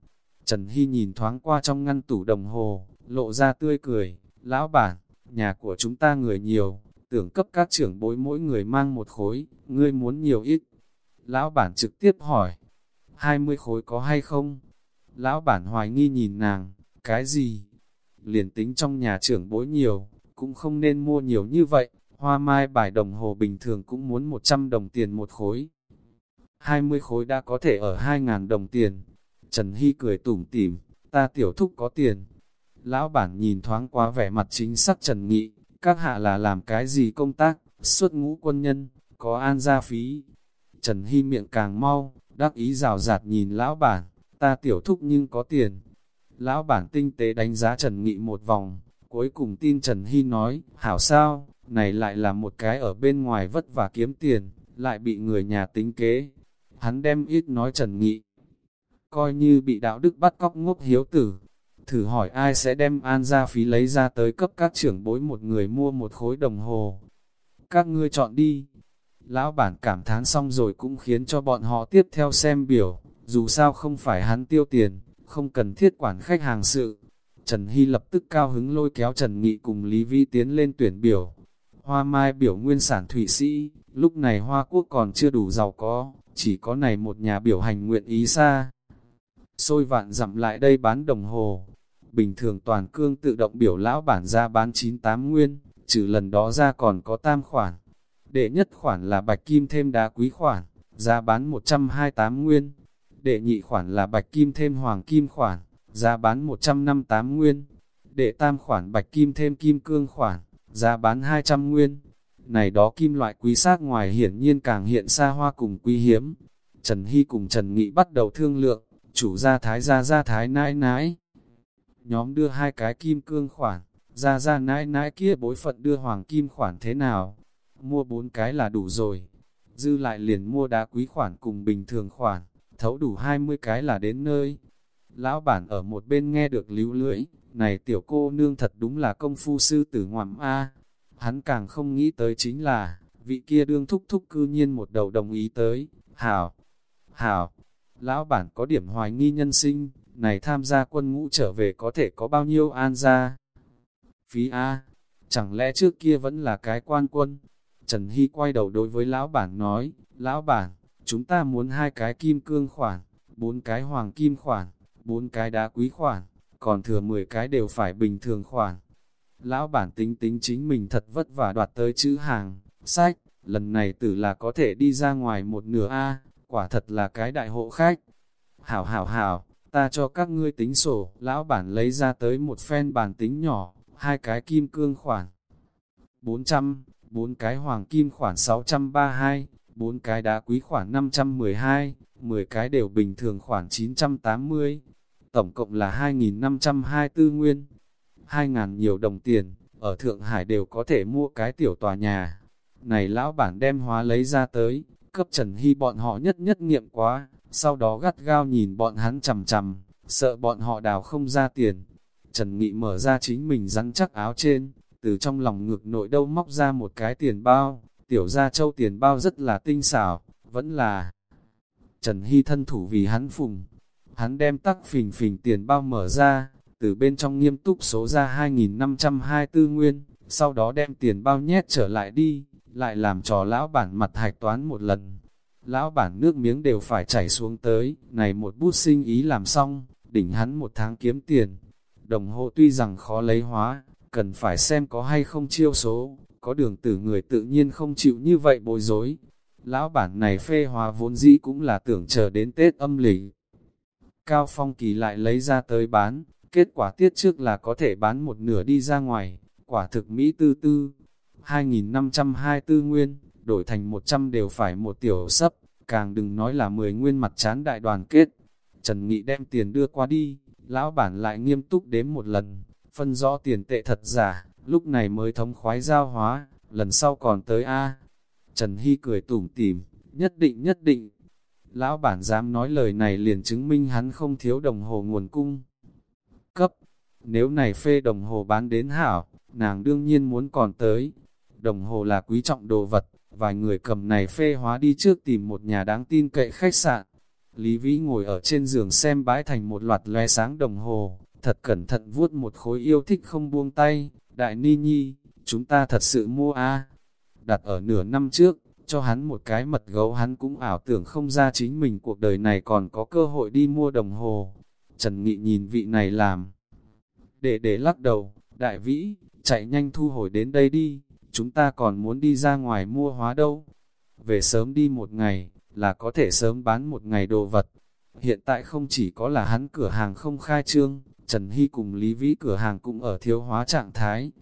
Trần Hy nhìn thoáng qua trong ngăn tủ đồng hồ, lộ ra tươi cười, lão bản, nhà của chúng ta người nhiều, tưởng cấp các trưởng bối mỗi người mang một khối, ngươi muốn nhiều ít. Lão bản trực tiếp hỏi, 20 khối có hay không? Lão bản hoài nghi nhìn nàng, cái gì? Liền tính trong nhà trưởng bối nhiều, cũng không nên mua nhiều như vậy, hoa mai bài đồng hồ bình thường cũng muốn 100 đồng tiền một khối. 20 khối đã có thể ở 2.000 đồng tiền. Trần Hy cười tủm tỉm, ta tiểu thúc có tiền. Lão bản nhìn thoáng qua vẻ mặt chính sắc Trần Nghị, các hạ là làm cái gì công tác, xuất ngũ quân nhân, có an gia phí. Trần Hy miệng càng mau, đắc ý rào rạt nhìn lão bản, ta tiểu thúc nhưng có tiền. Lão bản tinh tế đánh giá Trần Nghị một vòng, cuối cùng tin Trần Hy nói, hảo sao, này lại là một cái ở bên ngoài vất vả kiếm tiền, lại bị người nhà tính kế. Hắn đem ít nói Trần Nghị, coi như bị đạo đức bắt cóc ngốc hiếu tử. Thử hỏi ai sẽ đem an gia phí lấy ra tới cấp các trưởng bối một người mua một khối đồng hồ. Các ngươi chọn đi, Lão bản cảm thán xong rồi cũng khiến cho bọn họ tiếp theo xem biểu, dù sao không phải hắn tiêu tiền, không cần thiết quản khách hàng sự. Trần Hy lập tức cao hứng lôi kéo Trần Nghị cùng Lý Vi tiến lên tuyển biểu. Hoa mai biểu nguyên sản Thụy Sĩ, lúc này Hoa Quốc còn chưa đủ giàu có, chỉ có này một nhà biểu hành nguyện ý xa. Xôi vạn dặm lại đây bán đồng hồ. Bình thường toàn cương tự động biểu lão bản ra bán 98 nguyên, trừ lần đó ra còn có tam khoản. Đệ nhất khoản là bạch kim thêm đá quý khoản, giá bán 128 nguyên. Đệ nhị khoản là bạch kim thêm hoàng kim khoản, giá bán 158 nguyên. Đệ tam khoản bạch kim thêm kim cương khoản, giá bán 200 nguyên. Này đó kim loại quý xác ngoài hiển nhiên càng hiện xa hoa cùng quý hiếm. Trần Hy cùng Trần Nghị bắt đầu thương lượng, chủ gia thái gia gia thái nãi nãi. Nhóm đưa hai cái kim cương khoản, ra ra nãi nãi kia bối phận đưa hoàng kim khoản thế nào? mua bốn cái là đủ rồi. Dư lại liền mua đá quý khoản cùng bình thường khoản, thấu đủ 20 cái là đến nơi. Lão bản ở một bên nghe được líu lưỡi, này tiểu cô nương thật đúng là công phu sư tử ngoạm A. Hắn càng không nghĩ tới chính là, vị kia đương thúc thúc cư nhiên một đầu đồng ý tới, hảo, hảo. Lão bản có điểm hoài nghi nhân sinh, này tham gia quân ngũ trở về có thể có bao nhiêu an gia Phí A, chẳng lẽ trước kia vẫn là cái quan quân, Trần Hy quay đầu đối với lão bản nói, lão bản, chúng ta muốn hai cái kim cương khoản, bốn cái hoàng kim khoản, bốn cái đá quý khoản, còn thừa 10 cái đều phải bình thường khoản. Lão bản tính tính chính mình thật vất vả đoạt tới chữ hàng, sách, lần này tử là có thể đi ra ngoài một nửa A, quả thật là cái đại hộ khách. Hảo hảo hảo, ta cho các ngươi tính sổ, lão bản lấy ra tới một phen bàn tính nhỏ, hai cái kim cương khoản. 400, bốn cái hoàng kim khoản 632, bốn cái đá quý khoản 512, 10 cái đều bình thường khoản 980, tổng cộng là 2.524 nguyên. 2.000 nhiều đồng tiền, ở Thượng Hải đều có thể mua cái tiểu tòa nhà. Này lão bản đem hóa lấy ra tới, cấp Trần Hy bọn họ nhất nhất nghiệm quá, sau đó gắt gao nhìn bọn hắn chầm chầm, sợ bọn họ đào không ra tiền. Trần Nghị mở ra chính mình rắn chắc áo trên, từ trong lòng ngực nội đâu móc ra một cái tiền bao, tiểu gia châu tiền bao rất là tinh xảo, vẫn là Trần Hy thân thủ vì hắn phùng. Hắn đem tắc phình phình tiền bao mở ra, từ bên trong nghiêm túc số ra 2.524 nguyên, sau đó đem tiền bao nhét trở lại đi, lại làm trò lão bản mặt hạch toán một lần. Lão bản nước miếng đều phải chảy xuống tới, này một bút sinh ý làm xong, đỉnh hắn một tháng kiếm tiền. Đồng hồ tuy rằng khó lấy hóa, cần phải xem có hay không chiêu số, có đường tử người tự nhiên không chịu như vậy bối rối. Lão bản này phê hóa vốn dĩ cũng là tưởng chờ đến Tết âm lịch. Cao Phong Kỳ lại lấy ra tới bán, kết quả tiết trước là có thể bán một nửa đi ra ngoài, quả thực Mỹ tư tư. 2.524 nguyên, đổi thành 100 đều phải một tiểu sấp, càng đừng nói là 10 nguyên mặt chán đại đoàn kết. Trần Nghị đem tiền đưa qua đi, lão bản lại nghiêm túc đếm một lần, phân rõ tiền tệ thật giả, lúc này mới thống khoái giao hóa, lần sau còn tới A. Trần Hy cười tủm tỉm, nhất định nhất định. Lão bản dám nói lời này liền chứng minh hắn không thiếu đồng hồ nguồn cung. Cấp, nếu này phê đồng hồ bán đến hảo, nàng đương nhiên muốn còn tới. Đồng hồ là quý trọng đồ vật, vài người cầm này phê hóa đi trước tìm một nhà đáng tin cậy khách sạn. Lý Vĩ ngồi ở trên giường xem bãi thành một loạt loe sáng đồng hồ, thật cẩn thận vuốt một khối yêu thích không buông tay. Đại Ni Nhi, chúng ta thật sự mua a Đặt ở nửa năm trước, cho hắn một cái mật gấu hắn cũng ảo tưởng không ra chính mình cuộc đời này còn có cơ hội đi mua đồng hồ. Trần Nghị nhìn vị này làm. Để để lắc đầu, đại vĩ, chạy nhanh thu hồi đến đây đi, chúng ta còn muốn đi ra ngoài mua hóa đâu. Về sớm đi một ngày, là có thể sớm bán một ngày đồ vật. Hiện tại không chỉ có là hắn cửa hàng không khai trương, Trần Hy cùng Lý Vĩ cửa hàng cũng ở thiếu hóa trạng thái.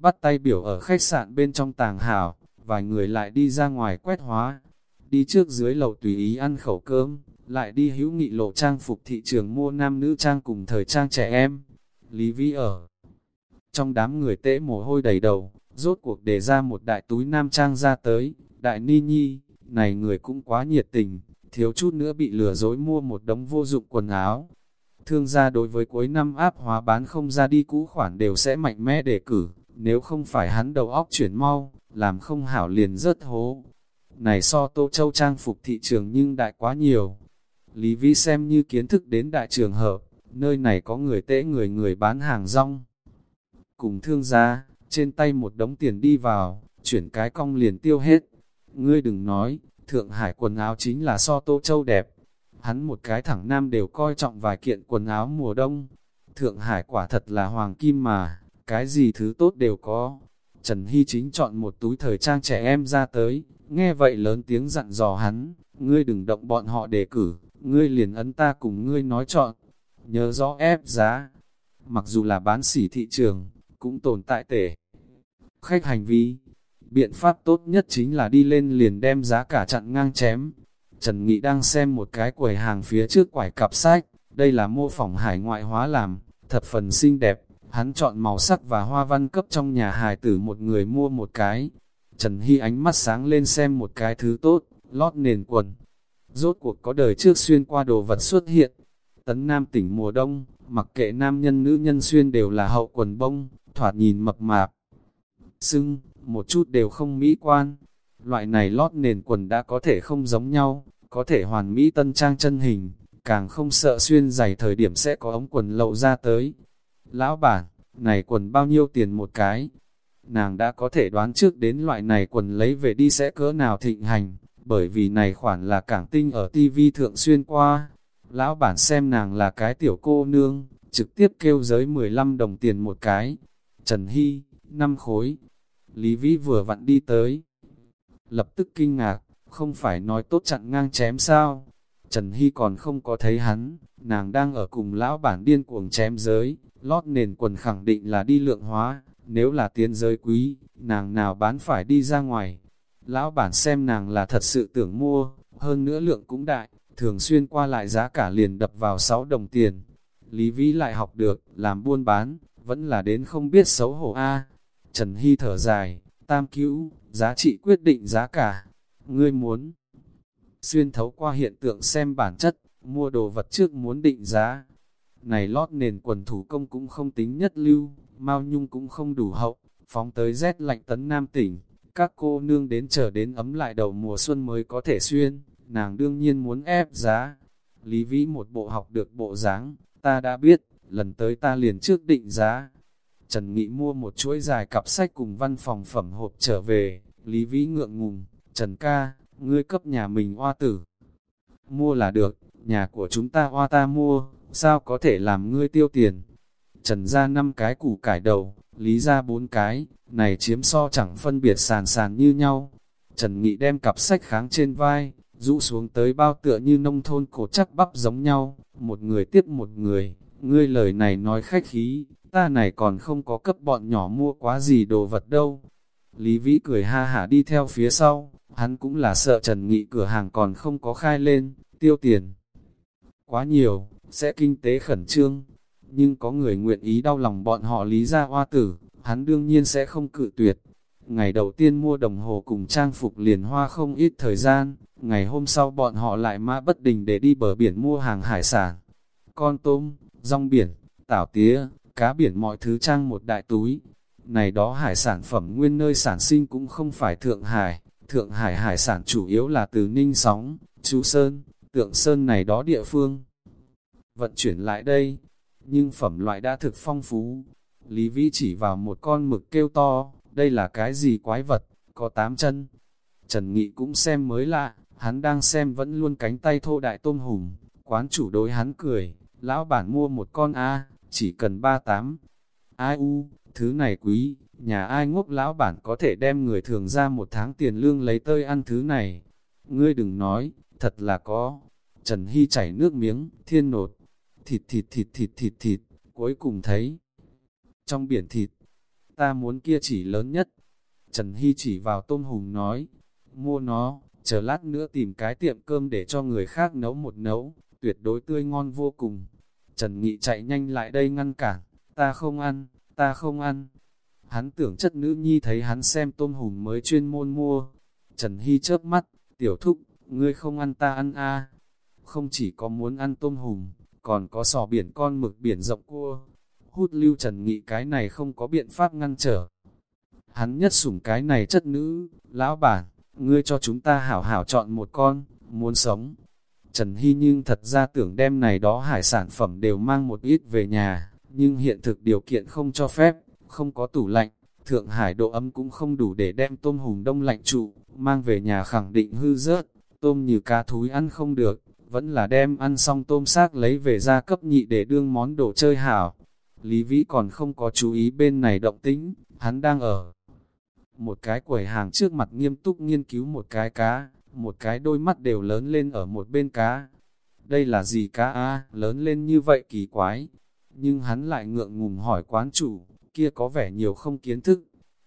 Bắt tay biểu ở khách sạn bên trong tàng hảo, vài người lại đi ra ngoài quét hóa. Đi trước dưới lầu tùy ý ăn khẩu cơm, lại đi hữu nghị lộ trang phục thị trường mua nam nữ trang cùng thời trang trẻ em. Lý Vĩ ở trong đám người tễ mồ hôi đầy đầu, rốt cuộc đề ra một đại túi nam trang ra tới, đại ni nhi, này người cũng quá nhiệt tình, thiếu chút nữa bị lừa dối mua một đống vô dụng quần áo. Thương gia đối với cuối năm áp hóa bán không ra đi cũ khoản đều sẽ mạnh mẽ để cử, nếu không phải hắn đầu óc chuyển mau, làm không hảo liền rớt hố. Này so Tô Châu trang phục thị trường nhưng đại quá nhiều. Lý Vi xem như kiến thức đến đại trường hợp, nơi này có người tễ người người bán hàng rong. Cùng thương gia, trên tay một đống tiền đi vào, chuyển cái cong liền tiêu hết. Ngươi đừng nói, Thượng Hải quần áo chính là so Tô Châu đẹp. Hắn một cái thẳng nam đều coi trọng vài kiện quần áo mùa đông. Thượng Hải quả thật là hoàng kim mà, cái gì thứ tốt đều có. Trần Hy chính chọn một túi thời trang trẻ em ra tới, nghe vậy lớn tiếng dặn dò hắn, ngươi đừng động bọn họ đề cử, ngươi liền ấn ta cùng ngươi nói chọn, nhớ rõ ép giá. Mặc dù là bán sỉ thị trường, cũng tồn tại tể. Khách hành vi, biện pháp tốt nhất chính là đi lên liền đem giá cả chặn ngang chém. Trần Nghị đang xem một cái quầy hàng phía trước quải cặp sách, đây là mô phỏng hải ngoại hóa làm, thật phần xinh đẹp, hắn chọn màu sắc và hoa văn cấp trong nhà hài tử một người mua một cái. Trần Hy ánh mắt sáng lên xem một cái thứ tốt, lót nền quần. Rốt cuộc có đời trước xuyên qua đồ vật xuất hiện. Tấn Nam tỉnh mùa đông, mặc kệ nam nhân nữ nhân xuyên đều là hậu quần bông, thoạt nhìn mập mạp. Sưng, một chút đều không mỹ quan. Loại này lót nền quần đã có thể không giống nhau, có thể hoàn mỹ tân trang chân hình, càng không sợ xuyên giày thời điểm sẽ có ống quần lậu ra tới. Lão bản, này quần bao nhiêu tiền một cái? Nàng đã có thể đoán trước đến loại này quần lấy về đi sẽ cỡ nào thịnh hành, bởi vì này khoản là cảng tinh ở TV thượng xuyên qua. Lão bản xem nàng là cái tiểu cô nương, trực tiếp kêu giới 15 đồng tiền một cái. Trần Hy, 5 khối. Lý Vĩ vừa vặn đi tới. lập tức kinh ngạc, không phải nói tốt chặn ngang chém sao? Trần Hy còn không có thấy hắn, nàng đang ở cùng lão bản điên cuồng chém giới, lót nền quần khẳng định là đi lượng hóa, nếu là tiến giới quý, nàng nào bán phải đi ra ngoài. Lão bản xem nàng là thật sự tưởng mua, hơn nữa lượng cũng đại, thường xuyên qua lại giá cả liền đập vào 6 đồng tiền. Lý Vĩ lại học được, làm buôn bán, vẫn là đến không biết xấu hổ A. Trần Hy thở dài, tam cứu, giá trị quyết định giá cả. Ngươi muốn xuyên thấu qua hiện tượng xem bản chất, mua đồ vật trước muốn định giá. Này lót nền quần thủ công cũng không tính nhất lưu, Mao Nhung cũng không đủ hậu, phóng tới rét lạnh tấn Nam tỉnh. Các cô nương đến chờ đến ấm lại đầu mùa xuân mới có thể xuyên, nàng đương nhiên muốn ép giá. Lý Vĩ một bộ học được bộ dáng, ta đã biết, lần tới ta liền trước định giá. Trần Nghị mua một chuỗi dài cặp sách cùng văn phòng phẩm hộp trở về, Lý Vĩ ngượng ngùng, Trần ca, ngươi cấp nhà mình hoa tử. Mua là được, nhà của chúng ta hoa ta mua, sao có thể làm ngươi tiêu tiền. Trần ra năm cái củ cải đầu, Lý ra bốn cái, này chiếm so chẳng phân biệt sàn sàn như nhau. Trần Nghị đem cặp sách kháng trên vai, rũ xuống tới bao tựa như nông thôn cổ chắc bắp giống nhau, một người tiếp một người, ngươi lời này nói khách khí, ta này còn không có cấp bọn nhỏ mua quá gì đồ vật đâu. Lý Vĩ cười ha hả đi theo phía sau, hắn cũng là sợ Trần Nghị cửa hàng còn không có khai lên, tiêu tiền. Quá nhiều, sẽ kinh tế khẩn trương, nhưng có người nguyện ý đau lòng bọn họ lý ra hoa tử, hắn đương nhiên sẽ không cự tuyệt. Ngày đầu tiên mua đồng hồ cùng trang phục liền hoa không ít thời gian, ngày hôm sau bọn họ lại mã bất đình để đi bờ biển mua hàng hải sản. Con tôm, rong biển, tảo tía, cá biển mọi thứ trang một đại túi. Này đó hải sản phẩm nguyên nơi sản sinh cũng không phải Thượng Hải, Thượng Hải hải sản chủ yếu là từ Ninh Sóng, Chú Sơn, Tượng Sơn này đó địa phương. Vận chuyển lại đây, nhưng phẩm loại đã thực phong phú. Lý Vĩ chỉ vào một con mực kêu to, đây là cái gì quái vật, có tám chân. Trần Nghị cũng xem mới lạ, hắn đang xem vẫn luôn cánh tay thô đại tôm hùm, quán chủ đối hắn cười, lão bản mua một con A, chỉ cần ba tám. Ai u, thứ này quý, nhà ai ngốc lão bản có thể đem người thường ra một tháng tiền lương lấy tơi ăn thứ này. Ngươi đừng nói, thật là có. Trần Hy chảy nước miếng, thiên nột, thịt thịt thịt thịt thịt thịt, cuối cùng thấy. Trong biển thịt, ta muốn kia chỉ lớn nhất. Trần Hy chỉ vào tôm hùng nói, mua nó, chờ lát nữa tìm cái tiệm cơm để cho người khác nấu một nấu, tuyệt đối tươi ngon vô cùng. Trần Nghị chạy nhanh lại đây ngăn cản, ta không ăn, ta không ăn. Hắn tưởng chất nữ nhi thấy hắn xem tôm hùm mới chuyên môn mua. Trần Hy chớp mắt, tiểu thúc, ngươi không ăn ta ăn a Không chỉ có muốn ăn tôm hùm, còn có sò biển con mực biển rộng cua. Hút lưu Trần Nghị cái này không có biện pháp ngăn trở. Hắn nhất sủng cái này chất nữ, lão bản, ngươi cho chúng ta hảo hảo chọn một con, muốn sống. Trần Hy nhưng thật ra tưởng đem này đó hải sản phẩm đều mang một ít về nhà, nhưng hiện thực điều kiện không cho phép, không có tủ lạnh, Thượng Hải độ ấm cũng không đủ để đem tôm hùm đông lạnh trụ, mang về nhà khẳng định hư rớt, tôm như cá thúi ăn không được, vẫn là đem ăn xong tôm xác lấy về ra cấp nhị để đương món đồ chơi hảo. Lý Vĩ còn không có chú ý bên này động tĩnh, hắn đang ở một cái quầy hàng trước mặt nghiêm túc nghiên cứu một cái cá, một cái đôi mắt đều lớn lên ở một bên cá. Đây là gì cá a lớn lên như vậy kỳ quái. Nhưng hắn lại ngượng ngùng hỏi quán chủ, kia có vẻ nhiều không kiến thức.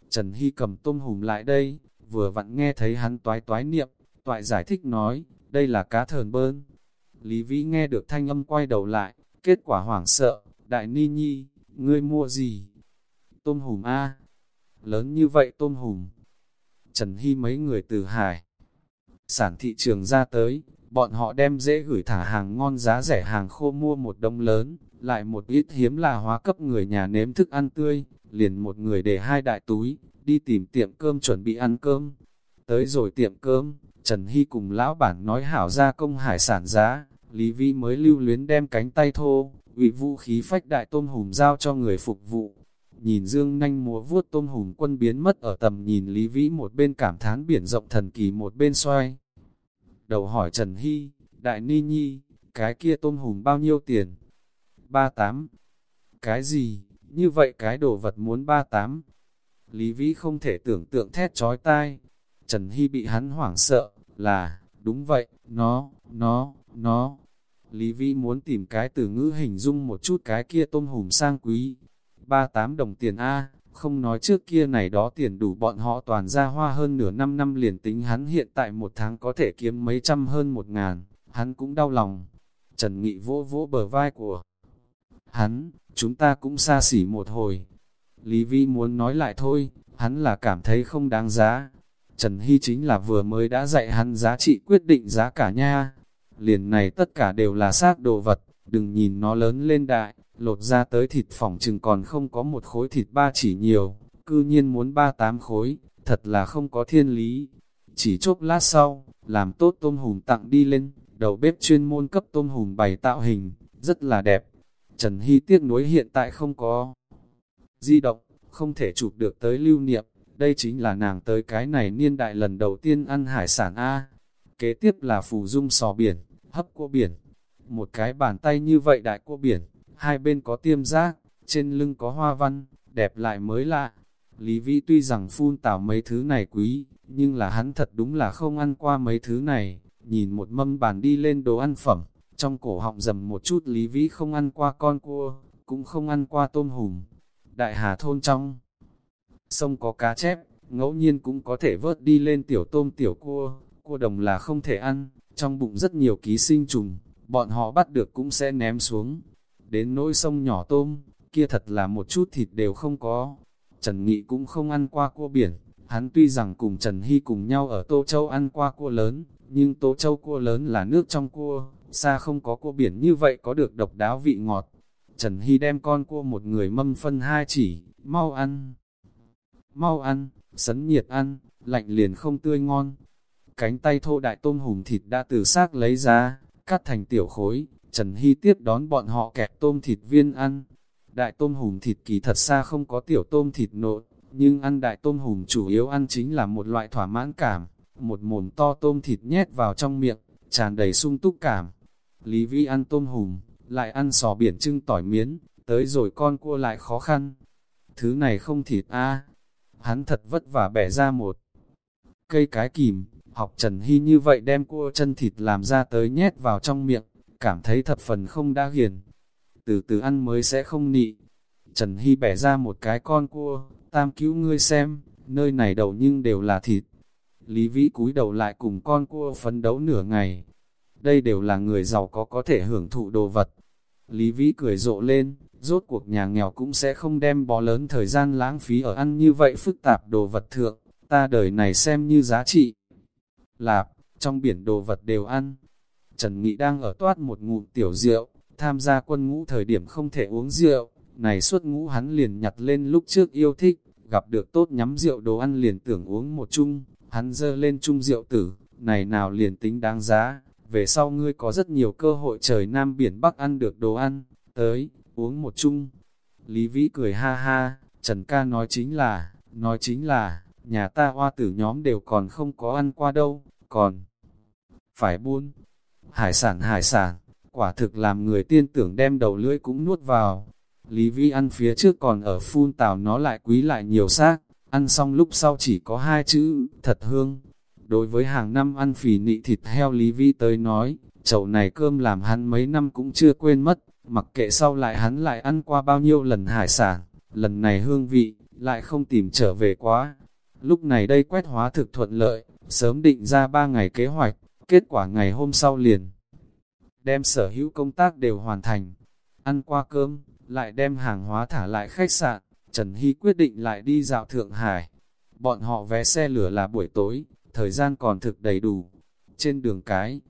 Trần Hy cầm tôm hùm lại đây, vừa vặn nghe thấy hắn toái toái niệm, toại giải thích nói, đây là cá thờn bơn. Lý Vĩ nghe được thanh âm quay đầu lại, kết quả hoảng sợ, đại ni nhi, ngươi mua gì? Tôm hùm A, lớn như vậy tôm hùm. Trần Hy mấy người từ hải, sản thị trường ra tới, bọn họ đem dễ gửi thả hàng ngon giá rẻ hàng khô mua một đông lớn, lại một ít hiếm là hóa cấp người nhà nếm thức ăn tươi, liền một người để hai đại túi, đi tìm tiệm cơm chuẩn bị ăn cơm. Tới rồi tiệm cơm, Trần Hy cùng lão bản nói hảo ra công hải sản giá, Lý Vi mới lưu luyến đem cánh tay thô, ủy vũ khí phách đại tôm hùm giao cho người phục vụ. Nhìn dương nanh múa vuốt tôm hùm quân biến mất ở tầm nhìn Lý Vĩ một bên cảm thán biển rộng thần kỳ một bên xoay. Đầu hỏi Trần Hy, Đại Ni Nhi, cái kia tôm hùm bao nhiêu tiền? Ba tám. Cái gì? Như vậy cái đồ vật muốn ba tám. Lý Vĩ không thể tưởng tượng thét trói tai. Trần Hy bị hắn hoảng sợ, là, đúng vậy, nó, nó, nó. Lý Vĩ muốn tìm cái từ ngữ hình dung một chút cái kia tôm hùm sang quý. 38 đồng tiền A, không nói trước kia này đó tiền đủ bọn họ toàn ra hoa hơn nửa năm năm liền tính hắn hiện tại một tháng có thể kiếm mấy trăm hơn một ngàn, hắn cũng đau lòng. Trần Nghị vỗ vỗ bờ vai của hắn, chúng ta cũng xa xỉ một hồi. Lý Vi muốn nói lại thôi, hắn là cảm thấy không đáng giá. Trần Hy chính là vừa mới đã dạy hắn giá trị quyết định giá cả nha. Liền này tất cả đều là xác đồ vật, đừng nhìn nó lớn lên đại, lột ra tới thịt phỏng chừng còn không có một khối thịt ba chỉ nhiều, cư nhiên muốn ba tám khối, thật là không có thiên lý. Chỉ chốc lát sau, làm tốt tôm hùm tặng đi lên, đầu bếp chuyên môn cấp tôm hùm bày tạo hình, rất là đẹp. Trần Hy tiếc nuối hiện tại không có di động, không thể chụp được tới lưu niệm, đây chính là nàng tới cái này niên đại lần đầu tiên ăn hải sản A. Kế tiếp là phù dung sò biển, hấp cua biển. Một cái bàn tay như vậy đại cua biển, hai bên có tiêm giác, trên lưng có hoa văn, đẹp lại mới lạ. Lý Vĩ tuy rằng phun tảo mấy thứ này quý, nhưng là hắn thật đúng là không ăn qua mấy thứ này. Nhìn một mâm bàn đi lên đồ ăn phẩm, trong cổ họng dầm một chút Lý Vĩ không ăn qua con cua, cũng không ăn qua tôm hùm. Đại Hà thôn trong sông có cá chép, ngẫu nhiên cũng có thể vớt đi lên tiểu tôm tiểu cua, cua đồng là không thể ăn, trong bụng rất nhiều ký sinh trùng, bọn họ bắt được cũng sẽ ném xuống. Đến nỗi sông nhỏ tôm, kia thật là một chút thịt đều không có. Trần Nghị cũng không ăn qua cua biển, hắn tuy rằng cùng Trần Hy cùng nhau ở Tô Châu ăn qua cua lớn, nhưng Tô Châu cua lớn là nước trong cua, xa không có cua biển như vậy có được độc đáo vị ngọt. Trần Hy đem con cua một người mâm phân hai chỉ, mau ăn. Mau ăn, sấn nhiệt ăn, lạnh liền không tươi ngon. Cánh tay thô đại tôm hùm thịt đã từ xác lấy ra, cắt thành tiểu khối, Trần Hy tiếp đón bọn họ kẹp tôm thịt viên ăn. Đại tôm hùm thịt kỳ thật xa không có tiểu tôm thịt nộn, nhưng ăn đại tôm hùm chủ yếu ăn chính là một loại thỏa mãn cảm, một mồm to tôm thịt nhét vào trong miệng, tràn đầy sung túc cảm. Lý Vi ăn tôm hùm, lại ăn sò biển trưng tỏi miến, tới rồi con cua lại khó khăn. Thứ này không thịt a hắn thật vất vả bẻ ra một cây cái kìm, học Trần Hy như vậy đem cua chân thịt làm ra tới nhét vào trong miệng, cảm thấy thập phần không đã hiền. Từ từ ăn mới sẽ không nị. Trần Hy bẻ ra một cái con cua, tam cứu ngươi xem, nơi này đầu nhưng đều là thịt. Lý Vĩ cúi đầu lại cùng con cua phấn đấu nửa ngày. Đây đều là người giàu có có thể hưởng thụ đồ vật. Lý Vĩ cười rộ lên, rốt cuộc nhà nghèo cũng sẽ không đem bó lớn thời gian lãng phí ở ăn như vậy phức tạp đồ vật thượng, ta đời này xem như giá trị. Lạp, trong biển đồ vật đều ăn. Trần Nghị đang ở toát một ngụm tiểu rượu, tham gia quân ngũ thời điểm không thể uống rượu, này suốt ngũ hắn liền nhặt lên lúc trước yêu thích, gặp được tốt nhắm rượu đồ ăn liền tưởng uống một chung, hắn dơ lên chung rượu tử, này nào liền tính đáng giá, về sau ngươi có rất nhiều cơ hội trời Nam Biển Bắc ăn được đồ ăn, tới, uống một chung. Lý Vĩ cười ha ha, Trần ca nói chính là, nói chính là, nhà ta hoa tử nhóm đều còn không có ăn qua đâu, còn phải buôn. Hải sản hải sản, quả thực làm người tiên tưởng đem đầu lưỡi cũng nuốt vào. Lý Vĩ ăn phía trước còn ở phun tào nó lại quý lại nhiều xác, ăn xong lúc sau chỉ có hai chữ, thật hương. Đối với hàng năm ăn phì nị thịt heo Lý Vĩ tới nói, chậu này cơm làm hắn mấy năm cũng chưa quên mất, mặc kệ sau lại hắn lại ăn qua bao nhiêu lần hải sản, lần này hương vị, lại không tìm trở về quá. Lúc này đây quét hóa thực thuận lợi, sớm định ra ba ngày kế hoạch, kết quả ngày hôm sau liền. Đem sở hữu công tác đều hoàn thành, ăn qua cơm, lại đem hàng hóa thả lại khách sạn, Trần Hy quyết định lại đi dạo Thượng Hải. Bọn họ vé xe lửa là buổi tối, thời gian còn thực đầy đủ. Trên đường cái,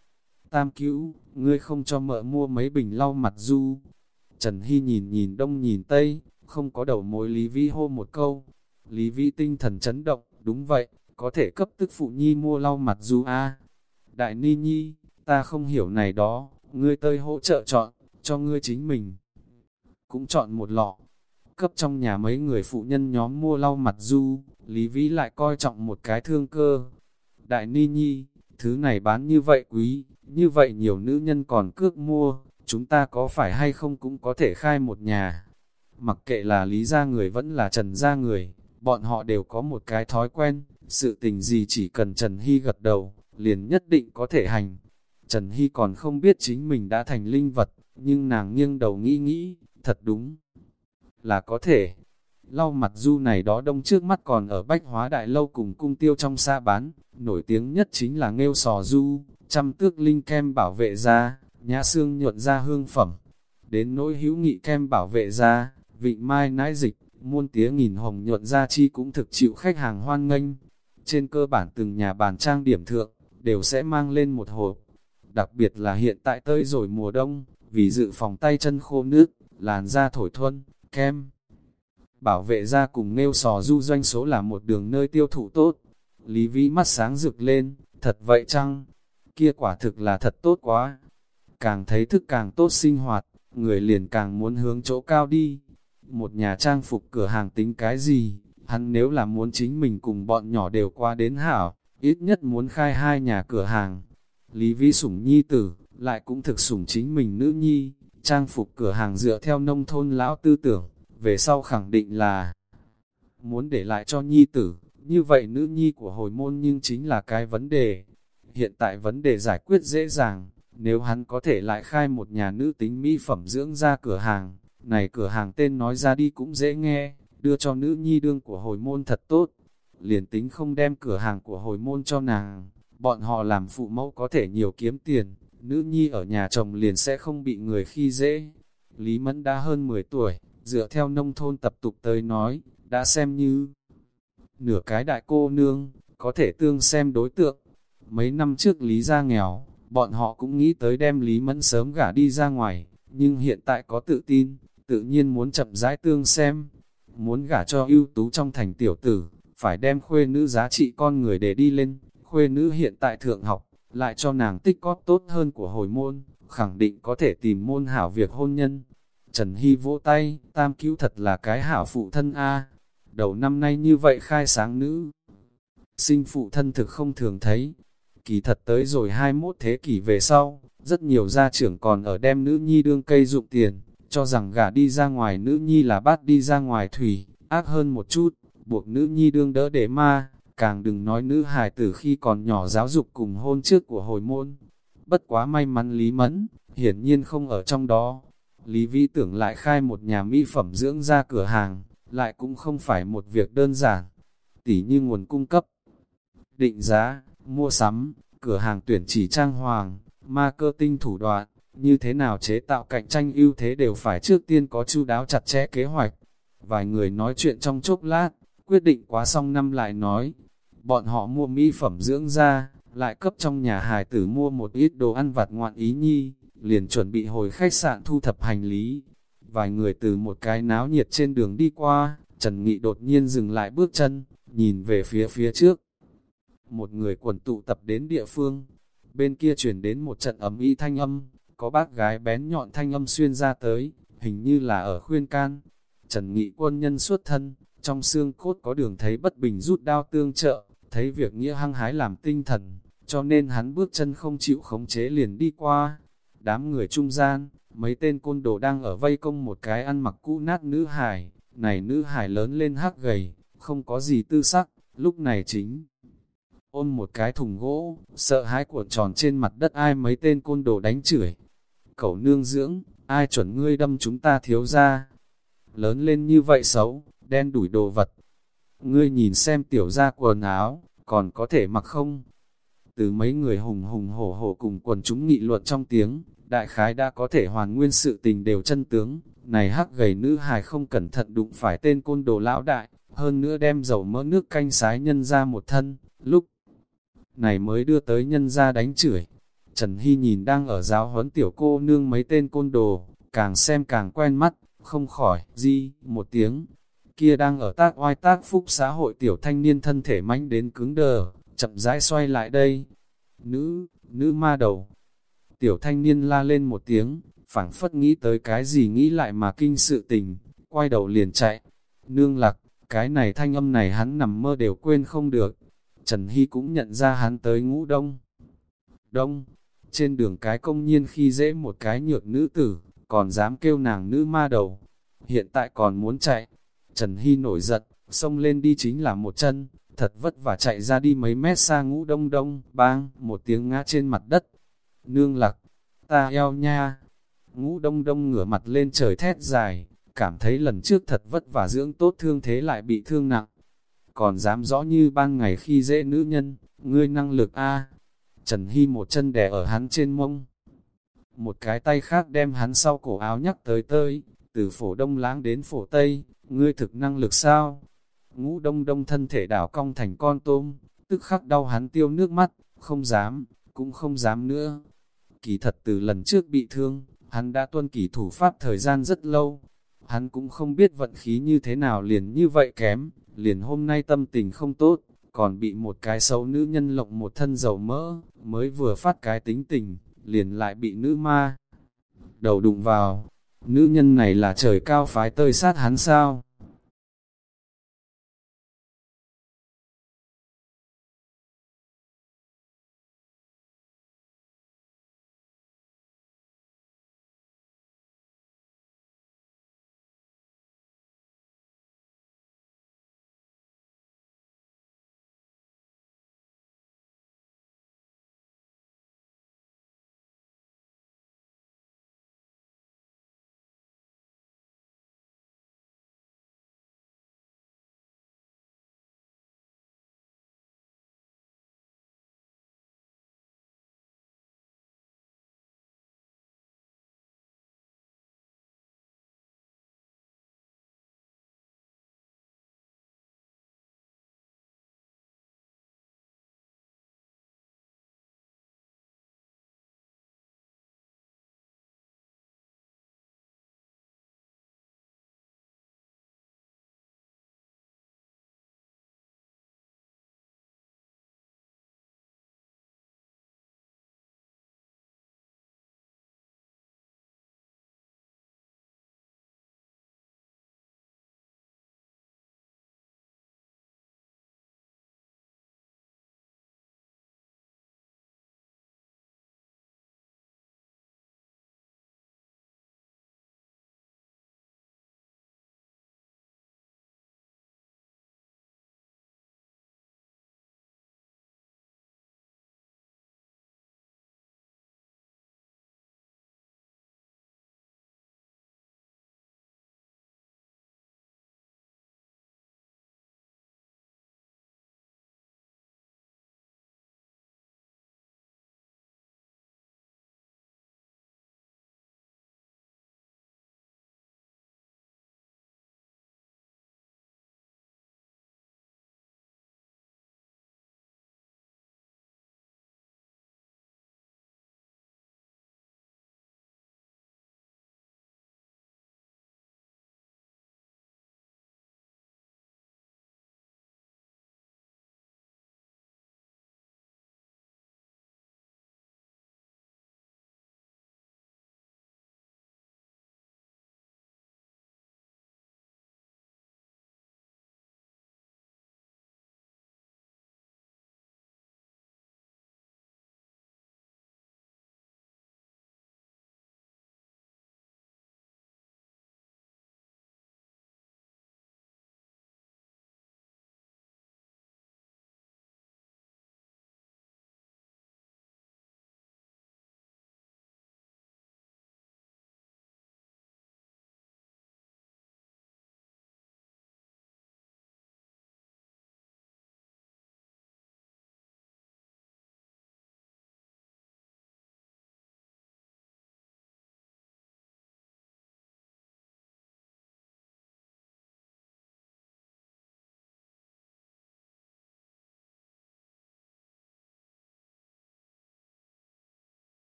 Tam cứu, ngươi không cho mợ mua mấy bình lau mặt du. Trần Hy nhìn nhìn đông nhìn tây, không có đầu mối Lý Vĩ hô một câu. Lý Vĩ tinh thần chấn động, đúng vậy, có thể cấp tức phụ nhi mua lau mặt du a Đại Ni Nhi, ta không hiểu này đó, ngươi tơi hỗ trợ chọn, cho ngươi chính mình. Cũng chọn một lọ, cấp trong nhà mấy người phụ nhân nhóm mua lau mặt du, Lý Vĩ lại coi trọng một cái thương cơ. Đại Ni Nhi, thứ này bán như vậy quý, như vậy nhiều nữ nhân còn cước mua, chúng ta có phải hay không cũng có thể khai một nhà. Mặc kệ là lý gia người vẫn là trần gia người, bọn họ đều có một cái thói quen, sự tình gì chỉ cần Trần Hy gật đầu, liền nhất định có thể hành. Trần Hy còn không biết chính mình đã thành linh vật, nhưng nàng nghiêng đầu nghĩ nghĩ, thật đúng là có thể. Lau mặt du này đó đông trước mắt còn ở bách hóa đại lâu cùng cung tiêu trong xa bán, nổi tiếng nhất chính là nghêu sò du, trăm tước linh kem bảo vệ da, nhã xương nhuận ra hương phẩm. Đến nỗi hữu nghị kem bảo vệ da, vịnh mai nãi dịch, muôn tía nghìn hồng nhuận ra chi cũng thực chịu khách hàng hoan nghênh. Trên cơ bản từng nhà bàn trang điểm thượng, đều sẽ mang lên một hộp. Đặc biệt là hiện tại tới rồi mùa đông, vì dự phòng tay chân khô nước, làn da thổi thuân, kem. Bảo vệ da cùng nêu sò du doanh số là một đường nơi tiêu thụ tốt. Lý Vĩ mắt sáng rực lên, thật vậy chăng? Kia quả thực là thật tốt quá. Càng thấy thức càng tốt sinh hoạt, người liền càng muốn hướng chỗ cao đi. Một nhà trang phục cửa hàng tính cái gì, hắn nếu là muốn chính mình cùng bọn nhỏ đều qua đến hảo, ít nhất muốn khai hai nhà cửa hàng. Lý Vi sủng nhi tử, lại cũng thực sủng chính mình nữ nhi, trang phục cửa hàng dựa theo nông thôn lão tư tưởng, về sau khẳng định là muốn để lại cho nhi tử, như vậy nữ nhi của hồi môn nhưng chính là cái vấn đề. Hiện tại vấn đề giải quyết dễ dàng, nếu hắn có thể lại khai một nhà nữ tính mỹ phẩm dưỡng ra cửa hàng, này cửa hàng tên nói ra đi cũng dễ nghe, đưa cho nữ nhi đương của hồi môn thật tốt. Liền tính không đem cửa hàng của hồi môn cho nàng, bọn họ làm phụ mẫu có thể nhiều kiếm tiền, nữ nhi ở nhà chồng liền sẽ không bị người khi dễ. Lý Mẫn đã hơn 10 tuổi, dựa theo nông thôn tập tục tới nói, đã xem như nửa cái đại cô nương, có thể tương xem đối tượng. Mấy năm trước Lý ra nghèo, bọn họ cũng nghĩ tới đem Lý Mẫn sớm gả đi ra ngoài, nhưng hiện tại có tự tin, tự nhiên muốn chậm rãi tương xem. Muốn gả cho ưu tú trong thành tiểu tử, phải đem khuê nữ giá trị con người để đi lên, khuê nữ hiện tại thượng học, lại cho nàng tích cóp tốt hơn của hồi môn, khẳng định có thể tìm môn hảo việc hôn nhân. Trần Hy vỗ tay, tam cứu thật là cái hảo phụ thân A. Đầu năm nay như vậy khai sáng nữ. Sinh phụ thân thực không thường thấy. Kỳ thật tới rồi 21 thế kỷ về sau, rất nhiều gia trưởng còn ở đem nữ nhi đương cây dụng tiền, cho rằng gả đi ra ngoài nữ nhi là bát đi ra ngoài thủy, ác hơn một chút, buộc nữ nhi đương đỡ để ma, càng đừng nói nữ hài tử khi còn nhỏ giáo dục cùng hôn trước của hồi môn. Bất quá may mắn Lý Mẫn, hiển nhiên không ở trong đó. Lý Vĩ tưởng lại khai một nhà mỹ phẩm dưỡng ra cửa hàng, lại cũng không phải một việc đơn giản, tỉ như nguồn cung cấp, định giá, mua sắm, cửa hàng tuyển chỉ trang hoàng, marketing thủ đoạn, như thế nào chế tạo cạnh tranh ưu thế đều phải trước tiên có chu đáo chặt chẽ kế hoạch. Vài người nói chuyện trong chốc lát, quyết định quá xong năm lại nói, bọn họ mua mỹ phẩm dưỡng da, lại cấp trong nhà hài tử mua một ít đồ ăn vặt ngoạn ý nhi, liền chuẩn bị hồi khách sạn thu thập hành lý. Vài người từ một cái náo nhiệt trên đường đi qua, Trần Nghị đột nhiên dừng lại bước chân, nhìn về phía phía trước. Một người quần tụ tập đến địa phương, bên kia chuyển đến một trận ấm y thanh âm, có bác gái bén nhọn thanh âm xuyên ra tới, hình như là ở khuyên can. Trần Nghị quân nhân xuất thân, trong xương cốt có đường thấy bất bình rút đao tương trợ, thấy việc nghĩa hăng hái làm tinh thần, cho nên hắn bước chân không chịu khống chế liền đi qua. Đám người trung gian, mấy tên côn đồ đang ở vây công một cái ăn mặc cũ nát nữ hải, này nữ hải lớn lên hắc gầy, không có gì tư sắc, lúc này chính ôm một cái thùng gỗ, sợ hãi cuộn tròn trên mặt đất ai mấy tên côn đồ đánh chửi. Cậu nương dưỡng, ai chuẩn ngươi đâm chúng ta thiếu ra. Lớn lên như vậy xấu, đen đủi đồ vật. Ngươi nhìn xem tiểu ra quần áo, còn có thể mặc không? Từ mấy người hùng hùng hổ hổ cùng quần chúng nghị luận trong tiếng, đại khái đã có thể hoàn nguyên sự tình đều chân tướng. Này hắc gầy nữ hài không cẩn thận đụng phải tên côn đồ lão đại, hơn nữa đem dầu mỡ nước canh sái nhân ra một thân, lúc này mới đưa tới nhân ra đánh chửi. Trần Hy nhìn đang ở giáo huấn tiểu cô nương mấy tên côn đồ, càng xem càng quen mắt, không khỏi, di, một tiếng. Kia đang ở tác oai tác phúc xã hội tiểu thanh niên thân thể manh đến cứng đờ, chậm rãi xoay lại đây. Nữ, nữ ma đầu. Tiểu thanh niên la lên một tiếng, phảng phất nghĩ tới cái gì nghĩ lại mà kinh sự tình, quay đầu liền chạy. Nương lạc, cái này thanh âm này hắn nằm mơ đều quên không được. Trần Hy cũng nhận ra hắn tới ngũ đông. Đông, trên đường cái công nhiên khi dễ một cái nhược nữ tử, còn dám kêu nàng nữ ma đầu. Hiện tại còn muốn chạy. Trần Hy nổi giận, xông lên đi chính là một chân, thật vất vả chạy ra đi mấy mét xa ngũ đông đông, bang, một tiếng ngã trên mặt đất. Nương lặc ta eo nha. Ngũ đông đông ngửa mặt lên trời thét dài, cảm thấy lần trước thật vất vả dưỡng tốt thương thế lại bị thương nặng. Còn dám rõ như ban ngày khi dễ nữ nhân, ngươi năng lực A. Trần Hy một chân đè ở hắn trên mông. Một cái tay khác đem hắn sau cổ áo nhắc tới tơi, từ phổ đông láng đến phổ tây, ngươi thực năng lực sao? Ngũ đông đông thân thể đảo cong thành con tôm, tức khắc đau hắn tiêu nước mắt, không dám, cũng không dám nữa. Kỳ thật từ lần trước bị thương, hắn đã tuân kỳ thủ pháp thời gian rất lâu. Hắn cũng không biết vận khí như thế nào liền như vậy kém, liền hôm nay tâm tình không tốt, còn bị một cái xấu nữ nhân lộng một thân dầu mỡ, mới vừa phát cái tính tình, liền lại bị nữ ma đầu đụng vào. Nữ nhân này là trời cao phái tơi sát hắn sao?